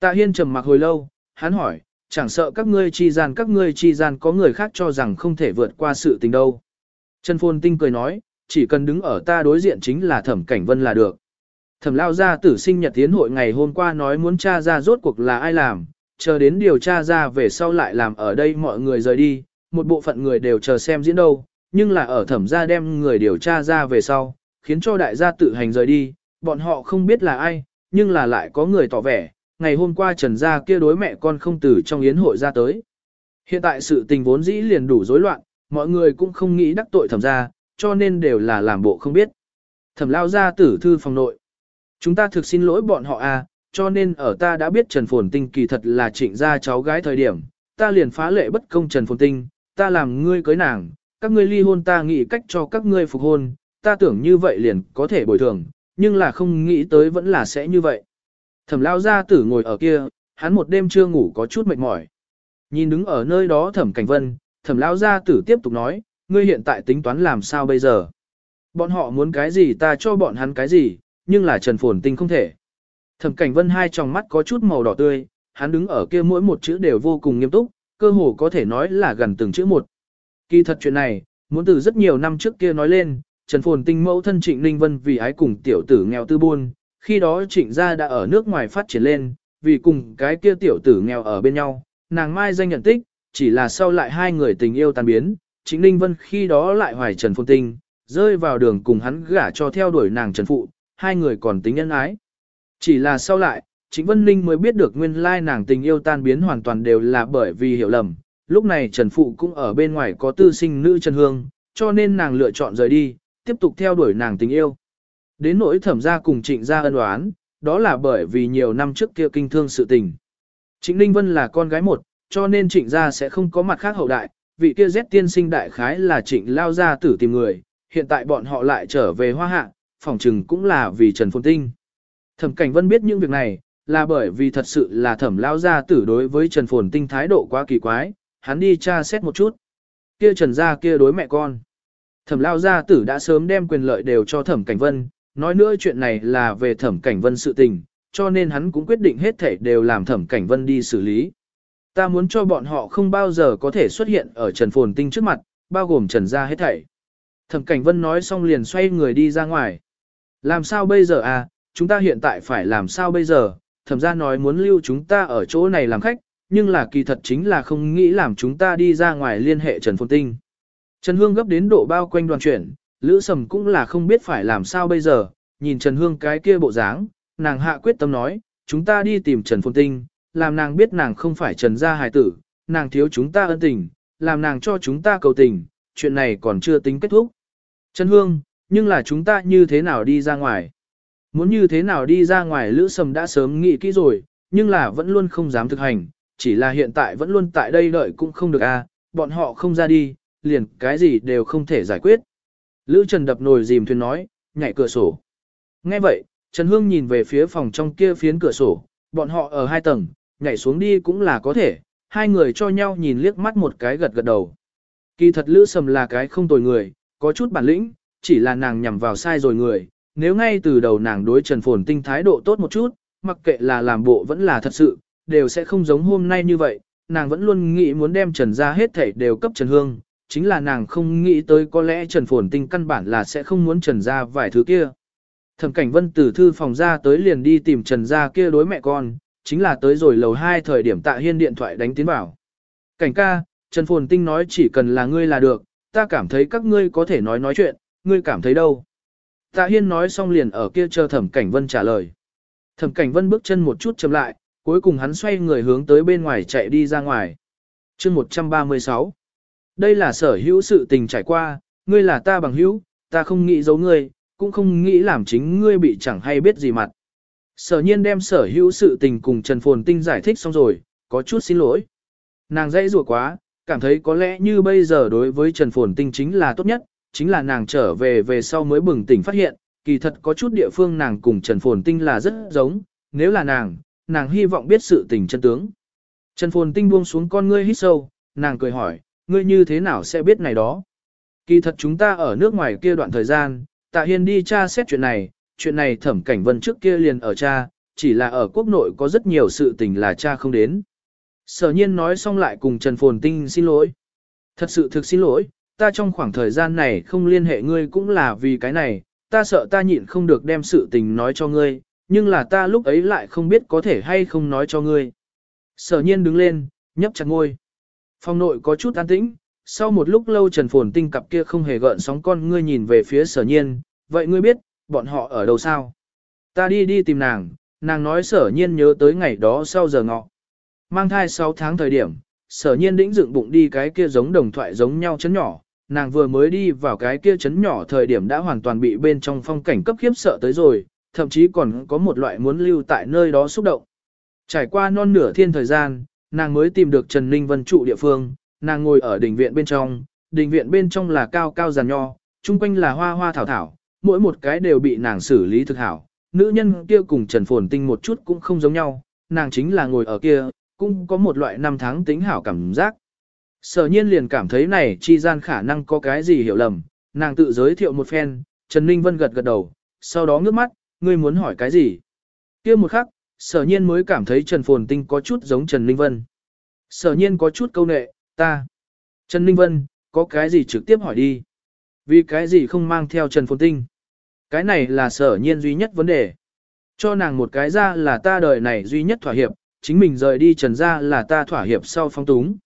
Tạ Hiên trầm mặc hồi lâu, hắn hỏi, chẳng sợ các ngươi chi gian các ngươi chi gian có người khác cho rằng không thể vượt qua sự tình đâu. Trần Phồn Tinh cười nói, chỉ cần đứng ở ta đối diện chính là thẩm cảnh vân là được. Thẩm lao ra tử sinh nhật tiến hội ngày hôm qua nói muốn tra ra rốt cuộc là ai làm, chờ đến điều tra ra về sau lại làm ở đây mọi người rời đi, một bộ phận người đều chờ xem diễn đâu, nhưng là ở thẩm gia đem người điều tra ra về sau, khiến cho đại gia tự hành rời đi, bọn họ không biết là ai, nhưng là lại có người tỏ vẻ, ngày hôm qua trần gia kia đối mẹ con không từ trong yến hội ra tới. Hiện tại sự tình vốn dĩ liền đủ rối loạn, mọi người cũng không nghĩ đắc tội thẩm gia, cho nên đều là làm bộ không biết. Thẩm lao ra tử thư phòng nội. Chúng ta thực xin lỗi bọn họ à, cho nên ở ta đã biết Trần Phồn Tinh kỳ thật là trịnh gia cháu gái thời điểm, ta liền phá lệ bất công Trần Phồn Tinh, ta làm ngươi cưới nàng, các ngươi ly hôn ta nghĩ cách cho các ngươi phục hôn, ta tưởng như vậy liền có thể bồi thường, nhưng là không nghĩ tới vẫn là sẽ như vậy. Thẩm lao gia tử ngồi ở kia, hắn một đêm chưa ngủ có chút mệt mỏi. Nhìn đứng ở nơi đó thẩm cảnh vân, thẩm lao gia tử tiếp tục nói, ngươi hiện tại tính toán làm sao bây giờ? Bọn họ muốn cái gì ta cho bọn hắn cái gì, nhưng là Trần Phồn Tinh không thể. Thẩm cảnh vân hai tròng mắt có chút màu đỏ tươi, hắn đứng ở kia mỗi một chữ đều vô cùng nghiêm túc, cơ hồ có thể nói là gần từng chữ một. Kỳ thật chuyện này, muốn từ rất nhiều năm trước kia nói lên, Trần Phồn Tinh mẫu thân Trịnh Ninh Vân vì ái cùng tiểu tử nghèo tư buôn, khi đó Trịnh gia đã ở nước ngoài phát triển lên, vì cùng cái kia tiểu tử nghèo ở bên nhau, nàng mai danh nhận tích, chỉ là sau lại hai người tình yêu tan biến, Trịnh Ninh Vân khi đó lại hoài Trần Phồn Tinh, rơi vào đường cùng hắn gả cho theo đuổi nàng Trần Phụ, hai người còn tính nhân ái. Chỉ là sau lại, Trịnh Vân Ninh mới biết được nguyên lai nàng tình yêu tan biến hoàn toàn đều là bởi vì hiểu lầm, lúc này Trần Phụ cũng ở bên ngoài có tư sinh nữ Trần Hương, cho nên nàng lựa chọn rời đi, tiếp tục theo đuổi nàng tình yêu. Đến nỗi thẩm gia cùng trịnh gia ân oán, đó là bởi vì nhiều năm trước kia kinh thương sự tình. Trịnh Ninh Vân là con gái một, cho nên trịnh gia sẽ không có mặt khác hậu đại, vị kia Z tiên sinh đại khái là trịnh lao gia tử tìm người, hiện tại bọn họ lại trở về hoa hạ, phòng trừng cũng là vì Trần Phồn Tinh. Thẩm Cảnh Vân biết những việc này, là bởi vì thật sự là thẩm lao gia tử đối với Trần Phồn Tinh thái độ quá kỳ quái, hắn đi tra xét một chút. Kia Trần gia kia đối mẹ con. Thẩm lao gia tử đã sớm đem quyền lợi đều cho Thẩm Cảnh Vân, nói nữa chuyện này là về Thẩm Cảnh Vân sự tình, cho nên hắn cũng quyết định hết thể đều làm Thẩm Cảnh Vân đi xử lý. Ta muốn cho bọn họ không bao giờ có thể xuất hiện ở Trần Phồn Tinh trước mặt, bao gồm Trần gia hết thảy. Thẩm Cảnh Vân nói xong liền xoay người đi ra ngoài. Làm sao bây giờ à, chúng ta hiện tại phải làm sao bây giờ, thẩm gia nói muốn lưu chúng ta ở chỗ này làm khách, nhưng là kỳ thật chính là không nghĩ làm chúng ta đi ra ngoài liên hệ Trần Phồn Tinh. Trần Hương gấp đến độ bao quanh đoàn chuyển, Lữ Sầm cũng là không biết phải làm sao bây giờ, nhìn Trần Hương cái kia bộ dáng, nàng hạ quyết tâm nói, chúng ta đi tìm Trần Phồn Tinh, làm nàng biết nàng không phải Trần gia hài tử, nàng thiếu chúng ta ân tình, làm nàng cho chúng ta cầu tình, chuyện này còn chưa tính kết thúc. Trần Hương, nhưng là chúng ta như thế nào đi ra ngoài? Muốn như thế nào đi ra ngoài Lữ Sầm đã sớm nghĩ kỹ rồi, nhưng là vẫn luôn không dám thực hành, chỉ là hiện tại vẫn luôn tại đây đợi cũng không được a, à, bọn họ không ra đi, liền cái gì đều không thể giải quyết. Lữ Trần đập nồi dìm thuyền nói, nhảy cửa sổ. Nghe vậy, Trần Hương nhìn về phía phòng trong kia phiến cửa sổ, bọn họ ở hai tầng, nhảy xuống đi cũng là có thể, hai người cho nhau nhìn liếc mắt một cái gật gật đầu. Kỳ thật Lữ Sầm là cái không tồi người, có chút bản lĩnh, chỉ là nàng nhằm vào sai rồi người, nếu ngay từ đầu nàng đối Trần Phồn Tinh thái độ tốt một chút, mặc kệ là làm bộ vẫn là thật sự, đều sẽ không giống hôm nay như vậy, nàng vẫn luôn nghĩ muốn đem Trần ra hết thảy đều cấp Trần Hương, chính là nàng không nghĩ tới có lẽ Trần Phồn Tinh căn bản là sẽ không muốn Trần ra vài thứ kia. Thẩm Cảnh Vân từ thư phòng ra tới liền đi tìm Trần ra kia đối mẹ con, chính là tới rồi lầu 2 thời điểm Tạ Hiên điện thoại đánh tiến vào. Cảnh ca, Trần Phồn Tinh nói chỉ cần là ngươi là được, ta cảm thấy các ngươi có thể nói nói chuyện, ngươi cảm thấy đâu. Tạ Hiên nói xong liền ở kia chờ Thẩm Cảnh Vân trả lời. Thẩm Cảnh Vân bước chân một chút chậm lại, cuối cùng hắn xoay người hướng tới bên ngoài chạy đi ra ngoài. chương 136 đây là sở hữu sự tình trải qua, ngươi là ta bằng hữu, ta không nghĩ giấu ngươi, cũng không nghĩ làm chính ngươi bị chẳng hay biết gì mặt. Sở nhiên đem sở hữu sự tình cùng Trần Phồn Tinh giải thích xong rồi, có chút xin lỗi. Nàng dãy rủa quá, cảm thấy có lẽ như bây giờ đối với Trần Phồn Tinh chính là tốt nhất, chính là nàng trở về về sau mới bừng tỉnh phát hiện, kỳ thật có chút địa phương nàng cùng Trần Phồn Tinh là rất giống, nếu là nàng, nàng hy vọng biết sự tình chân tướng. Trần Phồn Tinh buông xuống con ngươi hít sâu, nàng cười hỏi, ngươi như thế nào sẽ biết này đó? Kỳ thật chúng ta ở nước ngoài kia đoạn thời gian, Tạ Hiên đi tra xét chuyện này, chuyện này thẩm cảnh vân trước kia liền ở cha, chỉ là ở quốc nội có rất nhiều sự tình là cha không đến. Sở nhiên nói xong lại cùng Trần Phồn Tinh xin lỗi. Thật sự thực xin lỗi, ta trong khoảng thời gian này không liên hệ ngươi cũng là vì cái này, ta sợ ta nhịn không được đem sự tình nói cho ngươi, nhưng là ta lúc ấy lại không biết có thể hay không nói cho ngươi. Sở nhiên đứng lên, nhấp chặt ngôi. Phòng nội có chút an tĩnh, sau một lúc lâu Trần Phồn Tinh cặp kia không hề gợn sóng con ngươi nhìn về phía sở nhiên, vậy ngươi biết, bọn họ ở đâu sao? Ta đi đi tìm nàng, nàng nói sở nhiên nhớ tới ngày đó sau giờ ngọ. Mang thai 6 tháng thời điểm, sở nhiên đĩnh dựng bụng đi cái kia giống đồng thoại giống nhau chấn nhỏ, nàng vừa mới đi vào cái kia chấn nhỏ thời điểm đã hoàn toàn bị bên trong phong cảnh cấp khiếp sợ tới rồi, thậm chí còn có một loại muốn lưu tại nơi đó xúc động. Trải qua non nửa thiên thời gian, nàng mới tìm được Trần Ninh Vân trụ địa phương, nàng ngồi ở đình viện bên trong, đình viện bên trong là cao cao giàn nho, chung quanh là hoa hoa thảo thảo, mỗi một cái đều bị nàng xử lý thực hảo. Nữ nhân kia cùng Trần Phồn Tinh một chút cũng không giống nhau, nàng chính là ngồi ở kia, cũng có một loại năm tháng tính hảo cảm giác. Sở nhiên liền cảm thấy này chi gian khả năng có cái gì hiểu lầm, nàng tự giới thiệu một phen, Trần Ninh Vân gật gật đầu, sau đó ngước mắt, ngươi muốn hỏi cái gì? kia một khắc, sở nhiên mới cảm thấy Trần Phồn Tinh có chút giống Trần Ninh Vân. Sở nhiên có chút câu nệ, ta. Trần Ninh Vân, có cái gì trực tiếp hỏi đi? Vì cái gì không mang theo Trần Phồn Tinh? Cái này là sở nhiên duy nhất vấn đề. Cho nàng một cái ra là ta đời này duy nhất thỏa hiệp, chính mình rời đi Trần ra là ta thỏa hiệp sau phong túng.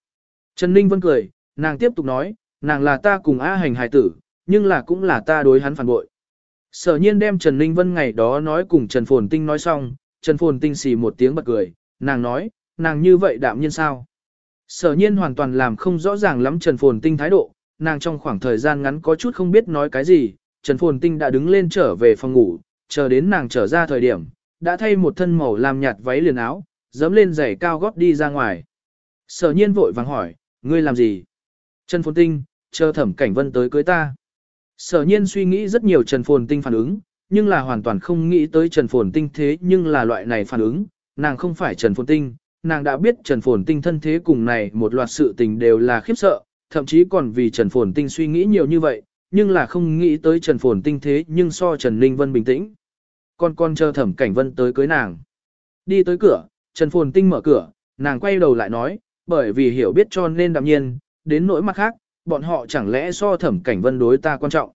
Trần Ninh Vân cười, nàng tiếp tục nói, nàng là ta cùng A hành hài tử, nhưng là cũng là ta đối hắn phản bội. Sở nhiên đem Trần Ninh Vân ngày đó nói cùng Trần Phồn Tinh nói xong, Trần Phồn Tinh xì một tiếng bật cười, nàng nói, nàng như vậy đạm nhiên sao? Sở nhiên hoàn toàn làm không rõ ràng lắm Trần Phồn Tinh thái độ, nàng trong khoảng thời gian ngắn có chút không biết nói cái gì, Trần Phồn Tinh đã đứng lên trở về phòng ngủ, chờ đến nàng trở ra thời điểm, đã thay một thân màu làm nhạt váy liền áo, dẫm lên giày cao gót đi ra ngoài. Sở nhiên vội vàng hỏi, ngươi làm gì? Trần Phồn Tinh, chờ thẩm cảnh vân tới cưới ta. Sở nhiên suy nghĩ rất nhiều Trần Phồn Tinh phản ứng, nhưng là hoàn toàn không nghĩ tới Trần Phồn Tinh thế nhưng là loại này phản ứng, nàng không phải Trần Phồn Tinh, nàng đã biết Trần Phồn Tinh thân thế cùng này một loạt sự tình đều là khiếp sợ, thậm chí còn vì Trần Phồn Tinh suy nghĩ nhiều như vậy, nhưng là không nghĩ tới Trần Phồn Tinh thế nhưng so Trần Ninh Vân bình tĩnh. Con con chờ thẩm cảnh vân tới cưới nàng. Đi tới cửa, Trần Phồn Tinh mở cửa, nàng quay đầu lại nói, bởi vì hiểu biết cho nên đạm nhiên, đến nỗi mặt khác, bọn họ chẳng lẽ so thẩm cảnh vân đối ta quan trọng.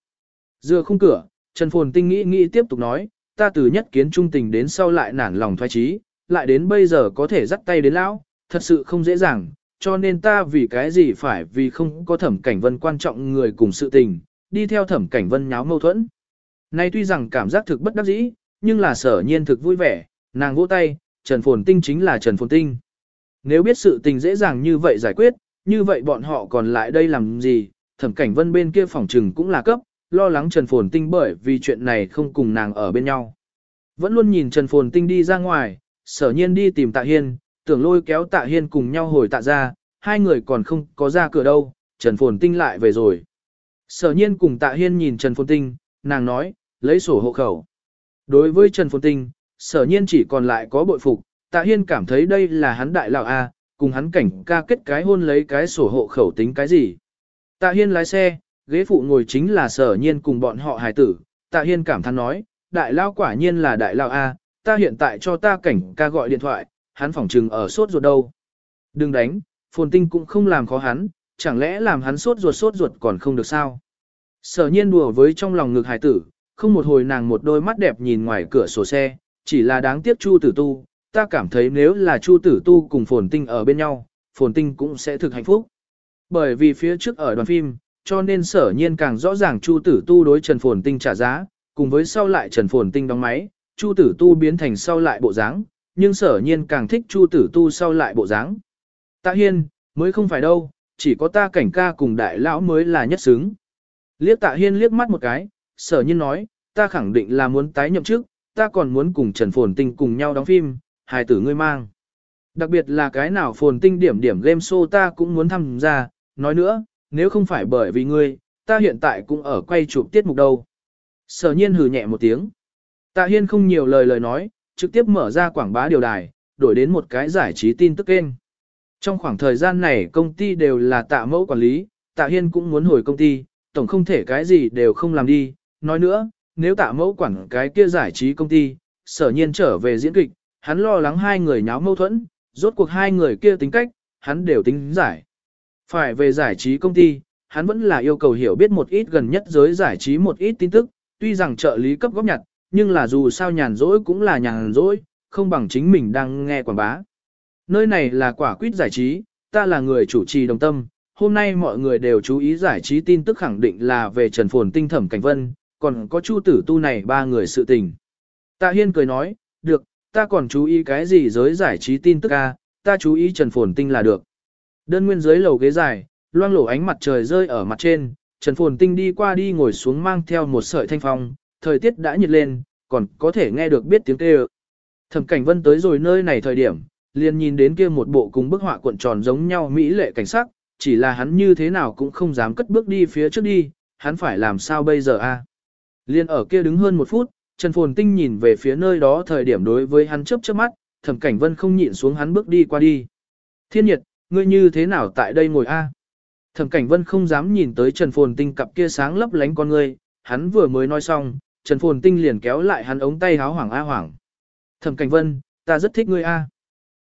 Dựa khung cửa, Trần Phồn Tinh nghĩ nghĩ tiếp tục nói, ta từ nhất kiến trung tình đến sau lại nản lòng thoái trí, lại đến bây giờ có thể dắt tay đến lão, thật sự không dễ dàng, cho nên ta vì cái gì phải vì không có thẩm cảnh vân quan trọng người cùng sự tình, đi theo thẩm cảnh vân nháo mâu thuẫn. Nay tuy rằng cảm giác thực bất đắc dĩ, nhưng là sở nhiên thực vui vẻ, nàng vỗ tay, Trần Phồn Tinh chính là Trần Phồn Tinh. Nếu biết sự tình dễ dàng như vậy giải quyết, như vậy bọn họ còn lại đây làm gì, thẩm cảnh vân bên kia phòng trừng cũng là cấp, lo lắng Trần Phồn Tinh bởi vì chuyện này không cùng nàng ở bên nhau. Vẫn luôn nhìn Trần Phồn Tinh đi ra ngoài, sở nhiên đi tìm tạ hiên, tưởng lôi kéo tạ hiên cùng nhau hồi tạ ra, hai người còn không có ra cửa đâu, Trần Phồn Tinh lại về rồi. Sở nhiên cùng tạ hiên nhìn Trần Phồn Tinh, nàng nói, lấy sổ hộ khẩu. Đối với Trần Phồn Tinh, sở nhiên chỉ còn lại có bội phục, tạ hiên cảm thấy đây là hắn đại lão A, cùng hắn cảnh ca kết cái hôn lấy cái sổ hộ khẩu tính cái gì. Tạ hiên lái xe, ghế phụ ngồi chính là sở nhiên cùng bọn họ hài tử, tạ hiên cảm thán nói, đại lao quả nhiên là đại lao A, ta hiện tại cho ta cảnh ca gọi điện thoại, hắn phỏng trừng ở sốt ruột đâu. Đừng đánh, phồn tinh cũng không làm khó hắn, chẳng lẽ làm hắn sốt ruột sốt ruột còn không được sao. Sở nhiên đùa với trong lòng ngực hài tử, không một hồi nàng một đôi mắt đẹp nhìn ngoài cửa sổ xe, chỉ là đáng tiếc Chu Tử Tu, ta cảm thấy nếu là Chu Tử Tu cùng Phồn Tinh ở bên nhau, Phồn Tinh cũng sẽ thực hạnh phúc. Bởi vì phía trước ở đoàn phim, cho nên sở nhiên càng rõ ràng Chu Tử Tu đối Trần Phồn Tinh trả giá, cùng với sau lại Trần Phồn Tinh đóng máy, Chu Tử Tu biến thành sau lại bộ dáng, nhưng sở nhiên càng thích Chu Tử Tu sau lại bộ dáng. Tạ Hiên, mới không phải đâu, chỉ có ta cảnh ca cùng đại lão mới là nhất xứng. Liếc Tạ Hiên liếc mắt một cái, sở nhiên nói, ta khẳng định là muốn tái nhậm chức, ta còn muốn cùng Trần Phồn Tinh cùng nhau đóng phim, hài tử ngươi mang. Đặc biệt là cái nào Phồn Tinh điểm điểm game show ta cũng muốn tham gia, nói nữa, nếu không phải bởi vì ngươi, ta hiện tại cũng ở quay chụp tiết mục đâu. Sở nhiên hừ nhẹ một tiếng. Tạ Hiên không nhiều lời lời nói, trực tiếp mở ra quảng bá điều đài, đổi đến một cái giải trí tin tức kênh. Trong khoảng thời gian này công ty đều là tạ mẫu quản lý, tạ Hiên cũng muốn hồi công ty, tổng không thể cái gì đều không làm đi. Nói nữa, nếu tạ mẫu quản cái kia giải trí công ty, sở nhiên trở về diễn kịch, hắn lo lắng hai người nháo mâu thuẫn, rốt cuộc hai người kia tính cách, hắn đều tính giải. Phải về giải trí công ty, hắn vẫn là yêu cầu hiểu biết một ít gần nhất giới giải trí một ít tin tức, tuy rằng trợ lý cấp góp nhặt, nhưng là dù sao nhàn rỗi cũng là nhàn rỗi, không bằng chính mình đang nghe quảng bá. Nơi này là quả quýt giải trí, ta là người chủ trì đồng tâm, hôm nay mọi người đều chú ý giải trí tin tức khẳng định là về Trần Phồn Tinh Thẩm Cảnh Vân, còn có Chu Tử Tu này ba người sự tình. Tạ Hiên cười nói, được, ta còn chú ý cái gì giới giải trí tin tức a, ta chú ý Trần Phồn Tinh là được. Đơn nguyên dưới lầu ghế dài, loang lổ ánh mặt trời rơi ở mặt trên, Trần Phồn Tinh đi qua đi ngồi xuống mang theo một sợi thanh phong, thời tiết đã nhiệt lên, còn có thể nghe được biết tiếng kêu. Thẩm Cảnh Vân tới rồi nơi này thời điểm, liền nhìn đến kia một bộ cùng bức họa cuộn tròn giống nhau mỹ lệ cảnh sắc, chỉ là hắn như thế nào cũng không dám cất bước đi phía trước đi, hắn phải làm sao bây giờ a? Liên ở kia đứng hơn một phút, Trần Phồn Tinh nhìn về phía nơi đó thời điểm đối với hắn chớp chớp mắt, Thẩm Cảnh Vân không nhịn xuống hắn bước đi qua đi. Thiên nhiệt, ngươi như thế nào tại đây ngồi a? Thẩm Cảnh Vân không dám nhìn tới Trần Phồn Tinh cặp kia sáng lấp lánh con ngươi, hắn vừa mới nói xong, Trần Phồn Tinh liền kéo lại hắn ống tay háo hoảng a hoảng. Thẩm Cảnh Vân, ta rất thích ngươi a.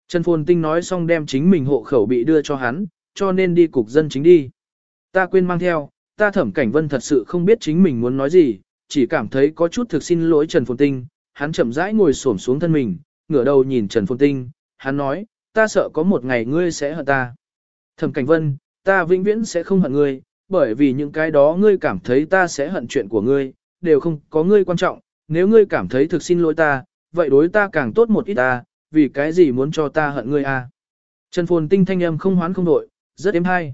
Trần Phồn Tinh nói xong đem chính mình hộ khẩu bị đưa cho hắn, cho nên đi cục dân chính đi. Ta quên mang theo, ta Thẩm Cảnh Vân thật sự không biết chính mình muốn nói gì, chỉ cảm thấy có chút thực xin lỗi Trần Phồn Tinh, hắn chậm rãi ngồi xổm xuống thân mình, ngửa đầu nhìn Trần Phồn Tinh, hắn nói, ta sợ có một ngày ngươi sẽ hận ta. Thẩm Cảnh Vân, ta vĩnh viễn sẽ không hận ngươi, bởi vì những cái đó ngươi cảm thấy ta sẽ hận chuyện của ngươi, đều không có ngươi quan trọng, nếu ngươi cảm thấy thực xin lỗi ta, vậy đối ta càng tốt một ít ta, vì cái gì muốn cho ta hận ngươi à. Trần Phồn Tinh thanh âm không hoán không đội, rất êm hay.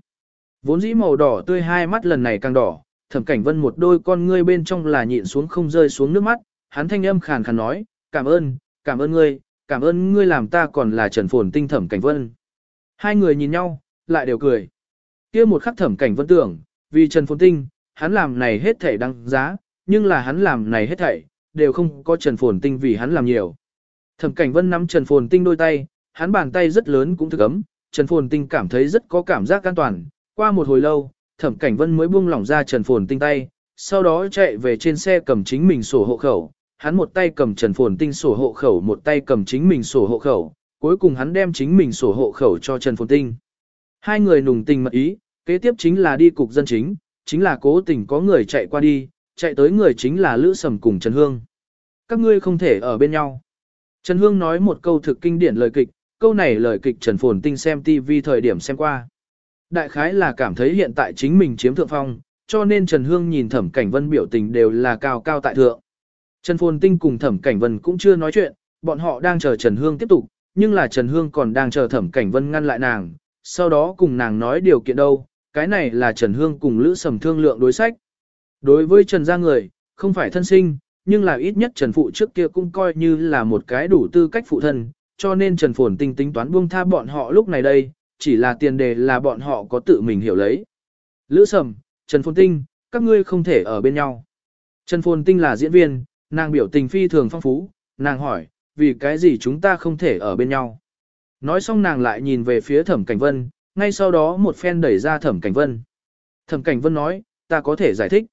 Vốn dĩ màu đỏ tươi hai mắt lần này càng đỏ, thẩm cảnh vân một đôi con ngươi bên trong là nhịn xuống không rơi xuống nước mắt, hắn thanh âm khàn khàn nói, cảm ơn, cảm ơn ngươi, cảm ơn ngươi làm ta còn là Trần Phồn Tinh thẩm cảnh vân. Hai người nhìn nhau, lại đều cười. kia một khắc thẩm cảnh vân tưởng, vì Trần Phồn Tinh, hắn làm này hết thảy đăng giá, nhưng là hắn làm này hết thảy, đều không có Trần Phồn Tinh vì hắn làm nhiều. Thẩm Cảnh Vân nắm Trần Phồn Tinh đôi tay, hắn bàn tay rất lớn cũng thực ấm, Trần Phồn Tinh cảm thấy rất có cảm giác an toàn. Qua một hồi lâu, Thẩm Cảnh Vân mới buông lỏng ra Trần Phồn Tinh tay, sau đó chạy về trên xe cầm chính mình sổ hộ khẩu. Hắn một tay cầm Trần Phồn Tinh sổ hộ khẩu, một tay cầm chính mình sổ hộ khẩu, cuối cùng hắn đem chính mình sổ hộ khẩu cho Trần Phồn Tinh. Hai người nùng tình mật ý, kế tiếp chính là đi cục dân chính, chính là cố tình có người chạy qua đi, chạy tới người chính là Lữ Sầm cùng Trần Hương. Các ngươi không thể ở bên nhau. Trần Hương nói một câu thực kinh điển lời kịch, câu này lời kịch Trần Phồn Tinh xem TV thời điểm xem qua. Đại khái là cảm thấy hiện tại chính mình chiếm thượng phong, cho nên Trần Hương nhìn Thẩm Cảnh Vân biểu tình đều là cao cao tại thượng. Trần Phồn Tinh cùng Thẩm Cảnh Vân cũng chưa nói chuyện, bọn họ đang chờ Trần Hương tiếp tục, nhưng là Trần Hương còn đang chờ thẩm cảnh vân ngăn lại nàng, sau đó cùng nàng nói điều kiện đâu, cái này là Trần Hương cùng Lữ Sầm thương lượng đối sách. Đối với Trần gia người, không phải thân sinh, nhưng là ít nhất Trần Phụ trước kia cũng coi như là một cái đủ tư cách phụ thân, cho nên Trần Phồn Tinh tính toán buông tha bọn họ lúc này đây, chỉ là tiền đề là bọn họ có tự mình hiểu lấy. Lữ Sầm, Trần Phồn Tinh, các ngươi không thể ở bên nhau. Trần Phồn Tinh là diễn viên, nàng biểu tình phi thường phong phú, nàng hỏi, vì cái gì chúng ta không thể ở bên nhau. Nói xong nàng lại nhìn về phía Thẩm Cảnh Vân, ngay sau đó một phen đẩy ra Thẩm Cảnh Vân. Thẩm Cảnh Vân nói, ta có thể giải thích.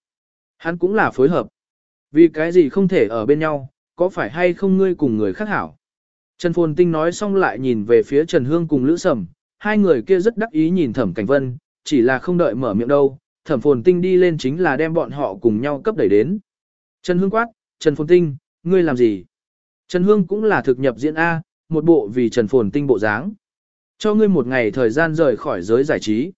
Hắn cũng là phối hợp. Vì cái gì không thể ở bên nhau, có phải hay không ngươi cùng người khác hảo? Trần Phồn Tinh nói xong lại nhìn về phía Trần Hương cùng Lữ Sầm, hai người kia rất đắc ý nhìn Thẩm Cảnh Vân, chỉ là không đợi mở miệng đâu, Thẩm Phồn Tinh đi lên chính là đem bọn họ cùng nhau cấp đẩy đến. Trần Hương quát, Trần Phồn Tinh, ngươi làm gì? Trần Hương cũng là thực nhập diễn A, một bộ vì Trần Phồn Tinh bộ dáng. Cho ngươi một ngày thời gian rời khỏi giới giải trí.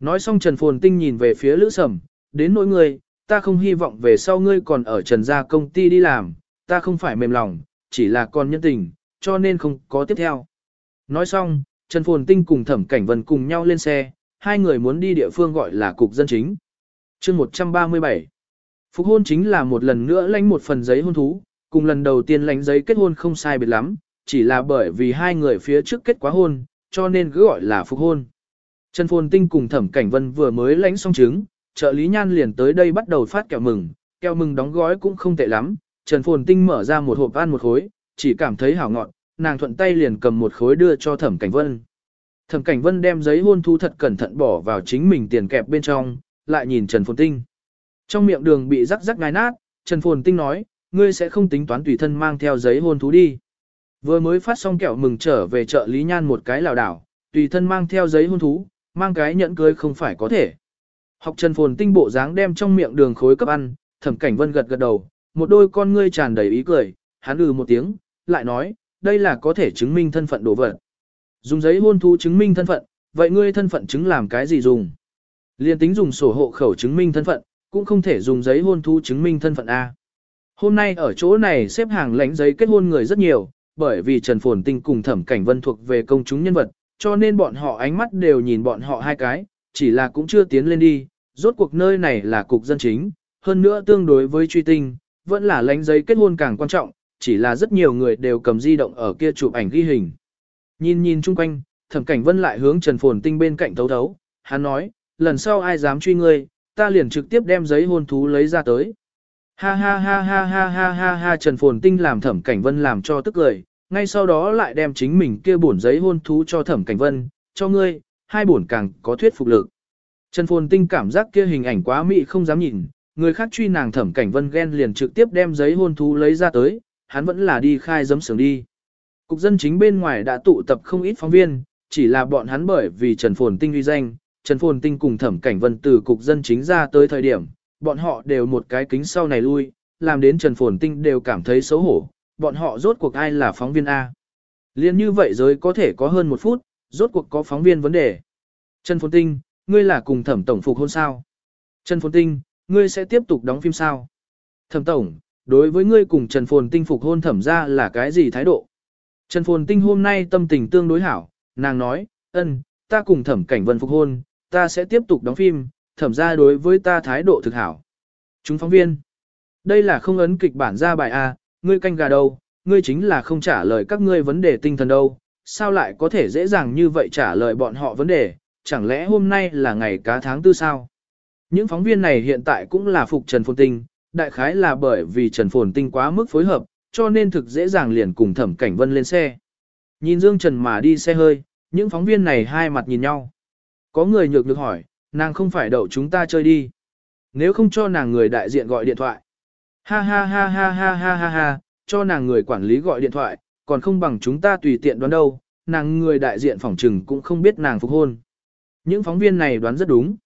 Nói xong Trần Phồn Tinh nhìn về phía Lữ Sầm, đến nỗi ngươi, ta không hy vọng về sau ngươi còn ở Trần gia công ty đi làm, ta không phải mềm lòng, chỉ là con nhân tình, cho nên không có tiếp theo. Nói xong, Trần Phồn Tinh cùng Thẩm Cảnh Vân cùng nhau lên xe, hai người muốn đi địa phương gọi là cục dân chính. chương 137 Phục hôn chính là một lần nữa lãnh một phần giấy hôn thú, cùng lần đầu tiên lãnh giấy kết hôn không sai biệt lắm, chỉ là bởi vì hai người phía trước kết quá hôn, cho nên cứ gọi là phục hôn. Trần Phồn Tinh cùng Thẩm Cảnh Vân vừa mới lãnh xong chứng, trợ lý nhan liền tới đây bắt đầu phát kẹo mừng, kẹo mừng đóng gói cũng không tệ lắm, Trần Phồn Tinh mở ra một hộp ăn một khối, chỉ cảm thấy hảo ngọt, nàng thuận tay liền cầm một khối đưa cho Thẩm Cảnh Vân. Thẩm Cảnh Vân đem giấy hôn thú thật cẩn thận bỏ vào chính mình tiền kẹp bên trong, lại nhìn Trần Phồn Tinh. Trong miệng đường bị rắc rắc ngai nát, Trần Phồn Tinh nói, ngươi sẽ không tính toán tùy thân mang theo giấy hôn thú đi. Vừa mới phát xong kẹo mừng trở về chợ Lý Nhan một cái lào đảo, tùy thân mang theo giấy hôn thú, mang cái nhẫn cưới không phải có thể. Học Trần Phồn Tinh bộ dáng đem trong miệng đường khối cấp ăn, Thẩm Cảnh Vân gật gật đầu, một đôi con ngươi tràn đầy ý cười, hắn ừ một tiếng, lại nói, đây là có thể chứng minh thân phận đồ vật. Dùng giấy hôn thú chứng minh thân phận, vậy ngươi thân phận chứng làm cái gì dùng? Liên tính dùng sổ hộ khẩu chứng minh thân phận, cũng không thể dùng giấy hôn thú chứng minh thân phận A. Hôm nay ở chỗ này xếp hàng lãnh giấy kết hôn người rất nhiều, bởi vì Trần Phồn Tinh cùng Thẩm Cảnh Vân thuộc về công chúng nhân vật, cho nên bọn họ ánh mắt đều nhìn bọn họ hai cái, chỉ là cũng chưa tiến lên đi, rốt cuộc nơi này là cục dân chính, hơn nữa tương đối với truy tinh, vẫn là lãnh giấy kết hôn càng quan trọng, chỉ là rất nhiều người đều cầm di động ở kia chụp ảnh ghi hình. Nhìn nhìn chung quanh, Thẩm Cảnh Vân lại hướng Trần Phồn Tinh bên cạnh thấu thấu, hắn nói, lần sau ai dám truy ngươi, ta liền trực tiếp đem giấy hôn thú lấy ra tới. Ha ha ha ha ha ha ha ha Trần Phồn Tinh làm Thẩm Cảnh Vân làm cho tức cười, ngay sau đó lại đem chính mình kia bổn giấy hôn thú cho Thẩm Cảnh Vân, cho ngươi, hai bổn càng có thuyết phục lực. Trần Phồn Tinh cảm giác kia hình ảnh quá mị không dám nhìn, người khác truy nàng Thẩm Cảnh Vân ghen liền trực tiếp đem giấy hôn thú lấy ra tới, hắn vẫn là đi khai giấm sướng đi. Cục dân chính bên ngoài đã tụ tập không ít phóng viên, chỉ là bọn hắn bởi vì Trần Phồn Tinh uy danh, Trần Phồn Tinh cùng Thẩm Cảnh Vân từ cục dân chính ra tới thời điểm, bọn họ đều một cái kính sau này lui, làm đến Trần Phồn Tinh đều cảm thấy xấu hổ, bọn họ rốt cuộc ai là phóng viên A. Liên như vậy giới có thể có hơn một phút, rốt cuộc có phóng viên vấn đề. Trần Phồn Tinh, ngươi là cùng thẩm tổng phục hôn sao? Trần Phồn Tinh, ngươi sẽ tiếp tục đóng phim sao? Thẩm tổng, đối với ngươi cùng Trần Phồn Tinh phục hôn thẩm ra là cái gì thái độ? Trần Phồn Tinh hôm nay tâm tình tương đối hảo, nàng nói, ân, ta cùng thẩm cảnh vân phục hôn, ta sẽ tiếp tục đóng phim, thẩm ra đối với ta thái độ thực hảo. Chúng phóng viên, đây là không ấn kịch bản ra bài A, ngươi canh gà đâu, ngươi chính là không trả lời các ngươi vấn đề tinh thần đâu, sao lại có thể dễ dàng như vậy trả lời bọn họ vấn đề, chẳng lẽ hôm nay là ngày cá tháng tư sao? Những phóng viên này hiện tại cũng là phục Trần Phồn Tinh, đại khái là bởi vì Trần Phồn Tinh quá mức phối hợp, cho nên thực dễ dàng liền cùng Thẩm Cảnh Vân lên xe. Nhìn Dương Trần mà đi xe hơi, những phóng viên này hai mặt nhìn nhau. Có người nhược được hỏi, nàng không phải đậu chúng ta chơi đi. Nếu không cho nàng người đại diện gọi điện thoại. Ha ha ha ha ha ha ha ha, cho nàng người quản lý gọi điện thoại, còn không bằng chúng ta tùy tiện đoán đâu, nàng người đại diện phỏng trừng cũng không biết nàng phục hôn. Những phóng viên này đoán rất đúng.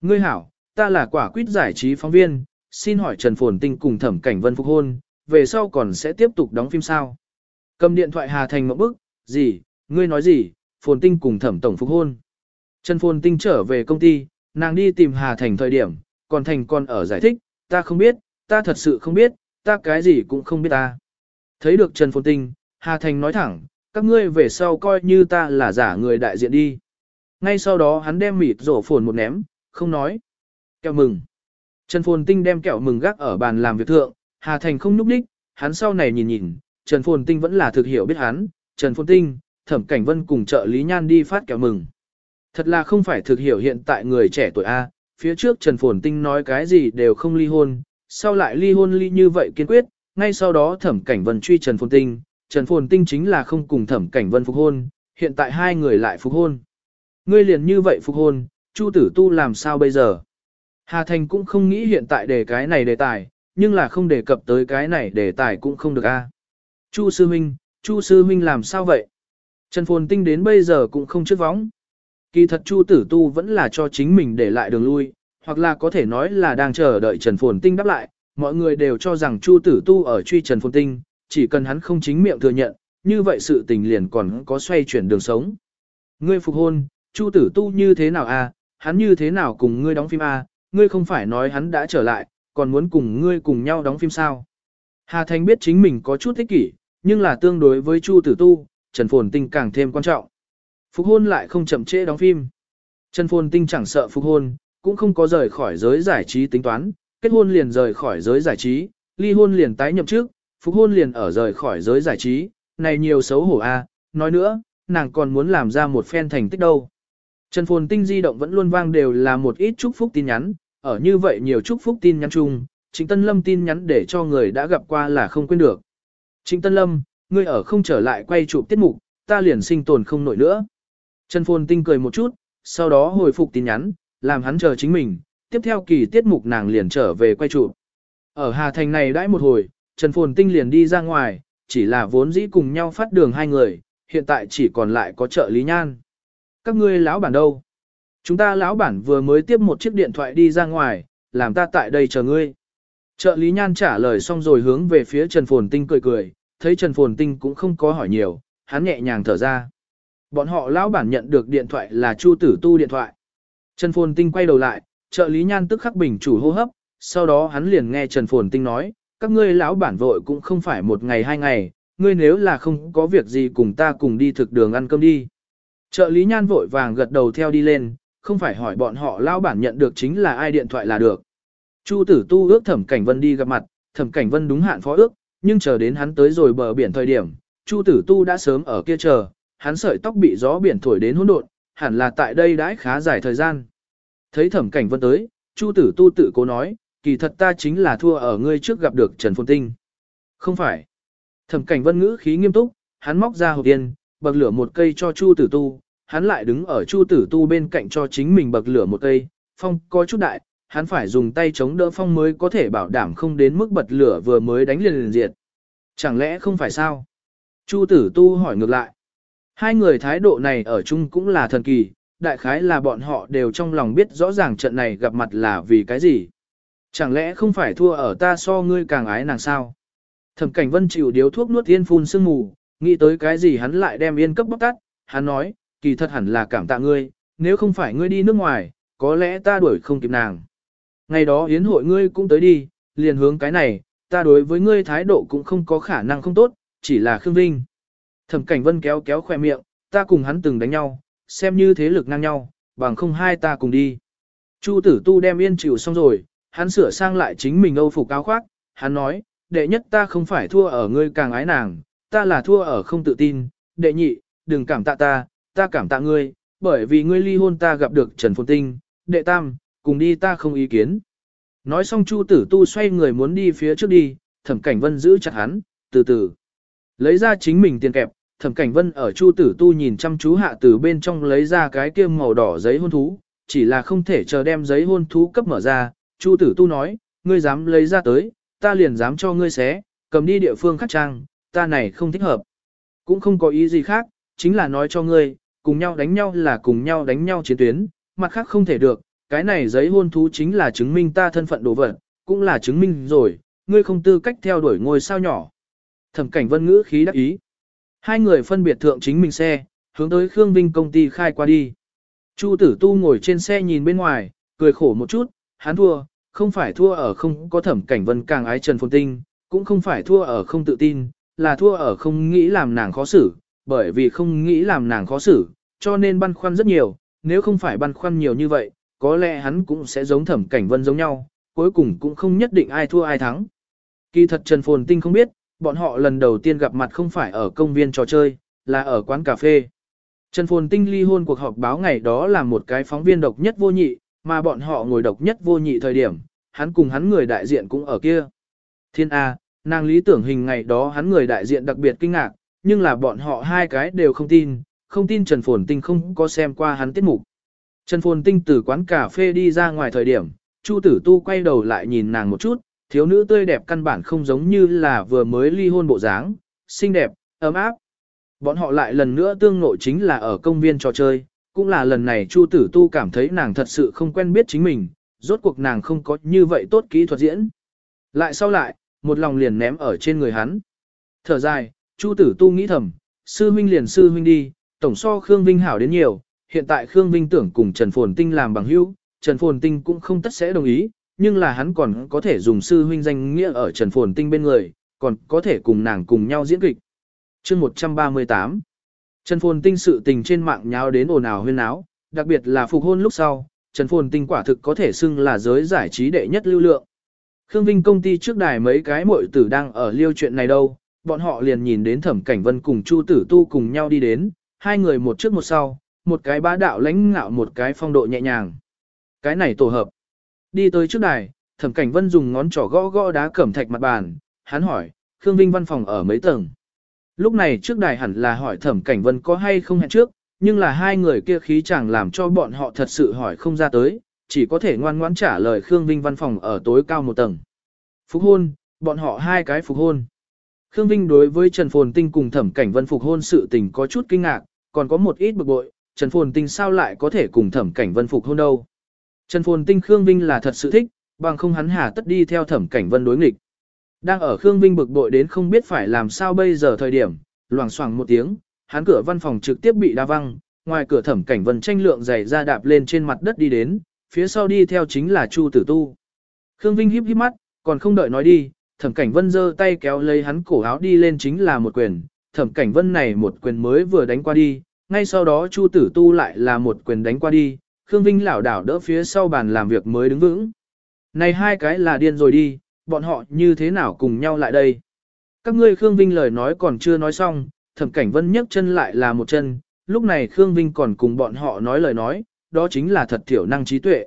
Ngươi hảo, ta là quả quyết giải trí phóng viên, xin hỏi Trần Phồn Tinh cùng Thẩm Cảnh Vân phục hôn, về sau còn sẽ tiếp tục đóng phim sao? Cầm điện thoại Hà Thành một bức, gì, ngươi nói gì, Phồn Tinh cùng Thẩm Tổng phục hôn. Trần Phồn Tinh trở về công ty, nàng đi tìm Hà Thành thời điểm, còn Thành còn ở giải thích, ta không biết, ta thật sự không biết, ta cái gì cũng không biết ta. Thấy được Trần Phồn Tinh, Hà Thành nói thẳng, các ngươi về sau coi như ta là giả người đại diện đi. Ngay sau đó hắn đem mịt rổ phồn một ném, không nói. Kẹo mừng. Trần Phồn Tinh đem kẹo mừng gác ở bàn làm việc thượng, Hà Thành không núp đích, hắn sau này nhìn nhìn, Trần Phồn Tinh vẫn là thực hiểu biết hắn, Trần Phồn Tinh, Thẩm Cảnh Vân cùng trợ lý nhan đi phát kẹo mừng. Thật là không phải thực hiểu hiện tại người trẻ tuổi A, phía trước Trần Phồn Tinh nói cái gì đều không ly hôn, sau lại ly hôn ly như vậy kiên quyết, ngay sau đó Thẩm Cảnh Vân truy Trần Phồn Tinh, Trần Phồn Tinh chính là không cùng Thẩm Cảnh Vân phục hôn, hiện tại hai người lại phục hôn. Ngươi liền như vậy phục hôn, Chu Tử Tu làm sao bây giờ? Hà Thành cũng không nghĩ hiện tại đề cái này đề tài, nhưng là không đề cập tới cái này đề tài cũng không được a. Chu Sư Minh, Chu Sư Minh làm sao vậy? Trần Phồn Tinh đến bây giờ cũng không trước vóng. Kỳ thật Chu Tử Tu vẫn là cho chính mình để lại đường lui, hoặc là có thể nói là đang chờ đợi Trần Phồn Tinh đáp lại. Mọi người đều cho rằng Chu Tử Tu ở truy Trần Phồn Tinh, chỉ cần hắn không chính miệng thừa nhận, như vậy sự tình liền còn có xoay chuyển đường sống. Ngươi phục hôn, Chu Tử Tu như thế nào a? Hắn như thế nào cùng ngươi đóng phim a? Ngươi không phải nói hắn đã trở lại, còn muốn cùng ngươi cùng nhau đóng phim sao? Hà Thành biết chính mình có chút thích kỷ, nhưng là tương đối với Chu Tử Tu, Trần Phồn Tinh càng thêm quan trọng. Phục hôn lại không chậm trễ đóng phim. Trần Phồn Tinh chẳng sợ phục hôn, cũng không có rời khỏi giới giải trí tính toán, kết hôn liền rời khỏi giới giải trí, ly hôn liền tái nhậm trước, phục hôn liền ở rời khỏi giới giải trí, này nhiều xấu hổ a. nói nữa, nàng còn muốn làm ra một phen thành tích đâu. Trần Phồn Tinh di động vẫn luôn vang đều là một ít chúc phúc tin nhắn, ở như vậy nhiều chúc phúc tin nhắn chung, Trịnh Tân Lâm tin nhắn để cho người đã gặp qua là không quên được. Trịnh Tân Lâm, ngươi ở không trở lại quay chụp tiết mục, ta liền sinh tồn không nổi nữa. Trần Phồn Tinh cười một chút, sau đó hồi phục tin nhắn, làm hắn chờ chính mình, tiếp theo kỳ tiết mục nàng liền trở về quay trụ. Ở Hà Thành này đãi một hồi, Trần Phồn Tinh liền đi ra ngoài, chỉ là vốn dĩ cùng nhau phát đường hai người, hiện tại chỉ còn lại có trợ lý nhan. Các ngươi lão bản đâu? Chúng ta lão bản vừa mới tiếp một chiếc điện thoại đi ra ngoài, làm ta tại đây chờ ngươi. Trợ lý nhan trả lời xong rồi hướng về phía Trần Phồn Tinh cười cười, thấy Trần Phồn Tinh cũng không có hỏi nhiều, hắn nhẹ nhàng thở ra. Bọn họ lão bản nhận được điện thoại là Chu Tử Tu điện thoại. Trần Phồn Tinh quay đầu lại, trợ lý nhan tức khắc bình chủ hô hấp, sau đó hắn liền nghe Trần Phồn Tinh nói, các ngươi lão bản vội cũng không phải một ngày hai ngày, ngươi nếu là không có việc gì cùng ta cùng đi thực đường ăn cơm đi. Trợ lý nhan vội vàng gật đầu theo đi lên, không phải hỏi bọn họ lão bản nhận được chính là ai điện thoại là được. Chu tử tu ước thẩm cảnh vân đi gặp mặt, thẩm cảnh vân đúng hạn phó ước, nhưng chờ đến hắn tới rồi bờ biển thời điểm, Chu tử tu đã sớm ở kia chờ, hắn sợi tóc bị gió biển thổi đến hỗn độn, hẳn là tại đây đãi khá dài thời gian. Thấy thẩm cảnh vân tới, Chu tử tu tự cố nói, kỳ thật ta chính là thua ở ngươi trước gặp được Trần Phồn Tinh. Không phải. Thẩm cảnh vân ngữ khí nghiêm túc, hắn móc ra hộp tiền, bậc lửa một cây cho Chu tử tu, hắn lại đứng ở Chu tử tu bên cạnh cho chính mình bậc lửa một cây, phong có chút đại, hắn phải dùng tay chống đỡ phong mới có thể bảo đảm không đến mức bật lửa vừa mới đánh liền liền diệt. Chẳng lẽ không phải sao? Chu tử tu hỏi ngược lại. Hai người thái độ này ở chung cũng là thần kỳ, đại khái là bọn họ đều trong lòng biết rõ ràng trận này gặp mặt là vì cái gì. Chẳng lẽ không phải thua ở ta so ngươi càng ái nàng sao? Thẩm cảnh vân chịu điếu thuốc nuốt yên phun sương mù, nghĩ tới cái gì hắn lại đem yên cấp bóc tắt, hắn nói, kỳ thật hẳn là cảm tạ ngươi, nếu không phải ngươi đi nước ngoài, có lẽ ta đuổi không kịp nàng. Ngày đó yến hội ngươi cũng tới đi, liền hướng cái này, ta đối với ngươi thái độ cũng không có khả năng không tốt, chỉ là Khương Vinh. Thẩm cảnh vân kéo kéo khoe miệng, ta cùng hắn từng đánh nhau, xem như thế lực ngang nhau, bằng không hai ta cùng đi. Chu tử tu đem yên chịu xong rồi, hắn sửa sang lại chính mình âu phục áo khoác, hắn nói, đệ nhất ta không phải thua ở ngươi càng ái nàng, ta là thua ở không tự tin, đệ nhị, đừng cảm tạ ta, ta cảm tạ ngươi, bởi vì ngươi ly hôn ta gặp được Trần Phồn Tinh, đệ tam, cùng đi ta không ý kiến. Nói xong Chu tử tu xoay người muốn đi phía trước đi, thẩm cảnh vân giữ chặt hắn, từ từ. Lấy ra chính mình tiền kẹp, thẩm cảnh vân ở Chu tử tu nhìn chăm chú hạ từ bên trong lấy ra cái kia màu đỏ giấy hôn thú, chỉ là không thể chờ đem giấy hôn thú cấp mở ra. Chu tử tu nói, ngươi dám lấy ra tới, ta liền dám cho ngươi xé, cầm đi địa phương khác trang, ta này không thích hợp. Cũng không có ý gì khác, chính là nói cho ngươi, cùng nhau đánh nhau là cùng nhau đánh nhau chiến tuyến, mặt khác không thể được, cái này giấy hôn thú chính là chứng minh ta thân phận đồ vật, cũng là chứng minh rồi, ngươi không tư cách theo đuổi ngôi sao nhỏ. Thẩm cảnh vân ngữ khí đắc ý. Hai người phân biệt thượng chính mình xe, hướng tới Khương Vinh công ty khai qua đi. Chu tử tu ngồi trên xe nhìn bên ngoài, cười khổ một chút, hắn thua, không phải thua ở không có thẩm cảnh vân càng ái Trần Phồn Tinh, cũng không phải thua ở không tự tin, là thua ở không nghĩ làm nàng khó xử, bởi vì không nghĩ làm nàng khó xử, cho nên băn khoăn rất nhiều, nếu không phải băn khoăn nhiều như vậy, có lẽ hắn cũng sẽ giống thẩm cảnh vân giống nhau, cuối cùng cũng không nhất định ai thua ai thắng. Kỳ thật Trần Phồn Tinh không biết, bọn họ lần đầu tiên gặp mặt không phải ở công viên trò chơi, là ở quán cà phê. Trần Phồn Tinh ly hôn cuộc họp báo ngày đó là một cái phóng viên độc nhất vô nhị, mà bọn họ ngồi độc nhất vô nhị thời điểm, hắn cùng hắn người đại diện cũng ở kia. Thiên A, nàng lý tưởng hình ngày đó hắn người đại diện đặc biệt kinh ngạc, nhưng là bọn họ hai cái đều không tin, không tin Trần Phồn Tinh không có xem qua hắn tiết mục. Trần Phồn Tinh từ quán cà phê đi ra ngoài thời điểm, Chu Tử Tu quay đầu lại nhìn nàng một chút, thiếu nữ tươi đẹp căn bản không giống như là vừa mới ly hôn bộ dáng, xinh đẹp, ấm áp. Bọn họ lại lần nữa tương ngộ chính là ở công viên trò chơi, cũng là lần này Chu Tử Tu cảm thấy nàng thật sự không quen biết chính mình, rốt cuộc nàng không có như vậy tốt kỹ thuật diễn. Lại sau lại, một lòng liền ném ở trên người hắn. Thở dài, Chu Tử Tu nghĩ thầm, sư huynh liền sư huynh đi, tổng so Khương Vinh hảo đến nhiều, hiện tại Khương Vinh tưởng cùng Trần Phồn Tinh làm bằng hữu, Trần Phồn Tinh cũng không tất sẽ đồng ý, nhưng là hắn còn có thể dùng sư huynh danh nghĩa ở Trần Phồn Tinh bên người, còn có thể cùng nàng cùng nhau diễn kịch. chương 138 Trần Phồn Tinh sự tình trên mạng nháo đến ồn ào huyên áo, đặc biệt là phục hôn lúc sau, Trần Phồn Tinh quả thực có thể xưng là giới giải trí đệ nhất lưu lượng. Khương Vinh công ty trước đài mấy cái muội tử đang ở liêu chuyện này đâu, bọn họ liền nhìn đến Thẩm Cảnh Vân cùng Chu Tử Tu cùng nhau đi đến, hai người một trước một sau, một cái bá đạo lãnh ngạo một cái phong độ nhẹ nhàng. Cái này tổ hợp. Đi tới trước đài, Thẩm Cảnh Vân dùng ngón trỏ gõ gõ đá cẩm thạch mặt bàn, hắn hỏi, Khương Vinh văn phòng ở mấy tầng. Lúc này trước đài hẳn là hỏi Thẩm Cảnh Vân có hay không hẹn trước, nhưng là hai người kia khí chẳng làm cho bọn họ thật sự hỏi không ra tới, chỉ có thể ngoan ngoãn trả lời Khương Vinh văn phòng ở tối cao một tầng. Phục hôn, bọn họ hai cái phục hôn. Khương Vinh đối với Trần Phồn Tinh cùng Thẩm Cảnh Vân phục hôn sự tình có chút kinh ngạc, còn có một ít bực bội, Trần Phồn Tinh sao lại có thể cùng Thẩm Cảnh Vân phục hôn đâu. Trần Phồn Tinh Khương Vinh là thật sự thích, bằng không hắn hà tất đi theo Thẩm Cảnh Vân đối nghịch. Đang ở Khương Vinh bực bội đến không biết phải làm sao bây giờ thời điểm, loảng xoảng một tiếng, hắn cửa văn phòng trực tiếp bị đa văng, ngoài cửa Thẩm Cảnh Vân tranh lượng giày ra đạp lên trên mặt đất đi đến, phía sau đi theo chính là Chu Tử Tu. Khương Vinh híp híp mắt, còn không đợi nói đi, Thẩm Cảnh Vân giơ tay kéo lấy hắn cổ áo đi lên chính là một quyền, Thẩm Cảnh Vân này một quyền mới vừa đánh qua đi, ngay sau đó Chu Tử Tu lại là một quyền đánh qua đi, Khương Vinh lảo đảo đỡ phía sau bàn làm việc mới đứng vững. Này hai cái là điên rồi đi, bọn họ như thế nào cùng nhau lại đây? Các ngươi Khương Vinh lời nói còn chưa nói xong, Thẩm Cảnh Vân nhấc chân lại là một chân, lúc này Khương Vinh còn cùng bọn họ nói lời nói, đó chính là thật thiểu năng trí tuệ.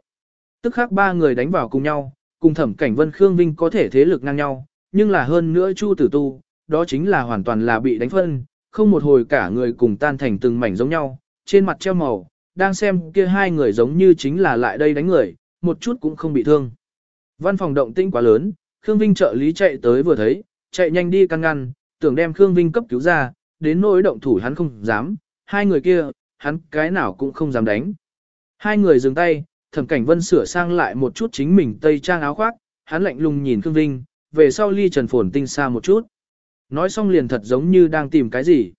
Tức khác ba người đánh vào cùng nhau, cùng thẩm cảnh vân Khương Vinh có thể thế lực ngang nhau, nhưng là hơn nữa Chu Tử Tu, đó chính là hoàn toàn là bị đánh phân, không một hồi cả người cùng tan thành từng mảnh giống nhau, trên mặt treo màu, đang xem kia hai người giống như chính là lại đây đánh người, một chút cũng không bị thương. Văn phòng động tĩnh quá lớn, Khương Vinh trợ lý chạy tới vừa thấy, chạy nhanh đi căn ngăn, tưởng đem Khương Vinh cấp cứu ra, đến nỗi động thủ hắn không dám, hai người kia, hắn cái nào cũng không dám đánh. Hai người dừng tay, thẩm cảnh vân sửa sang lại một chút chính mình tây trang áo khoác, hắn lạnh lùng nhìn Khương Vinh, về sau ly trần phồn tinh xa một chút. Nói xong liền thật giống như đang tìm cái gì.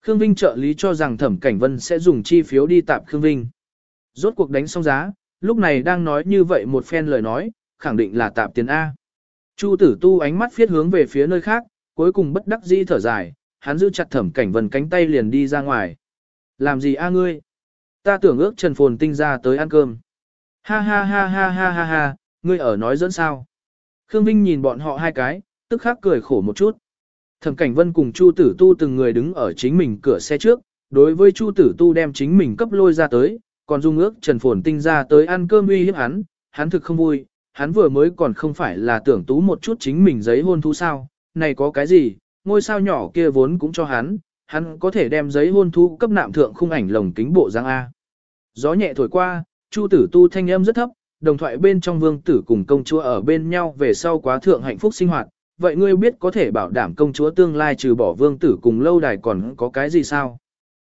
Khương Vinh trợ lý cho rằng thẩm cảnh vân sẽ dùng chi phiếu đi tạp Khương Vinh. Rốt cuộc đánh xong giá, lúc này đang nói như vậy một phen lời nói, khẳng định là tạp tiền A. Chu tử tu ánh mắt phiết hướng về phía nơi khác, cuối cùng bất đắc dĩ thở dài, hắn giữ chặt thẩm cảnh vân cánh tay liền đi ra ngoài. Làm gì a ngươi? Ta tưởng ước Trần Phồn Tinh ra tới ăn cơm. Ha ha ha ha ha ha ha, ngươi ở nói dẫn sao. Khương Vinh nhìn bọn họ hai cái, tức khắc cười khổ một chút. Thẩm Cảnh Vân cùng Chu Tử Tu từng người đứng ở chính mình cửa xe trước, đối với Chu Tử Tu đem chính mình cấp lôi ra tới, còn dung ước Trần Phồn Tinh ra tới ăn cơm uy hiếp hắn, hắn thực không vui, hắn vừa mới còn không phải là tưởng tú một chút chính mình giấy hôn thú sao, này có cái gì, ngôi sao nhỏ kia vốn cũng cho hắn, hắn có thể đem giấy hôn thú cấp nạm thượng khung ảnh lồng kính bộ giang A. Gió nhẹ thổi qua, Chu tử tu thanh âm rất thấp, đồng thoại bên trong vương tử cùng công chúa ở bên nhau về sau quá thượng hạnh phúc sinh hoạt. Vậy ngươi biết có thể bảo đảm công chúa tương lai trừ bỏ vương tử cùng lâu đài còn có cái gì sao?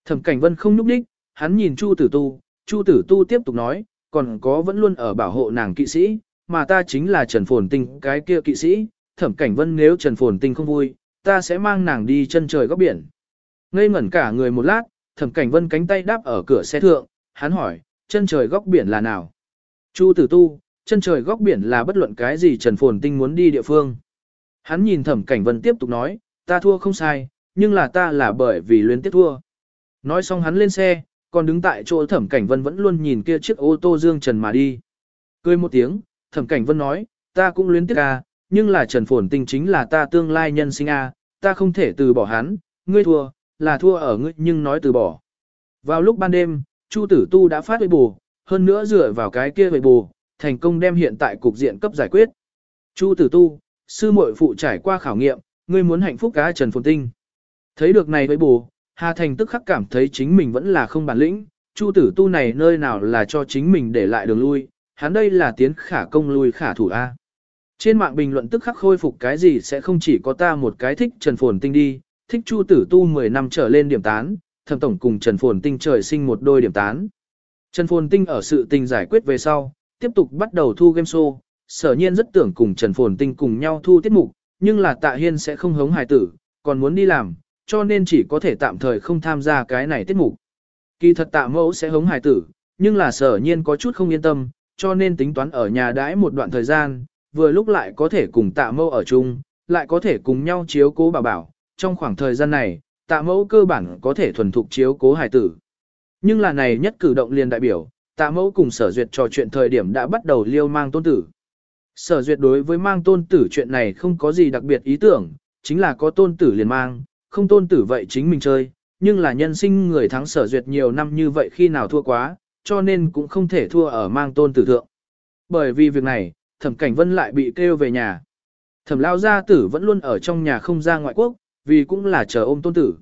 Thẩm cảnh vân không núp đích, hắn nhìn Chu tử tu, Chu tử tu tiếp tục nói, còn có vẫn luôn ở bảo hộ nàng kỵ sĩ, mà ta chính là Trần Phồn Tinh cái kia kỵ sĩ, thẩm cảnh vân nếu Trần Phồn Tinh không vui, ta sẽ mang nàng đi chân trời góc biển. Ngây ngẩn cả người một lát, thẩm cảnh vân cánh tay đáp ở cửa xe thượng, hắn hỏi, chân trời góc biển là nào? Chu tử tu, chân trời góc biển là bất luận cái gì Trần Phồn Tinh muốn đi địa phương. Hắn nhìn thẩm cảnh vân tiếp tục nói, ta thua không sai, nhưng là ta là bởi vì luyến tiếp thua. Nói xong hắn lên xe, còn đứng tại chỗ thẩm cảnh vân vẫn luôn nhìn kia chiếc ô tô dương trần mà đi. Cười một tiếng, thẩm cảnh vân nói, ta cũng luyến tiếc à, nhưng là trần phồn tinh chính là ta tương lai nhân sinh a, ta không thể từ bỏ hắn, ngươi thua, là thua ở ngươi nhưng nói từ bỏ. Vào lúc ban đêm, Chu Tử Tu đã phát huệ bù, hơn nữa dựa vào cái kia huệ bù, thành công đem hiện tại cục diện cấp giải quyết. Chu Tử Tu, sư muội phụ trải qua khảo nghiệm, ngươi muốn hạnh phúc cá Trần Phồn Tinh. Thấy được này với bù, Hà Thành tức khắc cảm thấy chính mình vẫn là không bản lĩnh, Chu Tử Tu này nơi nào là cho chính mình để lại đường lui, hắn đây là tiến khả công lui khả thủ A. Trên mạng bình luận tức khắc khôi phục cái gì sẽ không chỉ có ta một cái thích Trần Phồn Tinh đi, thích Chu Tử Tu 10 năm trở lên điểm tán, thẩm tổng cùng Trần Phồn Tinh trời sinh một đôi điểm tán. Trần Phồn Tinh ở sự tình giải quyết về sau, tiếp tục bắt đầu thu game show, sở nhiên rất tưởng cùng Trần Phồn Tinh cùng nhau thu tiết mục, nhưng là Tạ Hiên sẽ không hống hài tử, còn muốn đi làm, cho nên chỉ có thể tạm thời không tham gia cái này tiết mục. Kỳ thật tạ mẫu sẽ hống hài tử, nhưng là sở nhiên có chút không yên tâm, cho nên tính toán ở nhà đãi một đoạn thời gian, vừa lúc lại có thể cùng tạ mẫu ở chung, lại có thể cùng nhau chiếu cố bảo bảo, trong khoảng thời gian này, tạ mẫu cơ bản có thể thuần thục chiếu cố hài tử. Nhưng là này nhất cử động liền đại biểu, tạ mẫu cùng sở duyệt trò chuyện thời điểm đã bắt đầu liêu mang tôn tử. Sở duyệt đối với mang tôn tử chuyện này không có gì đặc biệt ý tưởng, chính là có tôn tử liền mang, không tôn tử vậy chính mình chơi, nhưng là nhân sinh người thắng sở duyệt nhiều năm như vậy khi nào thua quá, cho nên cũng không thể thua ở mang tôn tử thượng. Bởi vì việc này, thẩm cảnh vân lại bị kêu về nhà. Thẩm lao gia tử vẫn luôn ở trong nhà không ra ngoại quốc, vì cũng là chờ ôm tôn tử.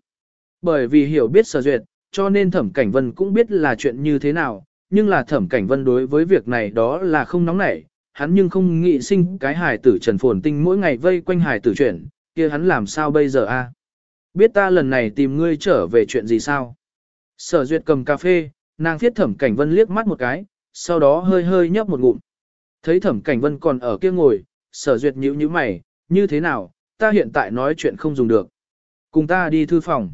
Bởi vì hiểu biết sở duyệt, cho nên thẩm cảnh vân cũng biết là chuyện như thế nào, nhưng là thẩm cảnh vân đối với việc này đó là không nóng nảy, hắn nhưng không nghĩ sinh cái hài tử trần phồn tinh mỗi ngày vây quanh hài tử chuyển, kia hắn làm sao bây giờ a? Biết ta lần này tìm ngươi trở về chuyện gì sao? Sở duyệt cầm cà phê, nàng thiết thẩm cảnh vân liếc mắt một cái, sau đó hơi hơi nhấp một ngụm. Thấy thẩm cảnh vân còn ở kia ngồi, sở duyệt nhíu nhíu mày, như thế nào, ta hiện tại nói chuyện không dùng được. Cùng ta đi thư phòng.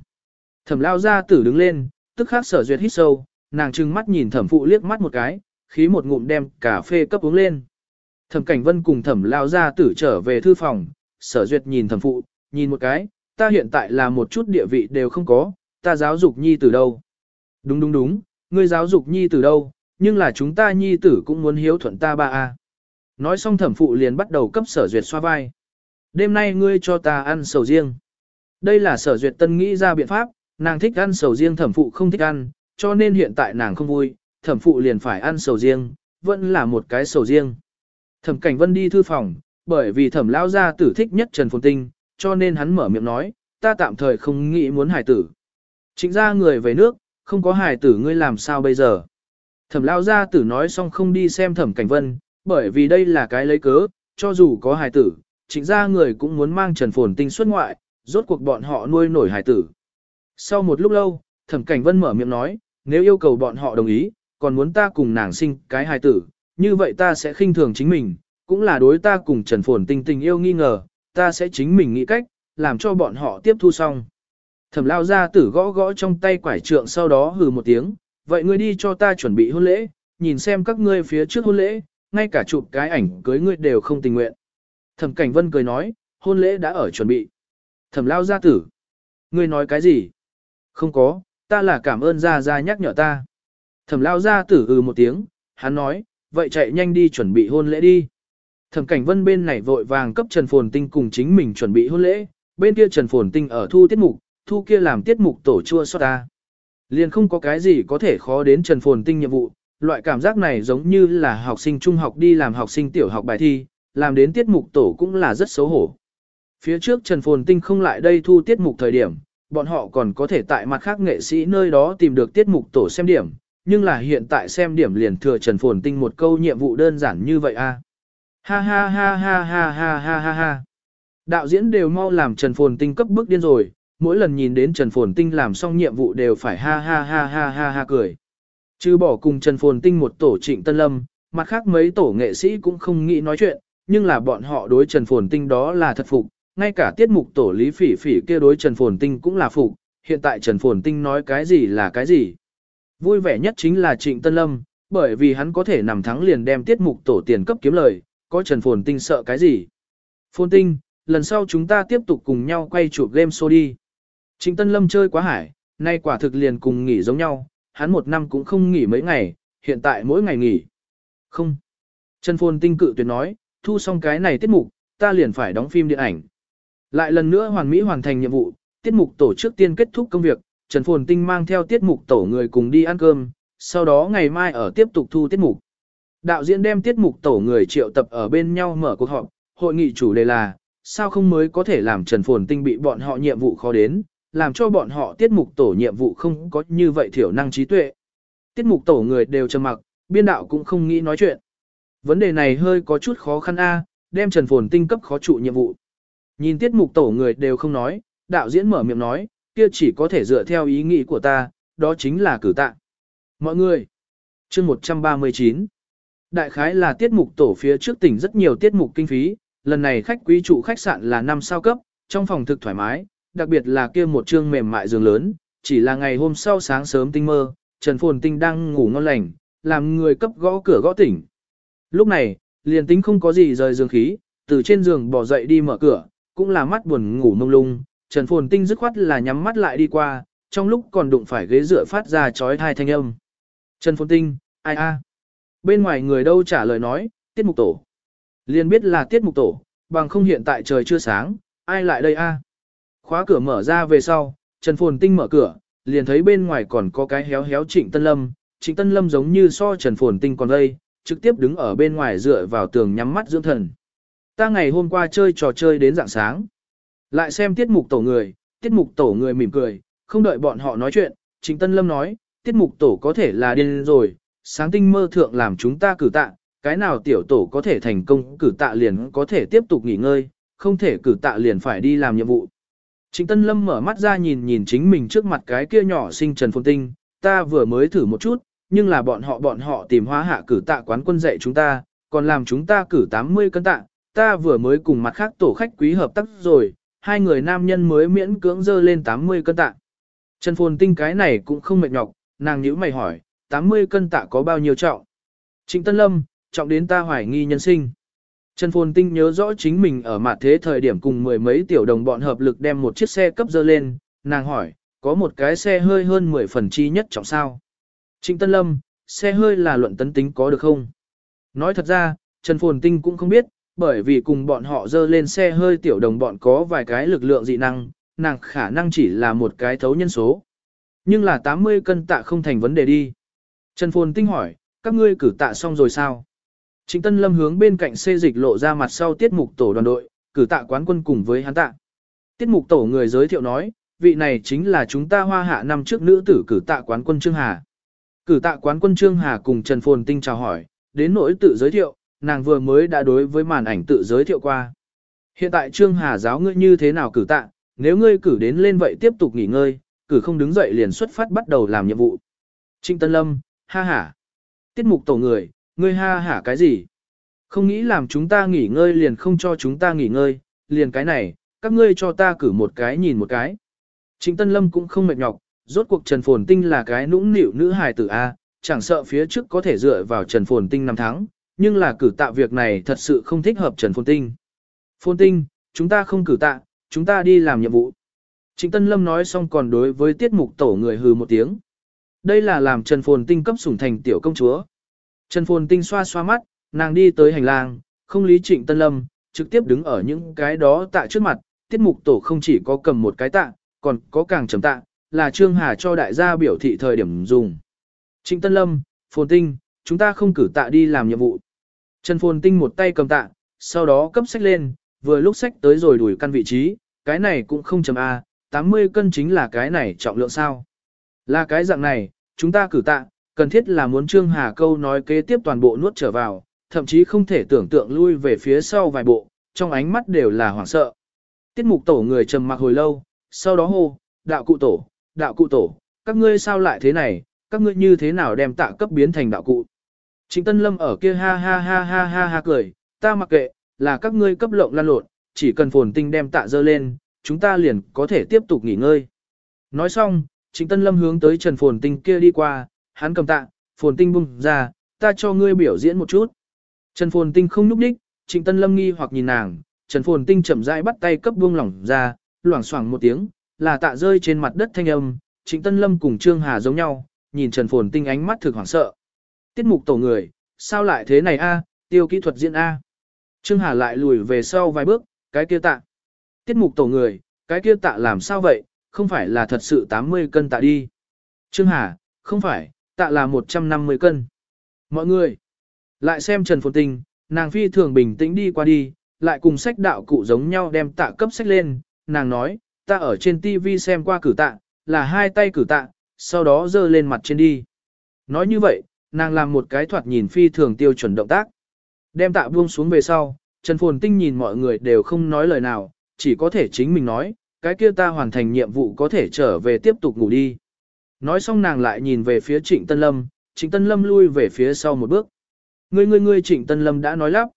Thẩm lao ra tử đứng lên, tức khắc sở duyệt hít sâu, nàng trừng mắt nhìn thẩm phụ liếc mắt một cái, khí một ngụm đem cà phê cấp uống lên. Thẩm cảnh vân cùng thẩm lao gia tử trở về thư phòng, sở duyệt nhìn thẩm phụ, nhìn một cái, ta hiện tại là một chút địa vị đều không có, ta giáo dục nhi từ đâu. Đúng đúng đúng, ngươi giáo dục nhi từ đâu, nhưng là chúng ta nhi tử cũng muốn hiếu thuận ta ba a. Nói xong thẩm phụ liền bắt đầu cấp sở duyệt xoa vai. Đêm nay ngươi cho ta ăn sầu riêng. Đây là sở duyệt tân nghĩ ra biện pháp, nàng thích ăn sầu riêng thẩm phụ không thích ăn, cho nên hiện tại nàng không vui, thẩm phụ liền phải ăn sầu riêng, vẫn là một cái sầu riêng. Thẩm cảnh vân đi thư phòng, bởi vì thẩm lao gia tử thích nhất Trần Phồn Tinh, cho nên hắn mở miệng nói, ta tạm thời không nghĩ muốn hài tử. Chính ra người về nước, không có hài tử ngươi làm sao bây giờ. Thẩm lao gia tử nói xong không đi xem thẩm cảnh vân, bởi vì đây là cái lấy cớ, cho dù có hài tử, chính ra người cũng muốn mang Trần Phồn Tinh xuất ngoại, rốt cuộc bọn họ nuôi nổi hài tử. Sau một lúc lâu, thẩm cảnh vân mở miệng nói, nếu yêu cầu bọn họ đồng ý, còn muốn ta cùng nàng sinh cái hài tử, như vậy ta sẽ khinh thường chính mình, cũng là đối ta cùng Trần Phồn tình tình yêu nghi ngờ, ta sẽ chính mình nghĩ cách, làm cho bọn họ tiếp thu xong. Thẩm lao ra tử gõ gõ trong tay quải trượng sau đó hừ một tiếng, vậy ngươi đi cho ta chuẩn bị hôn lễ, nhìn xem các ngươi phía trước hôn lễ, ngay cả chụp cái ảnh cưới ngươi đều không tình nguyện. Thẩm cảnh vân cười nói, hôn lễ đã ở chuẩn bị. Thẩm lao gia tử, ngươi nói cái gì? Không có, ta là cảm ơn gia gia nhắc nhở ta. Thẩm lao gia tử ừ một tiếng, hắn nói, vậy chạy nhanh đi chuẩn bị hôn lễ đi. Thẩm cảnh vân bên này vội vàng cấp Trần Phồn Tinh cùng chính mình chuẩn bị hôn lễ, bên kia Trần Phồn Tinh ở thu tiết mục, thu kia làm tiết mục tổ chua xót ta. Liền không có cái gì có thể khó đến Trần Phồn Tinh nhiệm vụ, loại cảm giác này giống như là học sinh trung học đi làm học sinh tiểu học bài thi, làm đến tiết mục tổ cũng là rất xấu hổ. Phía trước Trần Phồn Tinh không lại đây thu tiết mục thời điểm, bọn họ còn có thể tại mặt khác nghệ sĩ nơi đó tìm được tiết mục tổ xem điểm, nhưng là hiện tại xem điểm liền thừa Trần Phồn Tinh một câu nhiệm vụ đơn giản như vậy a. Ha ha ha ha ha ha ha ha ha. Đạo diễn đều mau làm Trần Phồn Tinh cấp bước điên rồi, mỗi lần nhìn đến Trần Phồn Tinh làm xong nhiệm vụ đều phải ha ha ha ha ha ha cười. Chứ bỏ cùng Trần Phồn Tinh một tổ trịnh Tân Lâm, mặt khác mấy tổ nghệ sĩ cũng không nghĩ nói chuyện, nhưng là bọn họ đối Trần Phồn Tinh đó là thật phục, ngay cả tiết mục tổ Lý Phỉ Phỉ kia đối Trần Phồn Tinh cũng là phục, hiện tại Trần Phồn Tinh nói cái gì là cái gì. Vui vẻ nhất chính là Trịnh Tân Lâm, bởi vì hắn có thể nằm thắng liền đem tiết mục tổ tiền cấp kiếm lời, có Trần Phồn Tinh sợ cái gì. Phồn Tinh, lần sau chúng ta tiếp tục cùng nhau quay chụp game show đi. Trịnh Tân Lâm chơi quá hải, nay quả thực liền cùng nghỉ giống nhau, hắn một năm cũng không nghỉ mấy ngày, hiện tại mỗi ngày nghỉ. Không. Trần Phồn Tinh cự tuyệt nói, thu xong cái này tiết mục, ta liền phải đóng phim điện ảnh. Lại lần nữa hoàn mỹ hoàn thành nhiệm vụ, tiết mục tổ trước tiên kết thúc công việc, Trần Phồn Tinh mang theo tiết mục tổ người cùng đi ăn cơm, sau đó ngày mai ở tiếp tục thu tiết mục. Đạo diễn đem tiết mục tổ người triệu tập ở bên nhau mở cuộc họp, hội nghị chủ đề là, sao không mới có thể làm Trần Phồn Tinh bị bọn họ nhiệm vụ khó đến, làm cho bọn họ tiết mục tổ nhiệm vụ không có như vậy thiểu năng trí tuệ. Tiết mục tổ người đều trầm mặc, biên đạo cũng không nghĩ nói chuyện. Vấn đề này hơi có chút khó khăn a, đem Trần Phồn Tinh cấp khó trụ nhiệm vụ. Nhìn tiết mục tổ người đều không nói, đạo diễn mở miệng nói, kia chỉ có thể dựa theo ý nghĩ của ta, đó chính là cử tạ. Mọi người, chương 139, đại khái là tiết mục tổ phía trước tỉnh rất nhiều tiết mục kinh phí, lần này khách quý trụ khách sạn là năm sao cấp, trong phòng thực thoải mái, đặc biệt là kia một trương mềm mại giường lớn, chỉ là ngày hôm sau sáng sớm tinh mơ, Trần Phồn Tinh đang ngủ ngon lành, làm người cấp gõ cửa gõ tỉnh. Lúc này, liền tính không có gì rời giường khí, từ trên giường bỏ dậy đi mở cửa, cũng là mắt buồn ngủ mông lung, Trần Phồn Tinh dứt khoát là nhắm mắt lại đi qua, trong lúc còn đụng phải ghế dựa phát ra chói thai thanh âm. Trần Phồn Tinh, ai a? Bên ngoài người đâu trả lời nói, tiết mục tổ. Liên biết là tiết mục tổ, bằng không hiện tại trời chưa sáng, ai lại đây a? Khóa cửa mở ra về sau, Trần Phồn Tinh mở cửa, liền thấy bên ngoài còn có cái héo héo Trịnh Tân Lâm. Trịnh Tân Lâm giống như so Trần Phồn Tinh còn đây, trực tiếp đứng ở bên ngoài dựa vào tường nhắm mắt dưỡng thần. Ta ngày hôm qua chơi trò chơi đến dạng sáng. Lại xem tiết mục tổ người, tiết mục tổ người mỉm cười, không đợi bọn họ nói chuyện, chính Tân Lâm nói, tiết mục tổ có thể là điên rồi, sáng tinh mơ thượng làm chúng ta cử tạ, cái nào tiểu tổ có thể thành công cử tạ liền có thể tiếp tục nghỉ ngơi, không thể cử tạ liền phải đi làm nhiệm vụ. Trịnh Tân Lâm mở mắt ra nhìn nhìn chính mình trước mặt cái kia nhỏ sinh Trần Phồn Tinh, ta vừa mới thử một chút, nhưng là bọn họ bọn họ tìm hóa hạ cử tạ quán quân dạy chúng ta, còn làm chúng ta cử 80 cân tạ, ta vừa mới cùng mặt khác tổ khách quý hợp tác rồi, hai người nam nhân mới miễn cưỡng dơ lên 80 cân tạ. Trần Phồn Tinh cái này cũng không mệt nhọc, nàng nhíu mày hỏi, 80 cân tạ có bao nhiêu trọng? Trịnh Tân Lâm, trọng đến ta hoài nghi nhân sinh. Trần Phồn Tinh nhớ rõ chính mình ở mặt thế thời điểm cùng mười mấy tiểu đồng bọn hợp lực đem một chiếc xe cấp dơ lên, nàng hỏi, có một cái xe hơi hơn 10 phần chi nhất trọng sao? Trịnh Tân Lâm, xe hơi là luận tấn tính có được không? Nói thật ra, Trần Phồn Tinh cũng không biết, bởi vì cùng bọn họ dơ lên xe hơi tiểu đồng bọn có vài cái lực lượng dị năng, nàng khả năng chỉ là một cái thấu nhân số. Nhưng là 80 cân tạ không thành vấn đề đi. Trần Phồn Tinh hỏi, các ngươi cử tạ xong rồi sao? Trịnh Tân Lâm hướng bên cạnh xê dịch lộ ra mặt sau tiết mục tổ đoàn đội, cử tạ quán quân cùng với hắn tạ. Tiết mục tổ người giới thiệu nói, vị này chính là chúng ta hoa hạ năm trước nữ tử cử tạ quán quân Trương Hà. Cử tạ quán quân Trương Hà cùng Trần Phồn Tinh chào hỏi, đến nỗi tự giới thiệu, nàng vừa mới đã đối với màn ảnh tự giới thiệu qua. Hiện tại Trương Hà giáo ngươi như thế nào cử tạ, nếu ngươi cử đến lên vậy tiếp tục nghỉ ngơi, cử không đứng dậy liền xuất phát bắt đầu làm nhiệm vụ. Trinh Tân Lâm, ha ha. Tiết mục tổ người, ngươi ha hả cái gì? Không nghĩ làm chúng ta nghỉ ngơi liền không cho chúng ta nghỉ ngơi, liền cái này, các ngươi cho ta cử một cái nhìn một cái. Trịnh Tân Lâm cũng không mệt nhọc, rốt cuộc Trần Phồn Tinh là cái nũng nịu nữ hài tử A, chẳng sợ phía trước có thể dựa vào Trần Phồn Tinh năm tháng, nhưng là cử tạ việc này thật sự không thích hợp Trần Phồn Tinh. Phồn Tinh, chúng ta không cử tạ, chúng ta đi làm nhiệm vụ. Trịnh Tân Lâm nói xong còn đối với tiết mục tổ người hừ một tiếng. Đây là làm Trần Phồn Tinh cấp sủng thành tiểu công chúa. Trần Phồn Tinh xoa xoa mắt, nàng đi tới hành lang, không lý Trịnh Tân Lâm, trực tiếp đứng ở những cái đó tạ trước mặt, tiết mục tổ không chỉ có cầm một cái tạ, còn có càng trầm tạ, là Trương Hà cho đại gia biểu thị thời điểm dùng. Trịnh Tân Lâm, Phồn Tinh, chúng ta không cử tạ đi làm nhiệm vụ. Trần Phồn Tinh một tay cầm tạ, sau đó cấp sách lên, vừa lúc sách tới rồi đuổi căn vị trí, cái này cũng không chấm A, 80 cân chính là cái này trọng lượng sao. Là cái dạng này, chúng ta cử tạ, cần thiết là muốn Trương Hà câu nói kế tiếp toàn bộ nuốt trở vào, thậm chí không thể tưởng tượng lui về phía sau vài bộ, trong ánh mắt đều là hoảng sợ. Tiết mục tổ người trầm mặc hồi lâu, sau đó hô, đạo cụ tổ, đạo cụ tổ, các ngươi sao lại thế này, các ngươi như thế nào đem tạ cấp biến thành đạo cụ. Trịnh Tân Lâm ở kia ha ha ha ha ha ha cười, ta mặc kệ, là các ngươi cấp lộng lan lộn, chỉ cần phồn tinh đem tạ dơ lên, chúng ta liền có thể tiếp tục nghỉ ngơi. Nói xong, Trịnh Tân Lâm hướng tới Trần Phồn Tinh kia đi qua, hắn cầm tạ, Phồn Tinh bung ra, ta cho ngươi biểu diễn một chút. Trần Phồn Tinh không núp đích, Trịnh Tân Lâm nghi hoặc nhìn nàng, Trần Phồn Tinh chậm rãi bắt tay cấp buông lỏng ra, loảng xoảng một tiếng, là tạ rơi trên mặt đất thanh âm, Trịnh Tân Lâm cùng Trương Hà giống nhau, nhìn Trần Phồn Tinh ánh mắt thực hoảng sợ. Tiết mục tổ người, sao lại thế này a? tiêu kỹ thuật diễn a. Trương Hà lại lùi về sau vài bước, cái kia tạ. Tiết mục tổ người, cái kia tạ làm sao vậy, không phải là thật sự 80 cân tạ đi. Trương Hà, không phải, tạ là 150 cân. Mọi người, lại xem Trần Phồn Tinh, nàng phi thường bình tĩnh đi qua đi, lại cùng sách đạo cụ giống nhau đem tạ cấp sách lên, nàng nói, ta ở trên TV xem qua cử tạ, là hai tay cử tạ, sau đó dơ lên mặt trên đi. Nói như vậy, nàng làm một cái thoạt nhìn phi thường tiêu chuẩn động tác. Đem tạ buông xuống về sau, Trần Phồn Tinh nhìn mọi người đều không nói lời nào, chỉ có thể chính mình nói, cái kia ta hoàn thành nhiệm vụ có thể trở về tiếp tục ngủ đi. Nói xong nàng lại nhìn về phía Trịnh Tân Lâm, Trịnh Tân Lâm lui về phía sau một bước. Ngươi ngươi ngươi Trịnh Tân Lâm đã nói lắp.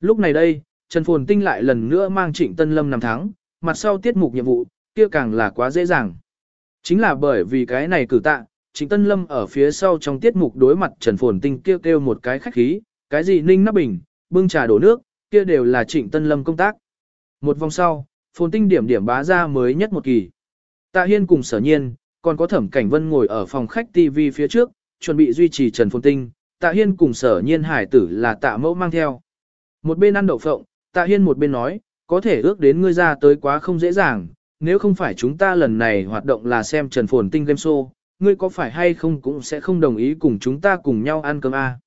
Lúc này đây, Trần Phồn Tinh lại lần nữa mang Trịnh Tân Lâm nằm thắng, mặt sau tiết mục nhiệm vụ, kia càng là quá dễ dàng. Chính là bởi vì cái này cử tạ, Trịnh Tân Lâm ở phía sau trong tiết mục đối mặt Trần Phồn Tinh kêu kêu một cái khách khí, cái gì ninh nắp bình, bưng trà đổ nước, kia đều là Trịnh Tân Lâm công tác. Một vòng sau, Phồn Tinh điểm điểm bá ra mới nhất một kỳ. Tạ Hiên cùng sở nhiên, còn có thẩm cảnh vân ngồi ở phòng khách TV phía trước, chuẩn bị duy trì Trần Phồn Tinh, Tạ Hiên cùng sở nhiên hải tử là tạ mẫu mang theo. Một bên ăn đậu phộng, Tạ Hiên một bên nói, có thể ước đến ngươi ra tới quá không dễ dàng, nếu không phải chúng ta lần này hoạt động là xem Trần Phồn Tinh game show, ngươi có phải hay không cũng sẽ không đồng ý cùng chúng ta cùng nhau ăn cơm à.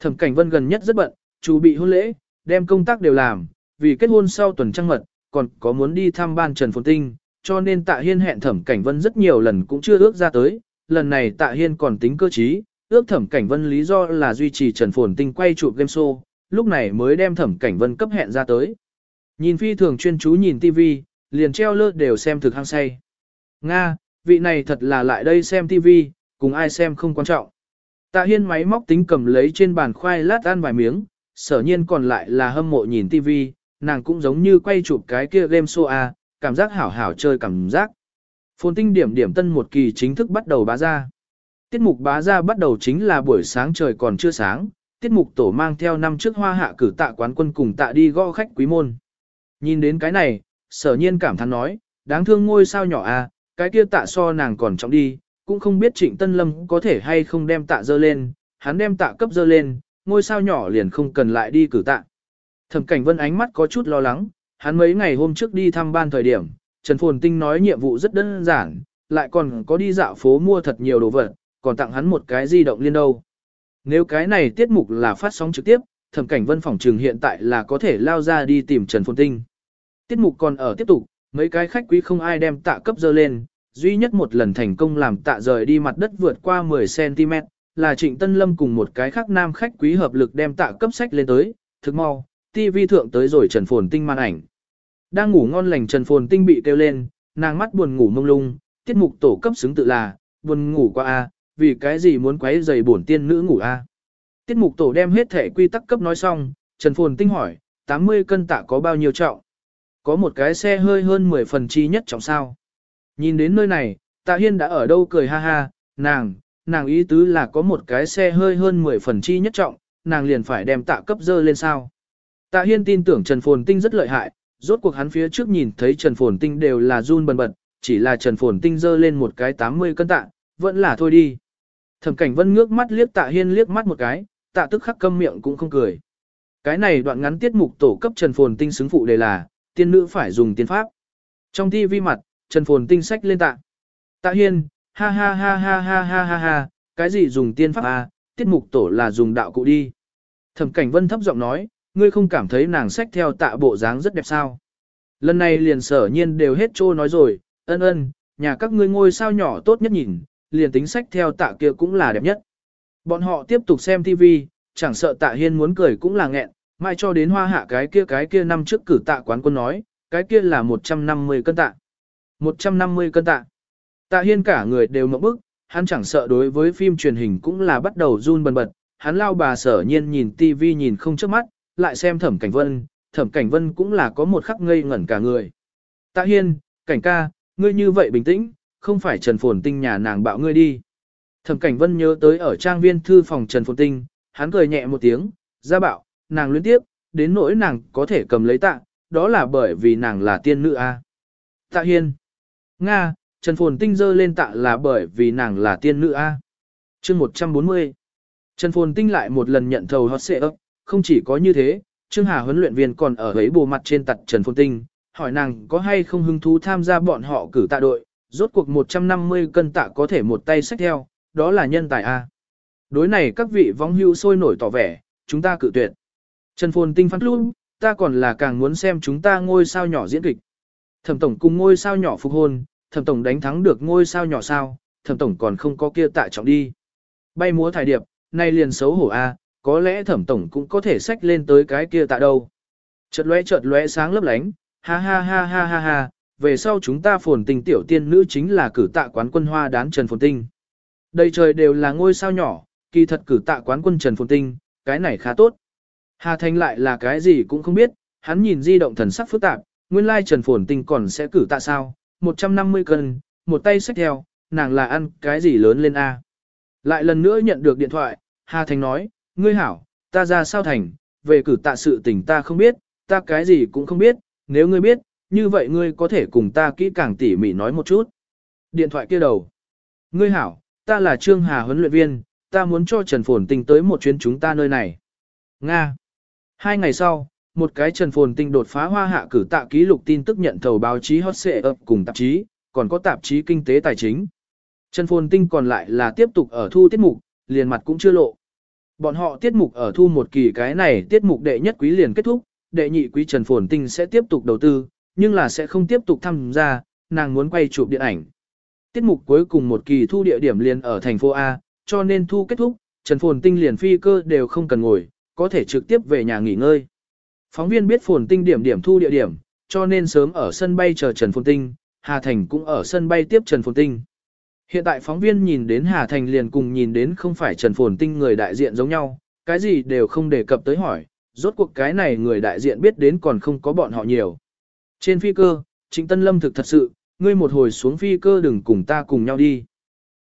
Thẩm Cảnh Vân gần nhất rất bận, chủ bị hôn lễ, đem công tác đều làm, vì kết hôn sau tuần trăng mật, còn có muốn đi thăm ban Trần Phồn Tinh, cho nên Tạ Hiên hẹn Thẩm Cảnh Vân rất nhiều lần cũng chưa ước ra tới, lần này Tạ Hiên còn tính cơ trí, ước Thẩm Cảnh Vân lý do là duy trì Trần Phồn Tinh quay chụp game show, lúc này mới đem Thẩm Cảnh Vân cấp hẹn ra tới. Nhìn phi thường chuyên chú nhìn TV, liền treo lơ đều xem thực hăng say. Nga, vị này thật là lại đây xem TV, cùng ai xem không quan trọng. Tạ Hiên máy móc tính cầm lấy trên bàn khoai lát ăn vài miếng, sở nhiên còn lại là hâm mộ nhìn TV, nàng cũng giống như quay chụp cái kia game show A, cảm giác hảo hảo chơi cảm giác. Phồn tinh điểm điểm tân một kỳ chính thức bắt đầu bá ra. Tiết mục bá ra bắt đầu chính là buổi sáng trời còn chưa sáng, tiết mục tổ mang theo năm trước hoa hạ cử tạ quán quân cùng tạ đi gõ khách quý môn. Nhìn đến cái này, sở nhiên cảm thán nói, đáng thương ngôi sao nhỏ à, cái kia tạ so nàng còn trọng đi, cũng không biết trịnh Tân Lâm có thể hay không đem tạ dơ lên, hắn đem tạ cấp dơ lên, ngôi sao nhỏ liền không cần lại đi cử tạ. Thẩm cảnh vân ánh mắt có chút lo lắng, hắn mấy ngày hôm trước đi thăm ban thời điểm, Trần Phồn Tinh nói nhiệm vụ rất đơn giản, lại còn có đi dạo phố mua thật nhiều đồ vật, còn tặng hắn một cái di động liên đâu. Nếu cái này tiết mục là phát sóng trực tiếp, thẩm cảnh vân phòng trường hiện tại là có thể lao ra đi tìm Trần Phồn Tinh. Tiết mục còn ở tiếp tục, mấy cái khách quý không ai đem tạ cấp dơ lên, duy nhất một lần thành công làm tạ rời đi mặt đất vượt qua 10cm, là Trịnh Tân Lâm cùng một cái khác nam khách quý hợp lực đem tạ cấp sách lên tới, thực mau, TV thượng tới rồi Trần Phồn Tinh màn ảnh. Đang ngủ ngon lành Trần Phồn Tinh bị kêu lên, nàng mắt buồn ngủ mông lung, tiết mục tổ cấp xứng tự là, buồn ngủ qua a, vì cái gì muốn quấy rầy bổn tiên nữ ngủ a. Tiết mục tổ đem hết thể quy tắc cấp nói xong, Trần Phồn Tinh hỏi, 80 cân tạ có bao nhiêu trọng? Có một cái xe hơi hơn 10 phần chi nhất trọng sao. Nhìn đến nơi này, Tạ Hiên đã ở đâu cười ha ha, nàng, nàng ý tứ là có một cái xe hơi hơn 10 phần chi nhất trọng, nàng liền phải đem tạ cấp dơ lên sao. Tạ Hiên tin tưởng Trần Phồn Tinh rất lợi hại, rốt cuộc hắn phía trước nhìn thấy Trần Phồn Tinh đều là run bần bật, chỉ là Trần Phồn Tinh dơ lên một cái 80 cân tạ, vẫn là thôi đi. Thẩm Cảnh Vân ngước mắt liếc Tạ Hiên liếc mắt một cái, Tạ tức khắc câm miệng cũng không cười. Cái này đoạn ngắn tiết mục tổ cấp Trần Phồn Tinh xứng phụ đề là, tiên nữ phải dùng tiên pháp. Trong TV mặt, Trần Phồn Tinh sách lên tạ. Tạ Hiên, ha ha ha ha ha ha ha ha, cái gì dùng tiên pháp à, tiết mục tổ là dùng đạo cụ đi. Thẩm Cảnh Vân thấp giọng nói, ngươi không cảm thấy nàng sách theo tạ bộ dáng rất đẹp sao. Lần này liền sở nhiên đều hết trô nói rồi, ân ân, nhà các ngươi ngôi sao nhỏ tốt nhất nhìn, liền tính sách theo tạ kia cũng là đẹp nhất. Bọn họ tiếp tục xem TV, chẳng sợ tạ hiên muốn cười cũng là nghẹn, mai cho đến hoa hạ cái kia cái kia năm trước cử tạ quán quân nói, cái kia là 150 cân tạ. 150 cân tạ. Tạ hiên cả người đều mộng bức, hắn chẳng sợ đối với phim truyền hình cũng là bắt đầu run bần bật, hắn lao bà sở nhiên nhìn tivi nhìn không trước mắt, lại xem thẩm cảnh vân, thẩm cảnh vân cũng là có một khắc ngây ngẩn cả người. Tạ hiên, cảnh ca, ngươi như vậy bình tĩnh, không phải Trần Phồn Tinh nhà nàng bạo ngươi đi. Thẩm cảnh vân nhớ tới ở trang viên thư phòng Trần Phồn Tinh, hắn cười nhẹ một tiếng, ra bạo, nàng luyến tiếp, đến nỗi nàng có thể cầm lấy tạ, đó là bởi vì nàng là tiên nữ a. Tạ hiên. Nga, Trần Phồn Tinh dơ lên tạ là bởi vì nàng là tiên nữ A. chương 140. Trần Phồn Tinh lại một lần nhận thầu hot xệ ấp, không chỉ có như thế, Trương Hà huấn luyện viên còn ở ấy bồ mặt trên tặt Trần Phồn Tinh, hỏi nàng có hay không hứng thú tham gia bọn họ cử tạ đội, rốt cuộc 150 cân tạ có thể một tay sách theo, đó là nhân tài A. Đối này các vị vong hưu sôi nổi tỏ vẻ, chúng ta cử tuyệt. Trần Phồn Tinh phát luôn, ta còn là càng muốn xem chúng ta ngôi sao nhỏ diễn kịch. Thẩm tổng cùng ngôi sao nhỏ phục hôn, thẩm tổng đánh thắng được ngôi sao nhỏ sao, thẩm tổng còn không có kia tạ trọng đi. Bay múa thải điệp, nay liền xấu hổ a, có lẽ thẩm tổng cũng có thể xách lên tới cái kia tạ đâu. Chợt lóe chợt lóe sáng lấp lánh, ha ha ha ha ha ha, về sau chúng ta phồn tình tiểu tiên nữ chính là cử tạ quán quân hoa đán Trần Phồn Tinh. Đây trời đều là ngôi sao nhỏ, kỳ thật cử tạ quán quân Trần Phồn Tinh, cái này khá tốt. Hà Thành lại là cái gì cũng không biết, hắn nhìn di động thần sắc phức tạp, nguyên lai Trần Phồn Tinh còn sẽ cử tạ sao, 150 cân, một tay xách theo, nàng là ăn cái gì lớn lên A. Lại lần nữa nhận được điện thoại, Hà Thành nói, ngươi hảo, ta ra sao thành, về cử tạ sự tình ta không biết, ta cái gì cũng không biết, nếu ngươi biết, như vậy ngươi có thể cùng ta kỹ càng tỉ mỉ nói một chút. Điện thoại kia đầu. Ngươi hảo, ta là Trương Hà huấn luyện viên, ta muốn cho Trần Phồn Tinh tới một chuyến chúng ta nơi này. Nga. Hai ngày sau, một cái Trần Phồn Tinh đột phá hoa hạ cử tạ ký lục tin tức nhận thầu báo chí hot xệ ập cùng tạp chí, còn có tạp chí kinh tế tài chính. Trần Phồn Tinh còn lại là tiếp tục ở thu tiết mục, liền mặt cũng chưa lộ. Bọn họ tiết mục ở thu một kỳ cái này tiết mục đệ nhất quý liền kết thúc, đệ nhị quý Trần Phồn Tinh sẽ tiếp tục đầu tư, nhưng là sẽ không tiếp tục tham gia, nàng muốn quay chụp điện ảnh. Tiết mục cuối cùng một kỳ thu địa điểm liền ở thành phố A, cho nên thu kết thúc, Trần Phồn Tinh liền phi cơ đều không cần ngồi, có thể trực tiếp về nhà nghỉ ngơi. Phóng viên biết Phồn Tinh điểm điểm thu địa điểm, cho nên sớm ở sân bay chờ Trần Phồn Tinh, Hà Thành cũng ở sân bay tiếp Trần Phồn Tinh. Hiện tại phóng viên nhìn đến Hà Thành liền cùng nhìn đến không phải Trần Phồn Tinh người đại diện giống nhau, cái gì đều không đề cập tới hỏi, rốt cuộc cái này người đại diện biết đến còn không có bọn họ nhiều. Trên phi cơ, Trịnh Tân Lâm thực thật sự, ngươi một hồi xuống phi cơ đừng cùng ta cùng nhau đi.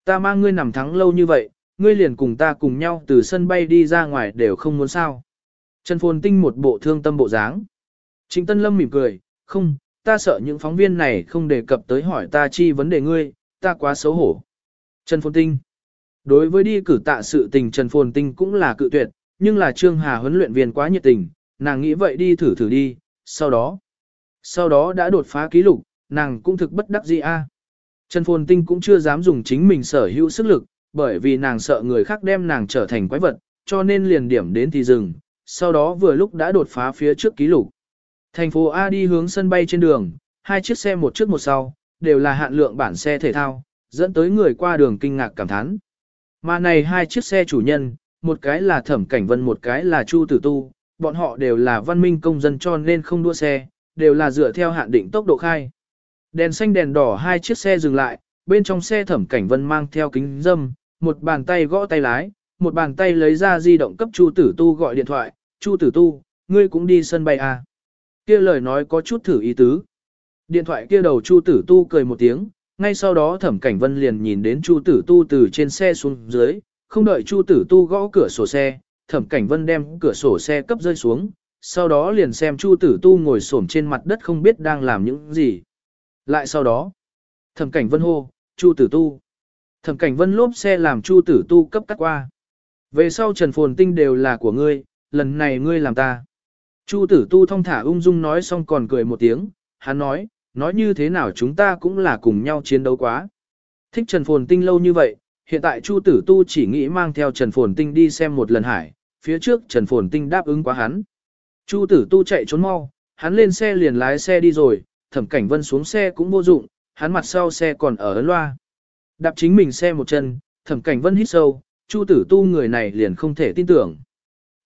Ta mang ngươi nằm thắng lâu như vậy, ngươi liền cùng ta cùng nhau từ sân bay đi ra ngoài đều không muốn sao. Trần Phồn Tinh một bộ thương tâm bộ dáng. Trịnh Tân Lâm mỉm cười, không, ta sợ những phóng viên này không đề cập tới hỏi ta chi vấn đề ngươi, ta quá xấu hổ. Trần Phồn Tinh Đối với đi cử tạ sự tình Trần Phồn Tinh cũng là cự tuyệt, nhưng là Trương Hà huấn luyện viên quá nhiệt tình, nàng nghĩ vậy đi thử thử đi, sau đó. Sau đó đã đột phá ký lục, nàng cũng thực bất đắc dĩ a. Trần Phồn Tinh cũng chưa dám dùng chính mình sở hữu sức lực, bởi vì nàng sợ người khác đem nàng trở thành quái vật, cho nên liền điểm đến thì dừng, sau đó vừa lúc đã đột phá phía trước ký lục. Thành phố A đi hướng sân bay trên đường, hai chiếc xe một trước một sau, đều là hạn lượng bản xe thể thao, dẫn tới người qua đường kinh ngạc cảm thán. Mà này hai chiếc xe chủ nhân, một cái là Thẩm Cảnh Vân một cái là Chu Tử Tu, bọn họ đều là văn minh công dân cho nên không đua xe, đều là dựa theo hạn định tốc độ khai. Đèn xanh đèn đỏ hai chiếc xe dừng lại, bên trong xe Thẩm Cảnh Vân mang theo kính dâm, một bàn tay gõ tay lái, một bàn tay lấy ra di động cấp Chu Tử Tu gọi điện thoại, Chu Tử Tu, ngươi cũng đi sân bay à. Kia lời nói có chút thử ý tứ. Điện thoại kia đầu Chu Tử Tu cười một tiếng, ngay sau đó Thẩm Cảnh Vân liền nhìn đến Chu Tử Tu từ trên xe xuống dưới, không đợi Chu Tử Tu gõ cửa sổ xe, Thẩm Cảnh Vân đem cửa sổ xe cấp rơi xuống, sau đó liền xem Chu Tử Tu ngồi xổm trên mặt đất không biết đang làm những gì. Lại sau đó, Thẩm Cảnh Vân hô, Chu Tử Tu. Thẩm Cảnh Vân lốp xe làm Chu Tử Tu cấp cắt qua. Về sau Trần Phồn Tinh đều là của ngươi, lần này ngươi làm ta. Chu Tử Tu thông thả ung dung nói xong còn cười một tiếng, hắn nói, nói như thế nào chúng ta cũng là cùng nhau chiến đấu quá. Thích Trần Phồn Tinh lâu như vậy, hiện tại Chu Tử Tu chỉ nghĩ mang theo Trần Phồn Tinh đi xem một lần hải, phía trước Trần Phồn Tinh đáp ứng quá hắn. Chu Tử Tu chạy trốn mau, hắn lên xe liền lái xe đi rồi, Thẩm Cảnh Vân xuống xe cũng vô dụng, hắn mặt sau xe còn ở ấn loa. Đạp chính mình xe một chân, Thẩm Cảnh Vân hít sâu, Chu Tử Tu người này liền không thể tin tưởng.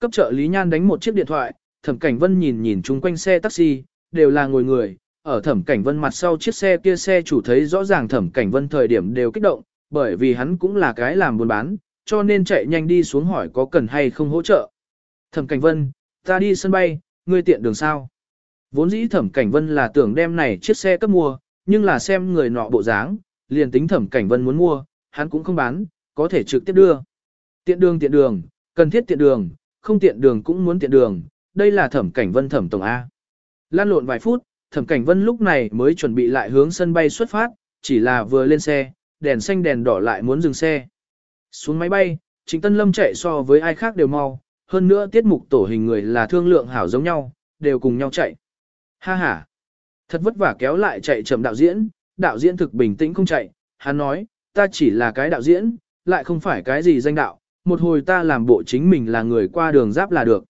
Cấp trợ lý nhan đánh một chiếc điện thoại, Thẩm Cảnh Vân nhìn nhìn chung quanh xe taxi, đều là ngồi người, ở thẩm cảnh vân mặt sau chiếc xe kia xe chủ thấy rõ ràng thẩm cảnh vân thời điểm đều kích động, bởi vì hắn cũng là cái làm buôn bán, cho nên chạy nhanh đi xuống hỏi có cần hay không hỗ trợ. Thẩm cảnh vân, ta đi sân bay, ngươi tiện đường sao? Vốn dĩ thẩm cảnh vân là tưởng đem này chiếc xe cấp mua, nhưng là xem người nọ bộ dáng, liền tính thẩm cảnh vân muốn mua, hắn cũng không bán, có thể trực tiếp đưa. Tiện đường tiện đường, cần thiết tiện đường, không tiện đường cũng muốn tiện đường, đây là thẩm cảnh vân thẩm tổng A. Lan lộn vài phút, Thẩm Cảnh Vân lúc này mới chuẩn bị lại hướng sân bay xuất phát, chỉ là vừa lên xe, đèn xanh đèn đỏ lại muốn dừng xe. Xuống máy bay, Trịnh Tân Lâm chạy so với ai khác đều mau, hơn nữa tiết mục tổ hình người là thương lượng hảo giống nhau, đều cùng nhau chạy. Ha ha! Thật vất vả kéo lại chạy chậm đạo diễn, đạo diễn thực bình tĩnh không chạy, hắn nói, ta chỉ là cái đạo diễn, lại không phải cái gì danh đạo, một hồi ta làm bộ chính mình là người qua đường giáp là được.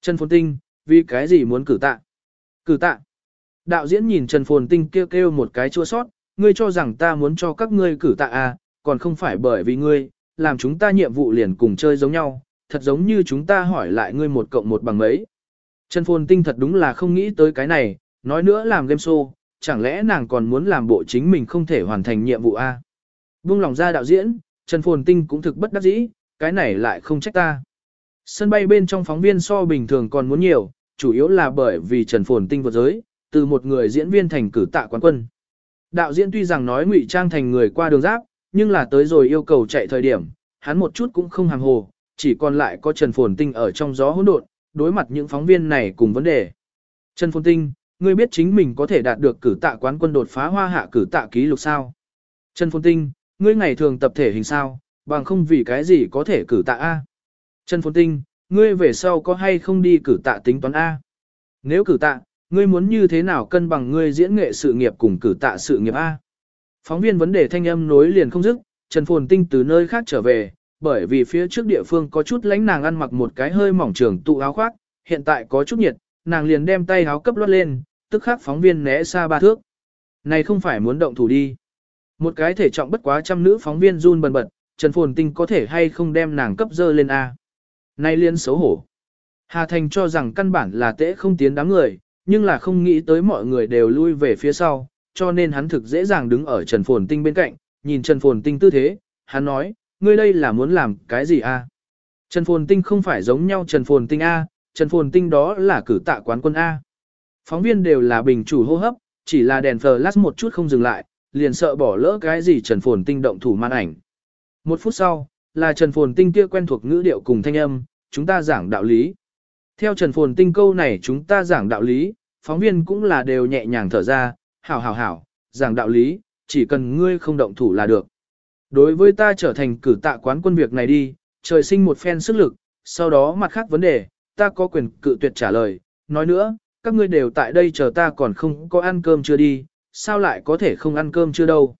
Trần Phồn Tinh, vì cái gì muốn cử tạ? Cử tạ. Đạo diễn nhìn Trần Phồn Tinh kêu kêu một cái chua sót, ngươi cho rằng ta muốn cho các ngươi cử tạ à, còn không phải bởi vì ngươi, làm chúng ta nhiệm vụ liền cùng chơi giống nhau, thật giống như chúng ta hỏi lại ngươi một cộng một bằng mấy. Trần Phồn Tinh thật đúng là không nghĩ tới cái này, nói nữa làm game show, chẳng lẽ nàng còn muốn làm bộ chính mình không thể hoàn thành nhiệm vụ a? À? Buông lòng ra đạo diễn, Trần Phồn Tinh cũng thực bất đắc dĩ, cái này lại không trách ta. Sân bay bên trong phóng viên so bình thường còn muốn nhiều, chủ yếu là bởi vì Trần Phồn Tinh vượt giới, từ một người diễn viên thành cử tạ quán quân. Đạo diễn tuy rằng nói ngụy trang thành người qua đường giáp, nhưng là tới rồi yêu cầu chạy thời điểm, hắn một chút cũng không hàng hồ, chỉ còn lại có Trần Phồn Tinh ở trong gió hỗn độn, đối mặt những phóng viên này cùng vấn đề. Trần Phồn Tinh, ngươi biết chính mình có thể đạt được cử tạ quán quân đột phá hoa hạ cử tạ ký lục sao? Trần Phồn Tinh, ngươi ngày thường tập thể hình sao, bằng không vì cái gì có thể cử tạ A. Trần Phồn Tinh, ngươi về sau có hay không đi cử tạ tính toán A? Nếu cử tạ, ngươi muốn như thế nào cân bằng ngươi diễn nghệ sự nghiệp cùng cử tạ sự nghiệp A? Phóng viên vấn đề thanh âm nối liền không dứt, Trần Phồn Tinh từ nơi khác trở về, bởi vì phía trước địa phương có chút lánh nàng ăn mặc một cái hơi mỏng trường tụ áo khoác, hiện tại có chút nhiệt, nàng liền đem tay áo cấp lót lên, tức khắc phóng viên né xa ba thước. Này không phải muốn động thủ đi. Một cái thể trọng bất quá trăm nữ phóng viên run bần bật, Trần Phồn Tinh có thể hay không đem nàng cấp dơ lên A. Nay liên xấu hổ. Hà Thành cho rằng căn bản là tễ không tiến đám người, nhưng là không nghĩ tới mọi người đều lui về phía sau, cho nên hắn thực dễ dàng đứng ở Trần Phồn Tinh bên cạnh, nhìn Trần Phồn Tinh tư thế, hắn nói, ngươi đây là muốn làm cái gì a? Trần Phồn Tinh không phải giống nhau Trần Phồn Tinh A, Trần Phồn Tinh đó là cử tạ quán quân A. Phóng viên đều là bình chủ hô hấp, chỉ là đèn flash một chút không dừng lại, liền sợ bỏ lỡ cái gì Trần Phồn Tinh động thủ màn ảnh. Một phút sau, là Trần Phồn Tinh kia quen thuộc ngữ điệu cùng thanh âm, chúng ta giảng đạo lý. Theo Trần Phồn Tinh câu này chúng ta giảng đạo lý, phóng viên cũng là đều nhẹ nhàng thở ra, hảo hảo hảo, giảng đạo lý, chỉ cần ngươi không động thủ là được. Đối với ta trở thành cử tạ quán quân việc này đi, trời sinh một phen sức lực, sau đó mặt khác vấn đề, ta có quyền cự tuyệt trả lời. Nói nữa, các ngươi đều tại đây chờ ta còn không có ăn cơm chưa đi, sao lại có thể không ăn cơm chưa đâu.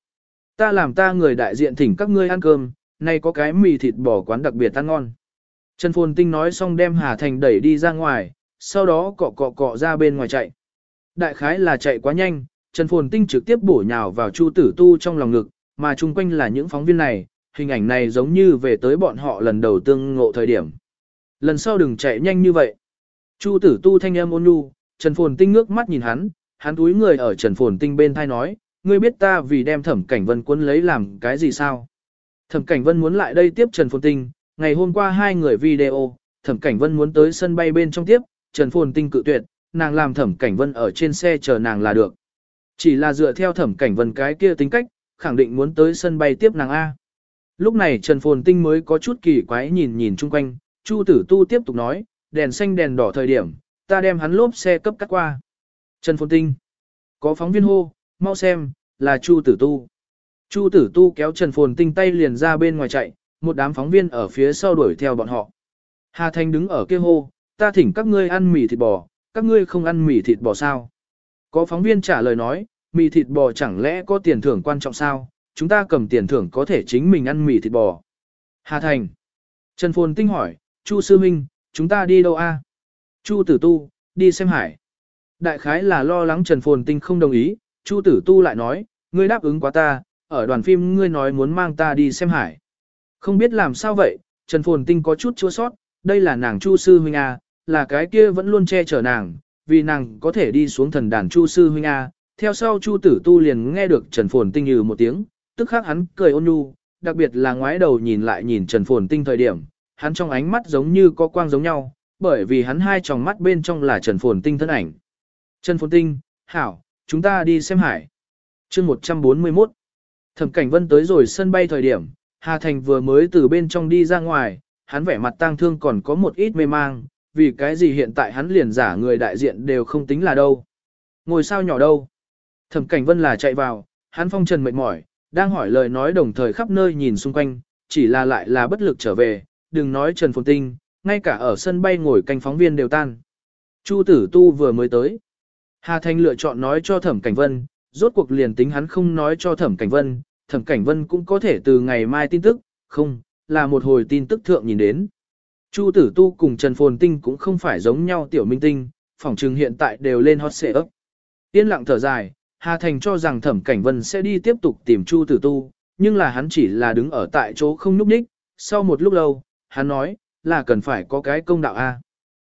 Ta làm ta người đại diện thỉnh các ngươi ăn cơm, nay có cái mì thịt bò quán đặc biệt ăn ngon. Trần Phồn Tinh nói xong đem Hà Thành đẩy đi ra ngoài, sau đó cọ cọ cọ ra bên ngoài chạy. Đại khái là chạy quá nhanh, Trần Phồn Tinh trực tiếp bổ nhào vào Chu Tử Tu trong lòng ngực, mà chung quanh là những phóng viên này, hình ảnh này giống như về tới bọn họ lần đầu tương ngộ thời điểm. Lần sau đừng chạy nhanh như vậy. Chu Tử Tu thanh âm ôn nhu, Trần Phồn Tinh ngước mắt nhìn hắn, hắn túi người ở Trần Phồn Tinh bên thai nói, ngươi biết ta vì đem Thẩm Cảnh Vân quân lấy làm cái gì sao? Thẩm Cảnh Vân muốn lại đây tiếp Trần Phồn Tinh, ngày hôm qua hai người video, Thẩm Cảnh Vân muốn tới sân bay bên trong tiếp, Trần Phồn Tinh cự tuyệt, nàng làm Thẩm Cảnh Vân ở trên xe chờ nàng là được. Chỉ là dựa theo Thẩm Cảnh Vân cái kia tính cách, khẳng định muốn tới sân bay tiếp nàng A. Lúc này Trần Phồn Tinh mới có chút kỳ quái nhìn nhìn chung quanh, Chu Tử Tu tiếp tục nói, đèn xanh đèn đỏ thời điểm, ta đem hắn lốp xe cấp cắt qua. Trần Phồn Tinh, có phóng viên hô, mau xem, là Chu Tử Tu. Chu Tử Tu kéo Trần Phồn Tinh tay liền ra bên ngoài chạy, một đám phóng viên ở phía sau đuổi theo bọn họ. Hà Thanh đứng ở kia hô, ta thỉnh các ngươi ăn mì thịt bò, các ngươi không ăn mì thịt bò sao? Có phóng viên trả lời nói, mì thịt bò chẳng lẽ có tiền thưởng quan trọng sao? Chúng ta cầm tiền thưởng có thể chính mình ăn mì thịt bò. Hà Thành. Trần Phồn Tinh hỏi, Chu Sư Minh, chúng ta đi đâu a? Chu Tử Tu, đi xem hải. Đại khái là lo lắng Trần Phồn Tinh không đồng ý, Chu Tử Tu lại nói, ngươi đáp ứng quá ta, ở đoàn phim ngươi nói muốn mang ta đi xem hải. Không biết làm sao vậy, Trần Phồn Tinh có chút chua sót, đây là nàng Chu Sư Huynh A, là cái kia vẫn luôn che chở nàng, vì nàng có thể đi xuống thần đàn Chu Sư Huynh A. Theo sau Chu Tử Tu liền nghe được Trần Phồn Tinh như một tiếng, tức khắc hắn cười ôn nhu, đặc biệt là ngoái đầu nhìn lại nhìn Trần Phồn Tinh thời điểm, hắn trong ánh mắt giống như có quang giống nhau, bởi vì hắn hai tròng mắt bên trong là Trần Phồn Tinh thân ảnh. Trần Phồn Tinh, hảo, chúng ta đi xem hải. chương 141 Thẩm Cảnh Vân tới rồi sân bay thời điểm, Hà Thành vừa mới từ bên trong đi ra ngoài, hắn vẻ mặt tang thương còn có một ít mê mang, vì cái gì hiện tại hắn liền giả người đại diện đều không tính là đâu. Ngồi sao nhỏ đâu. Thẩm Cảnh Vân là chạy vào, hắn phong trần mệt mỏi, đang hỏi lời nói đồng thời khắp nơi nhìn xung quanh, chỉ là lại là bất lực trở về, đừng nói Trần Phồn Tinh, ngay cả ở sân bay ngồi canh phóng viên đều tan. Chu tử tu vừa mới tới. Hà Thanh lựa chọn nói cho Thẩm Cảnh Vân, rốt cuộc liền tính hắn không nói cho Thẩm Cảnh Vân, Thẩm Cảnh Vân cũng có thể từ ngày mai tin tức, không, là một hồi tin tức thượng nhìn đến. Chu tử tu cùng Trần Phồn Tinh cũng không phải giống nhau tiểu minh tinh, phỏng trừng hiện tại đều lên hot xệ ấp. Yên lặng thở dài, Hà Thành cho rằng Thẩm Cảnh Vân sẽ đi tiếp tục tìm Chu tử tu, nhưng là hắn chỉ là đứng ở tại chỗ không núp đích. Sau một lúc lâu, hắn nói, là cần phải có cái công đạo A.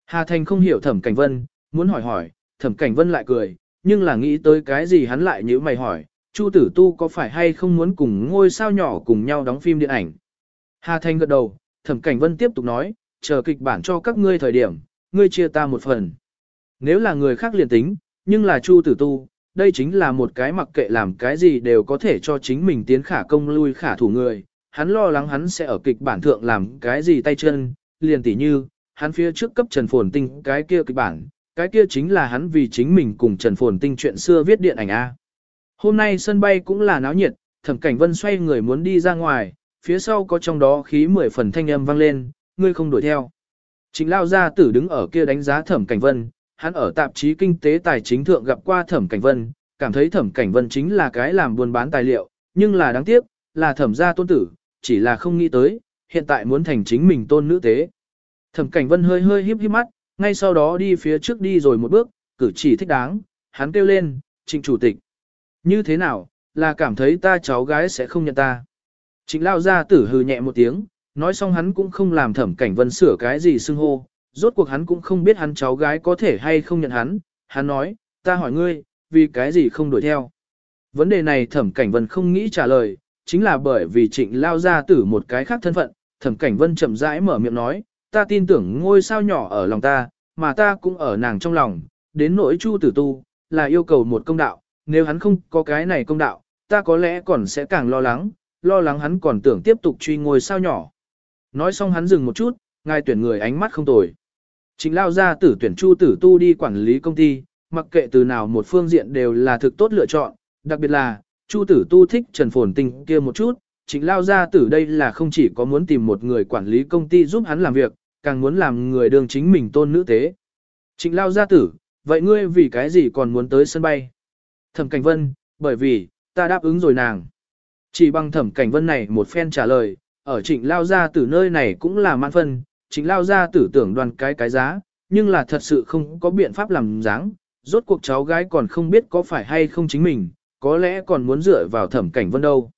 Hà Thành không hiểu Thẩm Cảnh Vân, muốn hỏi hỏi, Thẩm Cảnh Vân lại cười, nhưng là nghĩ tới cái gì hắn lại nhíu mày hỏi, Chu Tử Tu có phải hay không muốn cùng ngôi sao nhỏ cùng nhau đóng phim điện ảnh. Hà Thành gật đầu, Thẩm Cảnh Vân tiếp tục nói, chờ kịch bản cho các ngươi thời điểm, ngươi chia ta một phần. Nếu là người khác liền tính, nhưng là Chu Tử Tu, đây chính là một cái mặc kệ làm cái gì đều có thể cho chính mình tiến khả công lui khả thủ người. Hắn lo lắng hắn sẽ ở kịch bản thượng làm cái gì tay chân, liền tỉ như, hắn phía trước cấp Trần Phồn Tinh cái kia kịch bản, cái kia chính là hắn vì chính mình cùng Trần Phồn Tinh chuyện xưa viết điện ảnh A. Hôm nay sân bay cũng là náo nhiệt, thẩm cảnh vân xoay người muốn đi ra ngoài, phía sau có trong đó khí mười phần thanh âm vang lên, ngươi không đuổi theo. Chính lao gia tử đứng ở kia đánh giá thẩm cảnh vân, hắn ở tạp chí kinh tế tài chính thượng gặp qua thẩm cảnh vân, cảm thấy thẩm cảnh vân chính là cái làm buôn bán tài liệu, nhưng là đáng tiếc, là thẩm gia tôn tử, chỉ là không nghĩ tới, hiện tại muốn thành chính mình tôn nữ tế. Thẩm cảnh vân hơi hơi híp híp mắt, ngay sau đó đi phía trước đi rồi một bước, cử chỉ thích đáng, hắn kêu lên, trịnh chủ tịch. Như thế nào, là cảm thấy ta cháu gái sẽ không nhận ta. Trịnh lao ra tử hừ nhẹ một tiếng, nói xong hắn cũng không làm thẩm cảnh vân sửa cái gì xưng hô, rốt cuộc hắn cũng không biết hắn cháu gái có thể hay không nhận hắn, hắn nói, ta hỏi ngươi, vì cái gì không đuổi theo. Vấn đề này thẩm cảnh vân không nghĩ trả lời, chính là bởi vì trịnh lao ra tử một cái khác thân phận, thẩm cảnh vân chậm rãi mở miệng nói, ta tin tưởng ngôi sao nhỏ ở lòng ta, mà ta cũng ở nàng trong lòng, đến nỗi chu tử tu, là yêu cầu một công đạo, nếu hắn không có cái này công đạo, ta có lẽ còn sẽ càng lo lắng, lo lắng hắn còn tưởng tiếp tục truy ngôi sao nhỏ. Nói xong hắn dừng một chút, ngài tuyển người ánh mắt không tồi. Chính lao ra tử tuyển chu tử tu đi quản lý công ty, mặc kệ từ nào một phương diện đều là thực tốt lựa chọn, đặc biệt là, chu tử tu thích trần phồn tinh kia một chút, chính lao ra tử đây là không chỉ có muốn tìm một người quản lý công ty giúp hắn làm việc, càng muốn làm người đường chính mình tôn nữ tế. Trịnh lao gia tử, vậy ngươi vì cái gì còn muốn tới sân bay? Thẩm Cảnh Vân, bởi vì, ta đáp ứng rồi nàng. Chỉ bằng Thẩm Cảnh Vân này một phen trả lời, ở trịnh lao gia tử nơi này cũng là mãn phân, trịnh lao gia tử tưởng đoàn cái cái giá, nhưng là thật sự không có biện pháp làm dáng, rốt cuộc cháu gái còn không biết có phải hay không chính mình, có lẽ còn muốn dựa vào Thẩm Cảnh Vân đâu.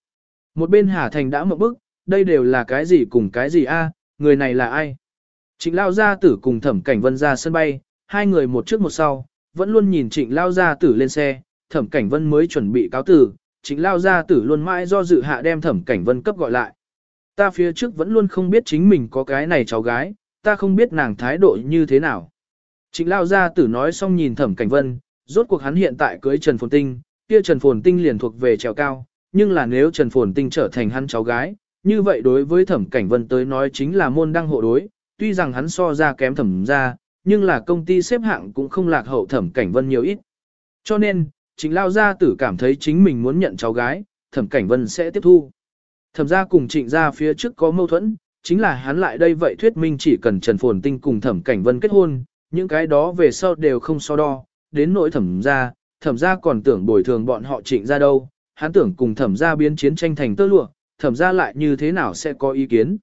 Một bên Hà Thành đã một bức, đây đều là cái gì cùng cái gì a, người này là ai? Trịnh Lao Gia Tử cùng Thẩm Cảnh Vân ra sân bay, hai người một trước một sau, vẫn luôn nhìn Trịnh Lao Gia Tử lên xe, Thẩm Cảnh Vân mới chuẩn bị cáo tử, Trịnh Lao Gia Tử luôn mãi do dự hạ đem Thẩm Cảnh Vân cấp gọi lại. Ta phía trước vẫn luôn không biết chính mình có cái này cháu gái, ta không biết nàng thái độ như thế nào. Trịnh Lao Gia Tử nói xong nhìn Thẩm Cảnh Vân, rốt cuộc hắn hiện tại cưới Trần Phồn Tinh, kia Trần Phồn Tinh liền thuộc về trèo cao, nhưng là nếu Trần Phồn Tinh trở thành hắn cháu gái, như vậy đối với Thẩm Cảnh Vân tới nói chính là môn đăng hộ đối, tuy rằng hắn so ra kém thẩm ra, nhưng là công ty xếp hạng cũng không lạc hậu thẩm cảnh vân nhiều ít. Cho nên, chính lao gia tử cảm thấy chính mình muốn nhận cháu gái, thẩm cảnh vân sẽ tiếp thu. Thẩm ra cùng trịnh ra phía trước có mâu thuẫn, chính là hắn lại đây vậy thuyết minh chỉ cần Trần Phồn Tinh cùng thẩm cảnh vân kết hôn, những cái đó về sau đều không so đo, đến nỗi thẩm ra, thẩm ra còn tưởng bồi thường bọn họ trịnh ra đâu, hắn tưởng cùng thẩm ra biến chiến tranh thành tơ lụa, thẩm ra lại như thế nào sẽ có ý kiến.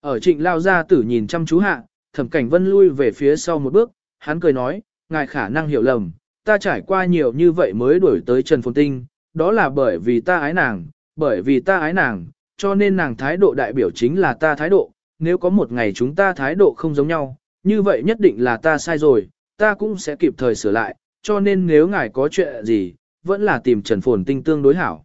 Ở trịnh lao gia tử nhìn chăm chú hạ, thẩm cảnh vân lui về phía sau một bước, hắn cười nói, ngài khả năng hiểu lầm, ta trải qua nhiều như vậy mới đuổi tới Trần Phồn Tinh, đó là bởi vì ta ái nàng, bởi vì ta ái nàng, cho nên nàng thái độ đại biểu chính là ta thái độ, nếu có một ngày chúng ta thái độ không giống nhau, như vậy nhất định là ta sai rồi, ta cũng sẽ kịp thời sửa lại, cho nên nếu ngài có chuyện gì, vẫn là tìm Trần Phồn Tinh tương đối hảo.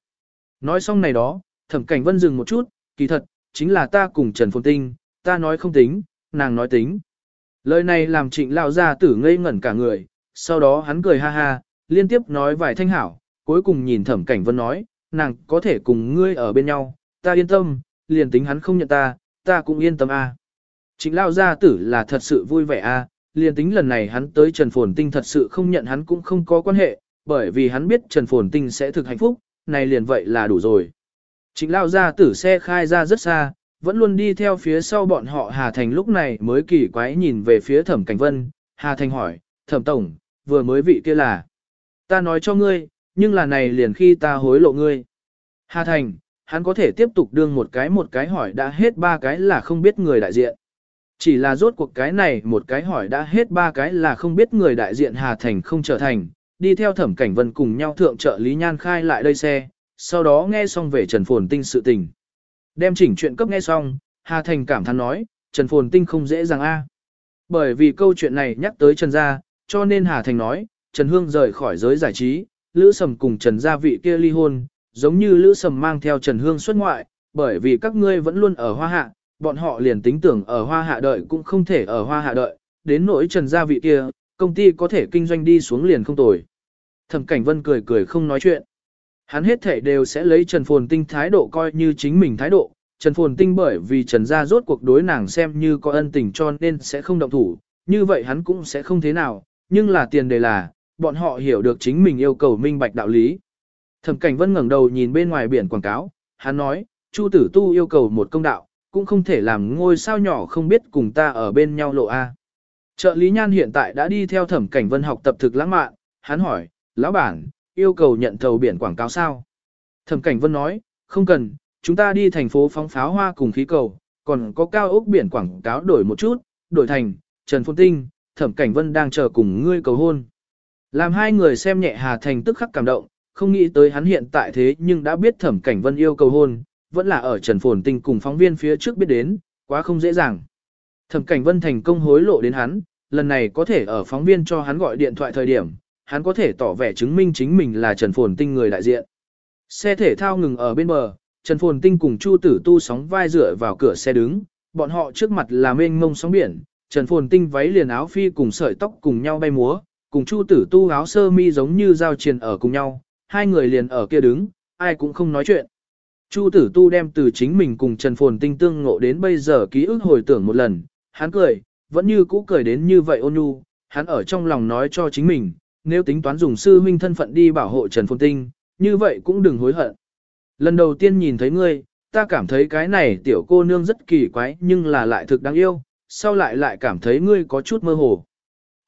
Nói xong này đó, thẩm cảnh vân dừng một chút, kỳ thật, chính là ta cùng Trần Phồn Tinh, ta nói không tính, nàng nói tính. Lời này làm trịnh lao ra tử ngây ngẩn cả người, sau đó hắn cười ha ha, liên tiếp nói vài thanh hảo, cuối cùng nhìn thẩm cảnh vân nói, nàng có thể cùng ngươi ở bên nhau, ta yên tâm, liền tính hắn không nhận ta, ta cũng yên tâm a. Trịnh lao gia tử là thật sự vui vẻ a, liền tính lần này hắn tới Trần Phồn Tinh thật sự không nhận hắn cũng không có quan hệ, bởi vì hắn biết Trần Phồn Tinh sẽ thực hạnh phúc, này liền vậy là đủ rồi. Trịnh lao ra tử xe khai ra rất xa, vẫn luôn đi theo phía sau bọn họ Hà Thành lúc này mới kỳ quái nhìn về phía thẩm cảnh vân. Hà Thành hỏi, thẩm tổng, vừa mới vị kia là. Ta nói cho ngươi, nhưng là này liền khi ta hối lộ ngươi. Hà Thành, hắn có thể tiếp tục đương một cái một cái hỏi đã hết ba cái là không biết người đại diện. Chỉ là rốt cuộc cái này một cái hỏi đã hết ba cái là không biết người đại diện Hà Thành không trở thành, đi theo thẩm cảnh vân cùng nhau thượng trợ Lý Nhan khai lại đây xe, sau đó nghe xong về Trần Phồn Tinh sự tình. Đem chỉnh chuyện cấp nghe xong, Hà Thành cảm thán nói, Trần Phồn Tinh không dễ dàng a. Bởi vì câu chuyện này nhắc tới Trần Gia, cho nên Hà Thành nói, Trần Hương rời khỏi giới giải trí, Lữ Sầm cùng Trần Gia vị kia ly hôn, giống như Lữ Sầm mang theo Trần Hương xuất ngoại, bởi vì các ngươi vẫn luôn ở Hoa Hạ, bọn họ liền tính tưởng ở Hoa Hạ đợi cũng không thể ở Hoa Hạ đợi, đến nỗi Trần Gia vị kia, công ty có thể kinh doanh đi xuống liền không tồi. Thẩm Cảnh Vân cười cười không nói chuyện. Hắn hết thể đều sẽ lấy Trần Phồn Tinh thái độ coi như chính mình thái độ. Trần Phồn Tinh bởi vì Trần Gia rốt cuộc đối nàng xem như có ân tình cho nên sẽ không động thủ, như vậy hắn cũng sẽ không thế nào, nhưng là tiền đề là, bọn họ hiểu được chính mình yêu cầu minh bạch đạo lý. Thẩm Cảnh Vân ngẩng đầu nhìn bên ngoài biển quảng cáo, hắn nói, Chu Tử Tu yêu cầu một công đạo, cũng không thể làm ngôi sao nhỏ không biết cùng ta ở bên nhau lộ A. Trợ lý nhan hiện tại đã đi theo Thẩm Cảnh Vân học tập thực lãng mạn, hắn hỏi, lão bản, yêu cầu nhận thầu biển quảng cáo sao? Thẩm Cảnh Vân nói, không cần, chúng ta đi thành phố phóng pháo hoa cùng khí cầu, còn có cao ốc biển quảng cáo đổi một chút, đổi thành, Trần Phôn Tinh, Thẩm Cảnh Vân đang chờ cùng ngươi cầu hôn. Làm hai người xem nhẹ Hà Thành tức khắc cảm động, không nghĩ tới hắn hiện tại thế nhưng đã biết Thẩm Cảnh Vân yêu cầu hôn, vẫn là ở Trần Phồn Tinh cùng phóng viên phía trước biết đến, quá không dễ dàng. Thẩm Cảnh Vân thành công hối lộ đến hắn, lần này có thể ở phóng viên cho hắn gọi điện thoại thời điểm, hắn có thể tỏ vẻ chứng minh chính mình là Trần Phồn Tinh người đại diện. Xe thể thao ngừng ở bên bờ, Trần Phồn Tinh cùng Chu Tử Tu sóng vai dựa vào cửa xe đứng, bọn họ trước mặt là mênh mông sóng biển, Trần Phồn Tinh váy liền áo phi cùng sợi tóc cùng nhau bay múa, cùng Chu Tử Tu áo sơ mi giống như giao triền ở cùng nhau, hai người liền ở kia đứng, ai cũng không nói chuyện. Chu Tử Tu đem từ chính mình cùng Trần Phồn Tinh tương ngộ đến bây giờ ký ức hồi tưởng một lần, hắn cười, vẫn như cũ cười đến như vậy ôn nhu, hắn ở trong lòng nói cho chính mình, nếu tính toán dùng sư huynh thân phận đi bảo hộ Trần Phồn Tinh, như vậy cũng đừng hối hận. Lần đầu tiên nhìn thấy ngươi, ta cảm thấy cái này tiểu cô nương rất kỳ quái nhưng là lại thực đáng yêu, sau lại lại cảm thấy ngươi có chút mơ hồ.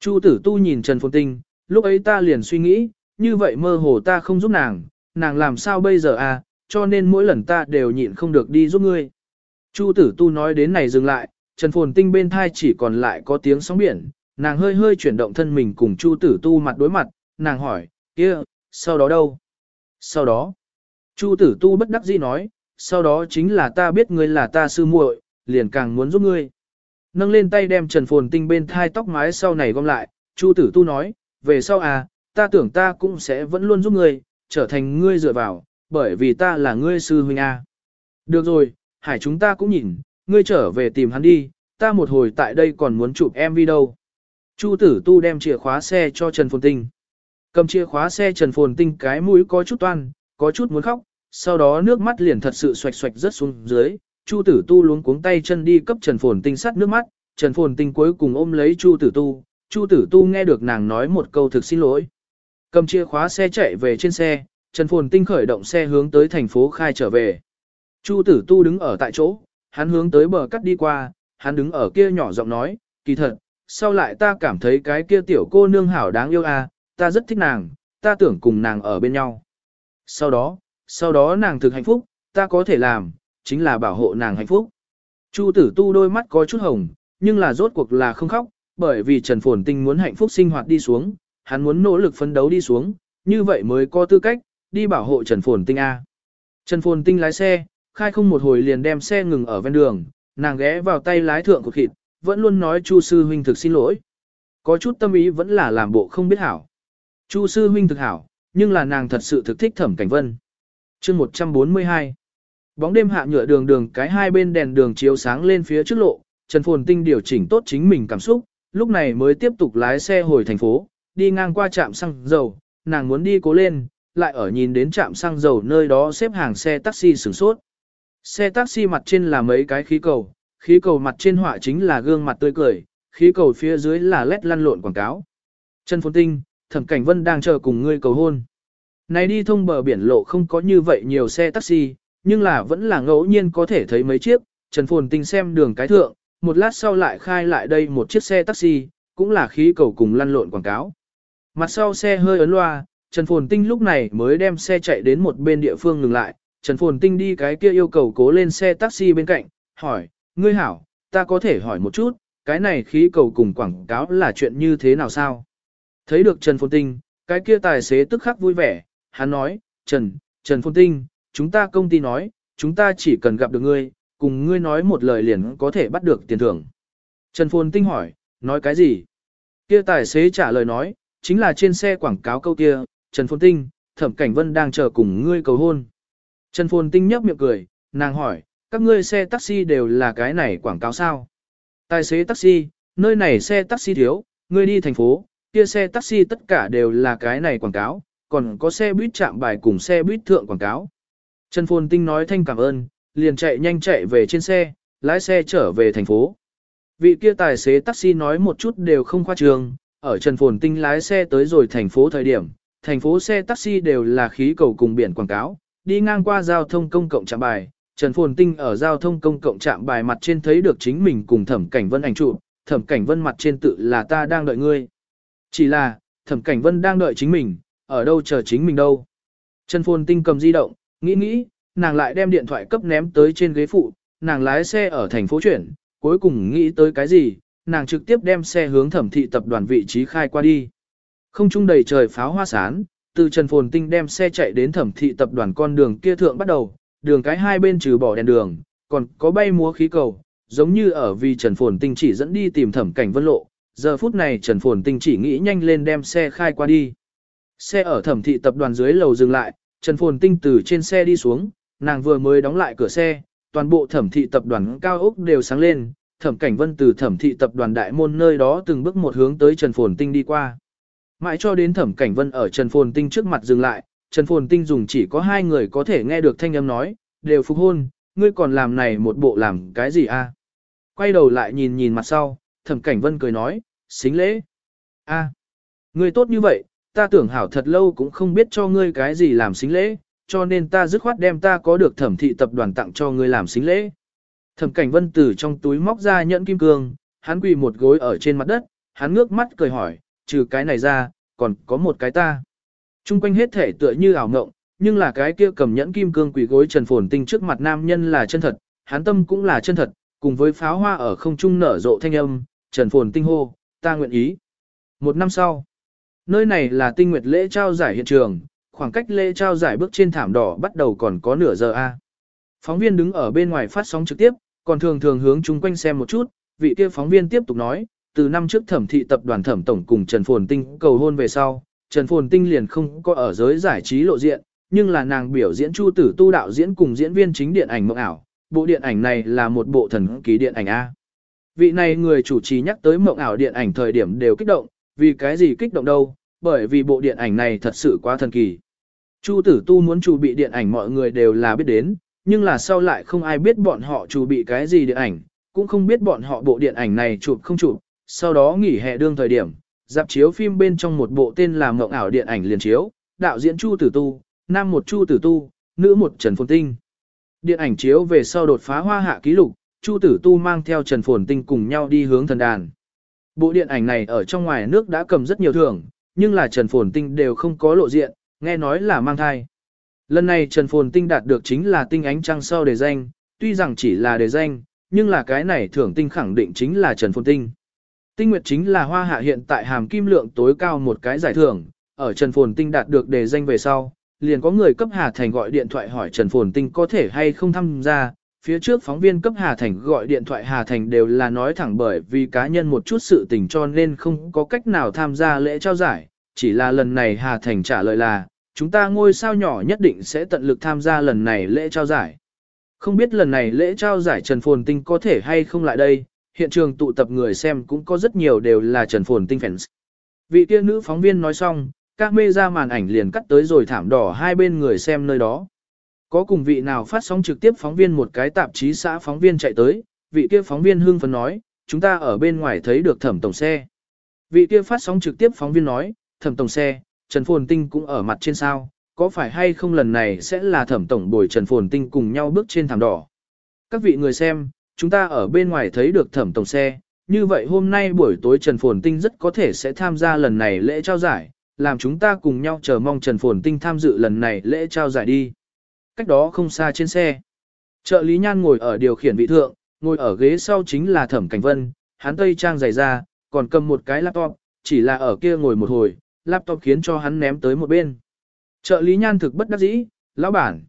Chu tử tu nhìn Trần Phồn Tinh, lúc ấy ta liền suy nghĩ, như vậy mơ hồ ta không giúp nàng, nàng làm sao bây giờ à, cho nên mỗi lần ta đều nhịn không được đi giúp ngươi. Chu tử tu nói đến này dừng lại, Trần Phồn Tinh bên thai chỉ còn lại có tiếng sóng biển, nàng hơi hơi chuyển động thân mình cùng Chu tử tu mặt đối mặt, nàng hỏi, kia, sau đó đâu? Sau đó, Chu tử tu bất đắc dĩ nói, sau đó chính là ta biết ngươi là ta sư muội, liền càng muốn giúp ngươi. Nâng lên tay đem Trần Phồn Tinh bên thai tóc mái sau này gom lại, Chu tử tu nói, về sau à, ta tưởng ta cũng sẽ vẫn luôn giúp ngươi, trở thành ngươi dựa vào, bởi vì ta là ngươi sư huynh A. Được rồi, hải chúng ta cũng nhìn, ngươi trở về tìm hắn đi, ta một hồi tại đây còn muốn chụp MV đâu. Chu tử tu đem chìa khóa xe cho Trần Phồn Tinh. Cầm chìa khóa xe Trần Phồn Tinh cái mũi có chút toan, có chút muốn khóc, sau đó nước mắt liền thật sự xoạch xoạch rất xuống dưới. Chu tử tu luống cuống tay chân đi cấp Trần Phồn Tinh sắt nước mắt, Trần Phồn Tinh cuối cùng ôm lấy Chu tử tu. Chu tử tu nghe được nàng nói một câu thực xin lỗi. Cầm chìa khóa xe chạy về trên xe, Trần Phồn Tinh khởi động xe hướng tới thành phố khai trở về. Chu tử tu đứng ở tại chỗ, hắn hướng tới bờ cắt đi qua, hắn đứng ở kia nhỏ giọng nói, kỳ thật, sau lại ta cảm thấy cái kia tiểu cô nương hảo đáng yêu à, ta rất thích nàng, ta tưởng cùng nàng ở bên nhau. Sau đó, sau đó nàng thực hạnh phúc, ta có thể làm, chính là bảo hộ nàng hạnh phúc. Chu tử tu đôi mắt có chút hồng, nhưng là rốt cuộc là không khóc, bởi vì Trần Phồn Tinh muốn hạnh phúc sinh hoạt đi xuống, hắn muốn nỗ lực phấn đấu đi xuống, như vậy mới có tư cách, đi bảo hộ Trần Phồn Tinh A. Trần Phồn Tinh lái xe, khai không một hồi liền đem xe ngừng ở ven đường, nàng ghé vào tay lái thượng của thịt, vẫn luôn nói Chu sư huynh thực xin lỗi. Có chút tâm ý vẫn là làm bộ không biết hảo. Chu sư huynh thực hảo, nhưng là nàng thật sự thực thích thẩm cảnh vân. chương 142 Bóng đêm hạ nhựa đường đường cái hai bên đèn đường chiếu sáng lên phía trước lộ, Trần Phồn Tinh điều chỉnh tốt chính mình cảm xúc, lúc này mới tiếp tục lái xe hồi thành phố, đi ngang qua trạm xăng dầu, nàng muốn đi cố lên, lại ở nhìn đến trạm xăng dầu nơi đó xếp hàng xe taxi sửng sốt. Xe taxi mặt trên là mấy cái khí cầu, khí cầu mặt trên họa chính là gương mặt tươi cười, khí cầu phía dưới là lét lăn lộn quảng cáo. Trần Phồn Tinh, Thẩm Cảnh Vân đang chờ cùng ngươi cầu hôn. Này đi thông bờ biển lộ không có như vậy nhiều xe taxi, nhưng là vẫn là ngẫu nhiên có thể thấy mấy chiếc, Trần Phồn Tinh xem đường cái thượng, một lát sau lại khai lại đây một chiếc xe taxi, cũng là khí cầu cùng lăn lộn quảng cáo. Mặt sau xe hơi ấn loa, Trần Phồn Tinh lúc này mới đem xe chạy đến một bên địa phương ngừng lại, Trần Phồn Tinh đi cái kia yêu cầu cố lên xe taxi bên cạnh, hỏi, ngươi hảo, ta có thể hỏi một chút, cái này khí cầu cùng quảng cáo là chuyện như thế nào sao? Thấy được Trần Phồn Tinh, cái kia tài xế tức khắc vui vẻ, hắn nói, Trần, Trần Phồn Tinh, chúng ta công ty nói, chúng ta chỉ cần gặp được ngươi, cùng ngươi nói một lời liền có thể bắt được tiền thưởng. Trần Phồn Tinh hỏi, nói cái gì? Kia tài xế trả lời nói, chính là trên xe quảng cáo câu kia, Trần Phồn Tinh, Thẩm Cảnh Vân đang chờ cùng ngươi cầu hôn. Trần Phồn Tinh nhấp miệng cười, nàng hỏi, các ngươi xe taxi đều là cái này quảng cáo sao? Tài xế taxi, nơi này xe taxi thiếu, ngươi đi thành phố, kia xe taxi tất cả đều là cái này quảng cáo, còn có xe buýt chạm bài cùng xe buýt thượng quảng cáo. Trần Phồn Tinh nói thanh cảm ơn, liền chạy nhanh chạy về trên xe, lái xe trở về thành phố. Vị kia tài xế taxi nói một chút đều không khoa trường, ở Trần Phồn Tinh lái xe tới rồi thành phố thời điểm, thành phố xe taxi đều là khí cầu cùng biển quảng cáo, đi ngang qua giao thông công cộng trạm bài. Trần Phồn Tinh ở giao thông công cộng trạm bài mặt trên thấy được chính mình cùng Thẩm Cảnh Vân ảnh chụp, Thẩm Cảnh Vân mặt trên tự là ta đang đợi ngươi. Chỉ là, Thẩm Cảnh Vân đang đợi chính mình, ở đâu chờ chính mình đâu. Trần Phồn Tinh cầm di động, nghĩ nghĩ, nàng lại đem điện thoại cấp ném tới trên ghế phụ, nàng lái xe ở thành phố chuyển, cuối cùng nghĩ tới cái gì, nàng trực tiếp đem xe hướng thẩm thị tập đoàn vị trí khai qua đi. Không trung đầy trời pháo hoa sán, từ Trần Phồn Tinh đem xe chạy đến thẩm thị tập đoàn con đường kia thượng bắt đầu, đường cái hai bên trừ bỏ đèn đường, còn có bay múa khí cầu, giống như ở vì Trần Phồn Tinh chỉ dẫn đi tìm thẩm cảnh vân lộ. Giờ phút này Trần Phồn Tinh chỉ nghĩ nhanh lên đem xe khai qua đi. Xe ở thẩm thị tập đoàn dưới lầu dừng lại, Trần Phồn Tinh từ trên xe đi xuống, nàng vừa mới đóng lại cửa xe, toàn bộ thẩm thị tập đoàn cao ốc đều sáng lên, thẩm cảnh vân từ thẩm thị tập đoàn đại môn nơi đó từng bước một hướng tới Trần Phồn Tinh đi qua. Mãi cho đến thẩm cảnh vân ở Trần Phồn Tinh trước mặt dừng lại, Trần Phồn Tinh dùng chỉ có hai người có thể nghe được thanh âm nói, đều phục hôn, ngươi còn làm này một bộ làm cái gì a? Quay đầu lại nhìn nhìn mặt sau, thẩm cảnh vân cười nói, xính lễ. a, ngươi tốt như vậy, ta tưởng hảo thật lâu cũng không biết cho ngươi cái gì làm xính lễ, cho nên ta dứt khoát đem ta có được thẩm thị tập đoàn tặng cho ngươi làm xính lễ. Thẩm cảnh vân từ trong túi móc ra nhẫn kim cương, hắn quỳ một gối ở trên mặt đất, hắn ngước mắt cười hỏi, trừ cái này ra, còn có một cái ta. Trung quanh hết thể tựa như ảo ngộng, nhưng là cái kia cầm nhẫn kim cương quỳ gối trần phồn tinh trước mặt nam nhân là chân thật, hắn tâm cũng là chân thật, cùng với pháo hoa ở không trung nở rộ thanh âm, trần phồn tinh hô, ta nguyện ý. Một năm sau, nơi này là tinh nguyệt lễ trao giải hiện trường, khoảng cách lễ trao giải bước trên thảm đỏ bắt đầu còn có nửa giờ A. Phóng viên đứng ở bên ngoài phát sóng trực tiếp, còn thường thường hướng chung quanh xem một chút, vị kia phóng viên tiếp tục nói, từ năm trước thẩm thị tập đoàn thẩm tổng cùng Trần Phồn Tinh cầu hôn về sau, Trần Phồn Tinh liền không có ở giới giải trí lộ diện, nhưng là nàng biểu diễn Chu Tử Tu đạo diễn cùng diễn viên chính điện ảnh mộng ảo, bộ điện ảnh này là một bộ thần kỳ điện ảnh A. Vị này người chủ trì nhắc tới mộng ảo điện ảnh thời điểm đều kích động, vì cái gì kích động đâu, bởi vì bộ điện ảnh này thật sự quá thần kỳ. Chu Tử Tu muốn chủ bị điện ảnh mọi người đều là biết đến, nhưng là sau lại không ai biết bọn họ chủ bị cái gì điện ảnh, cũng không biết bọn họ bộ điện ảnh này chụp không chụp, sau đó nghỉ hè đương thời điểm, dạp chiếu phim bên trong một bộ tên là Mộng ảo điện ảnh liền chiếu, đạo diễn Chu Tử Tu, nam một Chu Tử Tu, nữ một Trần Phồn Tinh. Điện ảnh chiếu về sau đột phá hoa hạ ký lục, Chu Tử Tu mang theo Trần Phồn Tinh cùng nhau đi hướng thần đàn. Bộ điện ảnh này ở trong ngoài nước đã cầm rất nhiều thưởng, nhưng là Trần Phồn Tinh đều không có lộ diện, nghe nói là mang thai. Lần này Trần Phồn Tinh đạt được chính là tinh ánh trăng sau đề danh, tuy rằng chỉ là đề danh, nhưng là cái này thưởng tinh khẳng định chính là Trần Phồn Tinh. Tinh Nguyệt chính là hoa hạ hiện tại hàm kim lượng tối cao một cái giải thưởng, ở Trần Phồn Tinh đạt được đề danh về sau, liền có người cấp Hà Thành gọi điện thoại hỏi Trần Phồn Tinh có thể hay không tham gia. Phía trước phóng viên cấp Hà Thành gọi điện thoại Hà Thành đều là nói thẳng bởi vì cá nhân một chút sự tình cho nên không có cách nào tham gia lễ trao giải, chỉ là lần này Hà Thành trả lời là, chúng ta ngôi sao nhỏ nhất định sẽ tận lực tham gia lần này lễ trao giải. Không biết lần này lễ trao giải Trần Phồn Tinh có thể hay không lại đây, hiện trường tụ tập người xem cũng có rất nhiều đều là Trần Phồn Tinh fans. Vị kia nữ phóng viên nói xong, các mê ra màn ảnh liền cắt tới rồi thảm đỏ hai bên người xem nơi đó. Có cùng vị nào phát sóng trực tiếp phóng viên một cái tạp chí xã phóng viên chạy tới, vị kia phóng viên hưng phấn nói, chúng ta ở bên ngoài thấy được thẩm tổng xe. Vị kia phát sóng trực tiếp phóng viên nói, thẩm tổng xe, Trần Phồn Tinh cũng ở mặt trên sao, có phải hay không lần này sẽ là thẩm tổng bồi Trần Phồn Tinh cùng nhau bước trên thảm đỏ. Các vị người xem, chúng ta ở bên ngoài thấy được thẩm tổng xe, như vậy hôm nay buổi tối Trần Phồn Tinh rất có thể sẽ tham gia lần này lễ trao giải, làm chúng ta cùng nhau chờ mong Trần Phồn Tinh tham dự lần này lễ trao giải đi. Cách đó không xa trên xe. Trợ lý nhan ngồi ở điều khiển vị thượng, ngồi ở ghế sau chính là Thẩm Cảnh Vân, hắn tây trang dày ra, còn cầm một cái laptop, chỉ là ở kia ngồi một hồi, laptop khiến cho hắn ném tới một bên. Trợ lý nhan thực bất đắc dĩ, lão bản.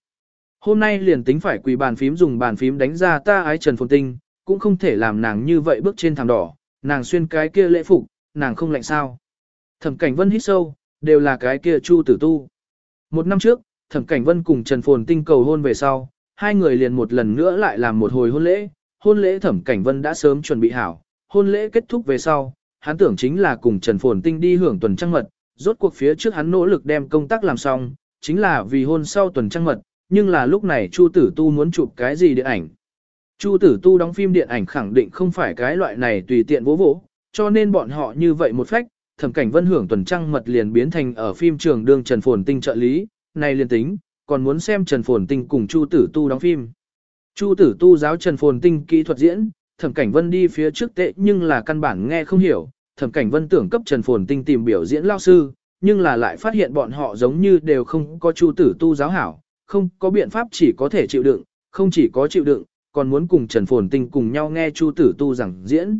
Hôm nay liền tính phải quỳ bàn phím dùng bàn phím đánh ra ta ái Trần Phồn Tinh, cũng không thể làm nàng như vậy bước trên thảm đỏ, nàng xuyên cái kia lễ phục, nàng không lạnh sao. Thẩm Cảnh Vân hít sâu, đều là cái kia Chu Tử Tu. Một năm trước, Thẩm Cảnh Vân cùng Trần Phồn Tinh cầu hôn về sau, hai người liền một lần nữa lại làm một hồi hôn lễ. Hôn lễ Thẩm Cảnh Vân đã sớm chuẩn bị hảo, hôn lễ kết thúc về sau, hắn tưởng chính là cùng Trần Phồn Tinh đi hưởng tuần trăng mật, rốt cuộc phía trước hắn nỗ lực đem công tác làm xong, chính là vì hôn sau tuần trăng mật, nhưng là lúc này Chu Tử Tu muốn chụp cái gì điện ảnh. Chu Tử Tu đóng phim điện ảnh khẳng định không phải cái loại này tùy tiện vỗ vỗ, cho nên bọn họ như vậy một phách, thẩm cảnh vân hưởng tuần trăng mật liền biến thành ở phim trường đương Trần Phồn Tinh trợ lý, này liền tính, còn muốn xem Trần Phồn Tinh cùng Chu Tử Tu đóng phim. Chu Tử Tu giáo Trần Phồn Tinh kỹ thuật diễn, thẩm cảnh vân đi phía trước tệ nhưng là căn bản nghe không hiểu, thẩm cảnh vân tưởng cấp Trần Phồn Tinh tìm biểu diễn lao sư, nhưng là lại phát hiện bọn họ giống như đều không có Chu Tử Tu giáo hảo, không có biện pháp chỉ có thể chịu đựng, không chỉ có chịu đựng, còn muốn cùng Trần Phồn Tinh cùng nhau nghe Chu Tử Tu giảng diễn.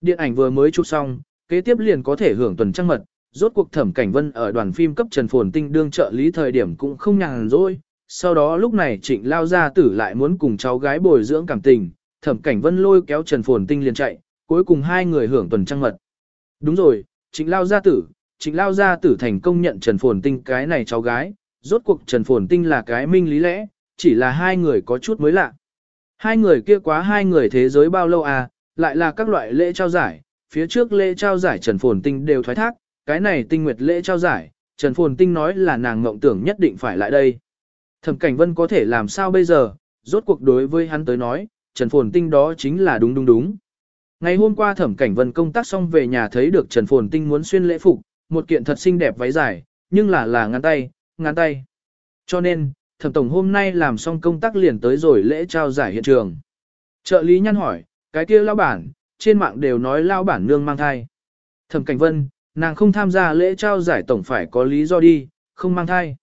Điện ảnh vừa mới chụp xong, kế tiếp liền có thể hưởng tuần trăng mật, rốt cuộc thẩm cảnh vân ở đoàn phim cấp Trần Phồn Tinh đương trợ lý thời điểm cũng không nhàn rỗi. Sau đó lúc này trịnh lao gia tử lại muốn cùng cháu gái bồi dưỡng cảm tình, thẩm cảnh vân lôi kéo Trần Phồn Tinh liền chạy, cuối cùng hai người hưởng tuần trăng mật. Đúng rồi, trịnh lao gia tử, trịnh lao gia tử thành công nhận Trần Phồn Tinh cái này cháu gái, rốt cuộc Trần Phồn Tinh là cái minh lý lẽ, chỉ là hai người có chút mới lạ. Hai người kia quá hai người thế giới bao lâu à, lại là các loại lễ trao giải, phía trước lễ trao giải Trần Phồn Tinh đều thoái thác, cái này tinh nguyệt lễ trao giải, Trần Phồn Tinh nói là nàng ngộng tưởng nhất định phải lại đây. Thẩm Cảnh Vân có thể làm sao bây giờ, rốt cuộc đối với hắn tới nói, Trần Phồn Tinh đó chính là đúng đúng đúng. Ngày hôm qua Thẩm Cảnh Vân công tác xong về nhà thấy được Trần Phồn Tinh muốn xuyên lễ phục, một kiện thật xinh đẹp váy dài, nhưng là là ngăn tay, ngắn tay. Cho nên, Thẩm Tổng hôm nay làm xong công tác liền tới rồi lễ trao giải hiện trường. Trợ lý nhăn hỏi, cái kia lão bản, trên mạng đều nói lão bản nương mang thai. Thẩm Cảnh Vân, nàng không tham gia lễ trao giải tổng phải có lý do đi, không mang thai.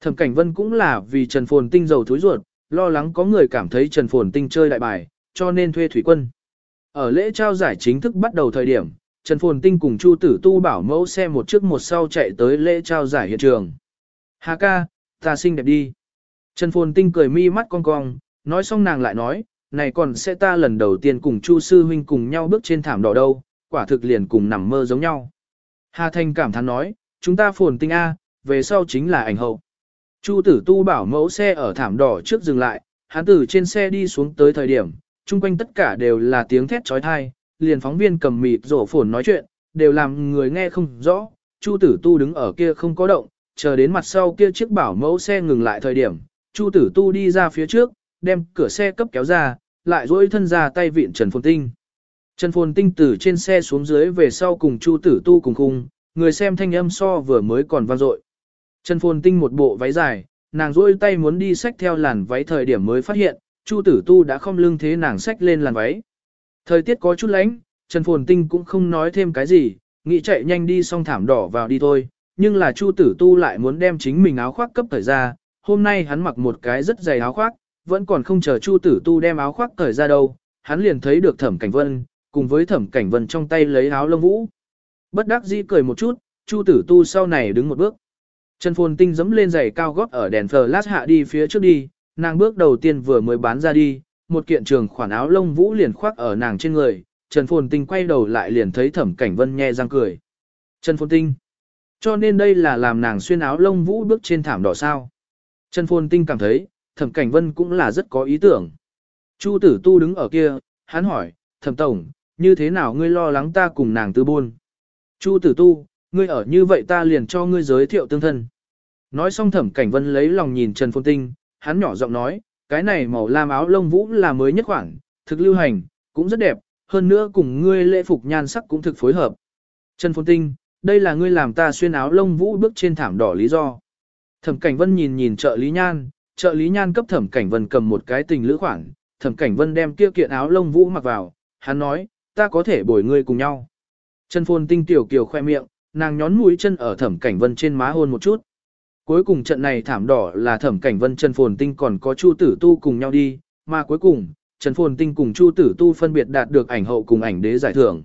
Thẩm Cảnh Vân cũng là vì Trần Phồn Tinh giàu thối ruột, lo lắng có người cảm thấy Trần Phồn Tinh chơi đại bài, cho nên thuê thủy quân. Ở lễ trao giải chính thức bắt đầu thời điểm, Trần Phồn Tinh cùng Chu Tử Tu bảo mẫu xe một trước một sau chạy tới lễ trao giải hiện trường. Hà ca, ta xinh đẹp đi. Trần Phồn Tinh cười mi mắt cong cong, nói xong nàng lại nói, này còn sẽ ta lần đầu tiên cùng Chu Sư Huynh cùng nhau bước trên thảm đỏ đâu, quả thực liền cùng nằm mơ giống nhau. Hà Thanh cảm thán nói, chúng ta Phồn Tinh A, về sau chính là ảnh hậu. Chu tử tu bảo mẫu xe ở thảm đỏ trước dừng lại, hắn tử trên xe đi xuống tới thời điểm, chung quanh tất cả đều là tiếng thét trói thai, liền phóng viên cầm mịt rổ phồn nói chuyện, đều làm người nghe không rõ, Chu tử tu đứng ở kia không có động, chờ đến mặt sau kia chiếc bảo mẫu xe ngừng lại thời điểm, Chu tử tu đi ra phía trước, đem cửa xe cấp kéo ra, lại duỗi thân ra tay vịn Trần Phồn Tinh. Trần Phồn Tinh từ trên xe xuống dưới về sau cùng Chu tử tu cùng khung, người xem thanh âm so vừa mới còn vang dội. Trần Phồn Tinh một bộ váy dài, nàng duỗi tay muốn đi xách theo làn váy thời điểm mới phát hiện, Chu tử tu đã không lưng thế nàng xách lên làn váy. Thời tiết có chút lạnh, Trần Phồn Tinh cũng không nói thêm cái gì, nghĩ chạy nhanh đi xong thảm đỏ vào đi thôi, nhưng là Chu tử tu lại muốn đem chính mình áo khoác cấp thời ra, hôm nay hắn mặc một cái rất dày áo khoác, vẫn còn không chờ Chu tử tu đem áo khoác cởi ra đâu, hắn liền thấy được thẩm cảnh vân, cùng với thẩm cảnh vân trong tay lấy áo lông vũ. Bất đắc dĩ cười một chút, Chu tử tu sau này đứng một bước. Trần Phồn Tinh dẫm lên giày cao gót ở đèn flash hạ đi phía trước đi, nàng bước đầu tiên vừa mới bán ra đi, một kiện trường khoản áo lông vũ liền khoác ở nàng trên người, Trần Phồn Tinh quay đầu lại liền thấy Thẩm Cảnh Vân nhe răng cười. Trần Phồn Tinh. Cho nên đây là làm nàng xuyên áo lông vũ bước trên thảm đỏ sao. Trần Phồn Tinh cảm thấy, Thẩm Cảnh Vân cũng là rất có ý tưởng. Chu Tử Tu đứng ở kia, hắn hỏi, Thẩm Tổng, như thế nào ngươi lo lắng ta cùng nàng tư buôn? Chu Tử Tu, ngươi ở như vậy ta liền cho ngươi giới thiệu tương thân. Nói xong Thẩm Cảnh Vân lấy lòng nhìn Trần Phồn Tinh, hắn nhỏ giọng nói, cái này màu lam áo lông vũ là mới nhất khoảng thực lưu hành, cũng rất đẹp, hơn nữa cùng ngươi lễ phục nhan sắc cũng thực phối hợp. Trần Phồn Tinh, đây là ngươi làm ta xuyên áo lông vũ bước trên thảm đỏ lý do. Thẩm Cảnh Vân nhìn nhìn trợ lý nhan, trợ lý nhan cấp Thẩm Cảnh Vân cầm một cái tình lữ khoản, Thẩm Cảnh Vân đem kia kiện áo lông vũ mặc vào, hắn nói, ta có thể bồi ngươi cùng nhau. chân Phồn Tinh tiểu kiều khoe miệng, nàng nhón mũi chân ở Thẩm Cảnh Vân trên má hôn một chút. Cuối cùng trận này thảm đỏ là Thẩm Cảnh Vân Trần Phồn Tinh còn có Chu Tử Tu cùng nhau đi, mà cuối cùng, Trần Phồn Tinh cùng Chu Tử Tu phân biệt đạt được ảnh hậu cùng ảnh đế giải thưởng.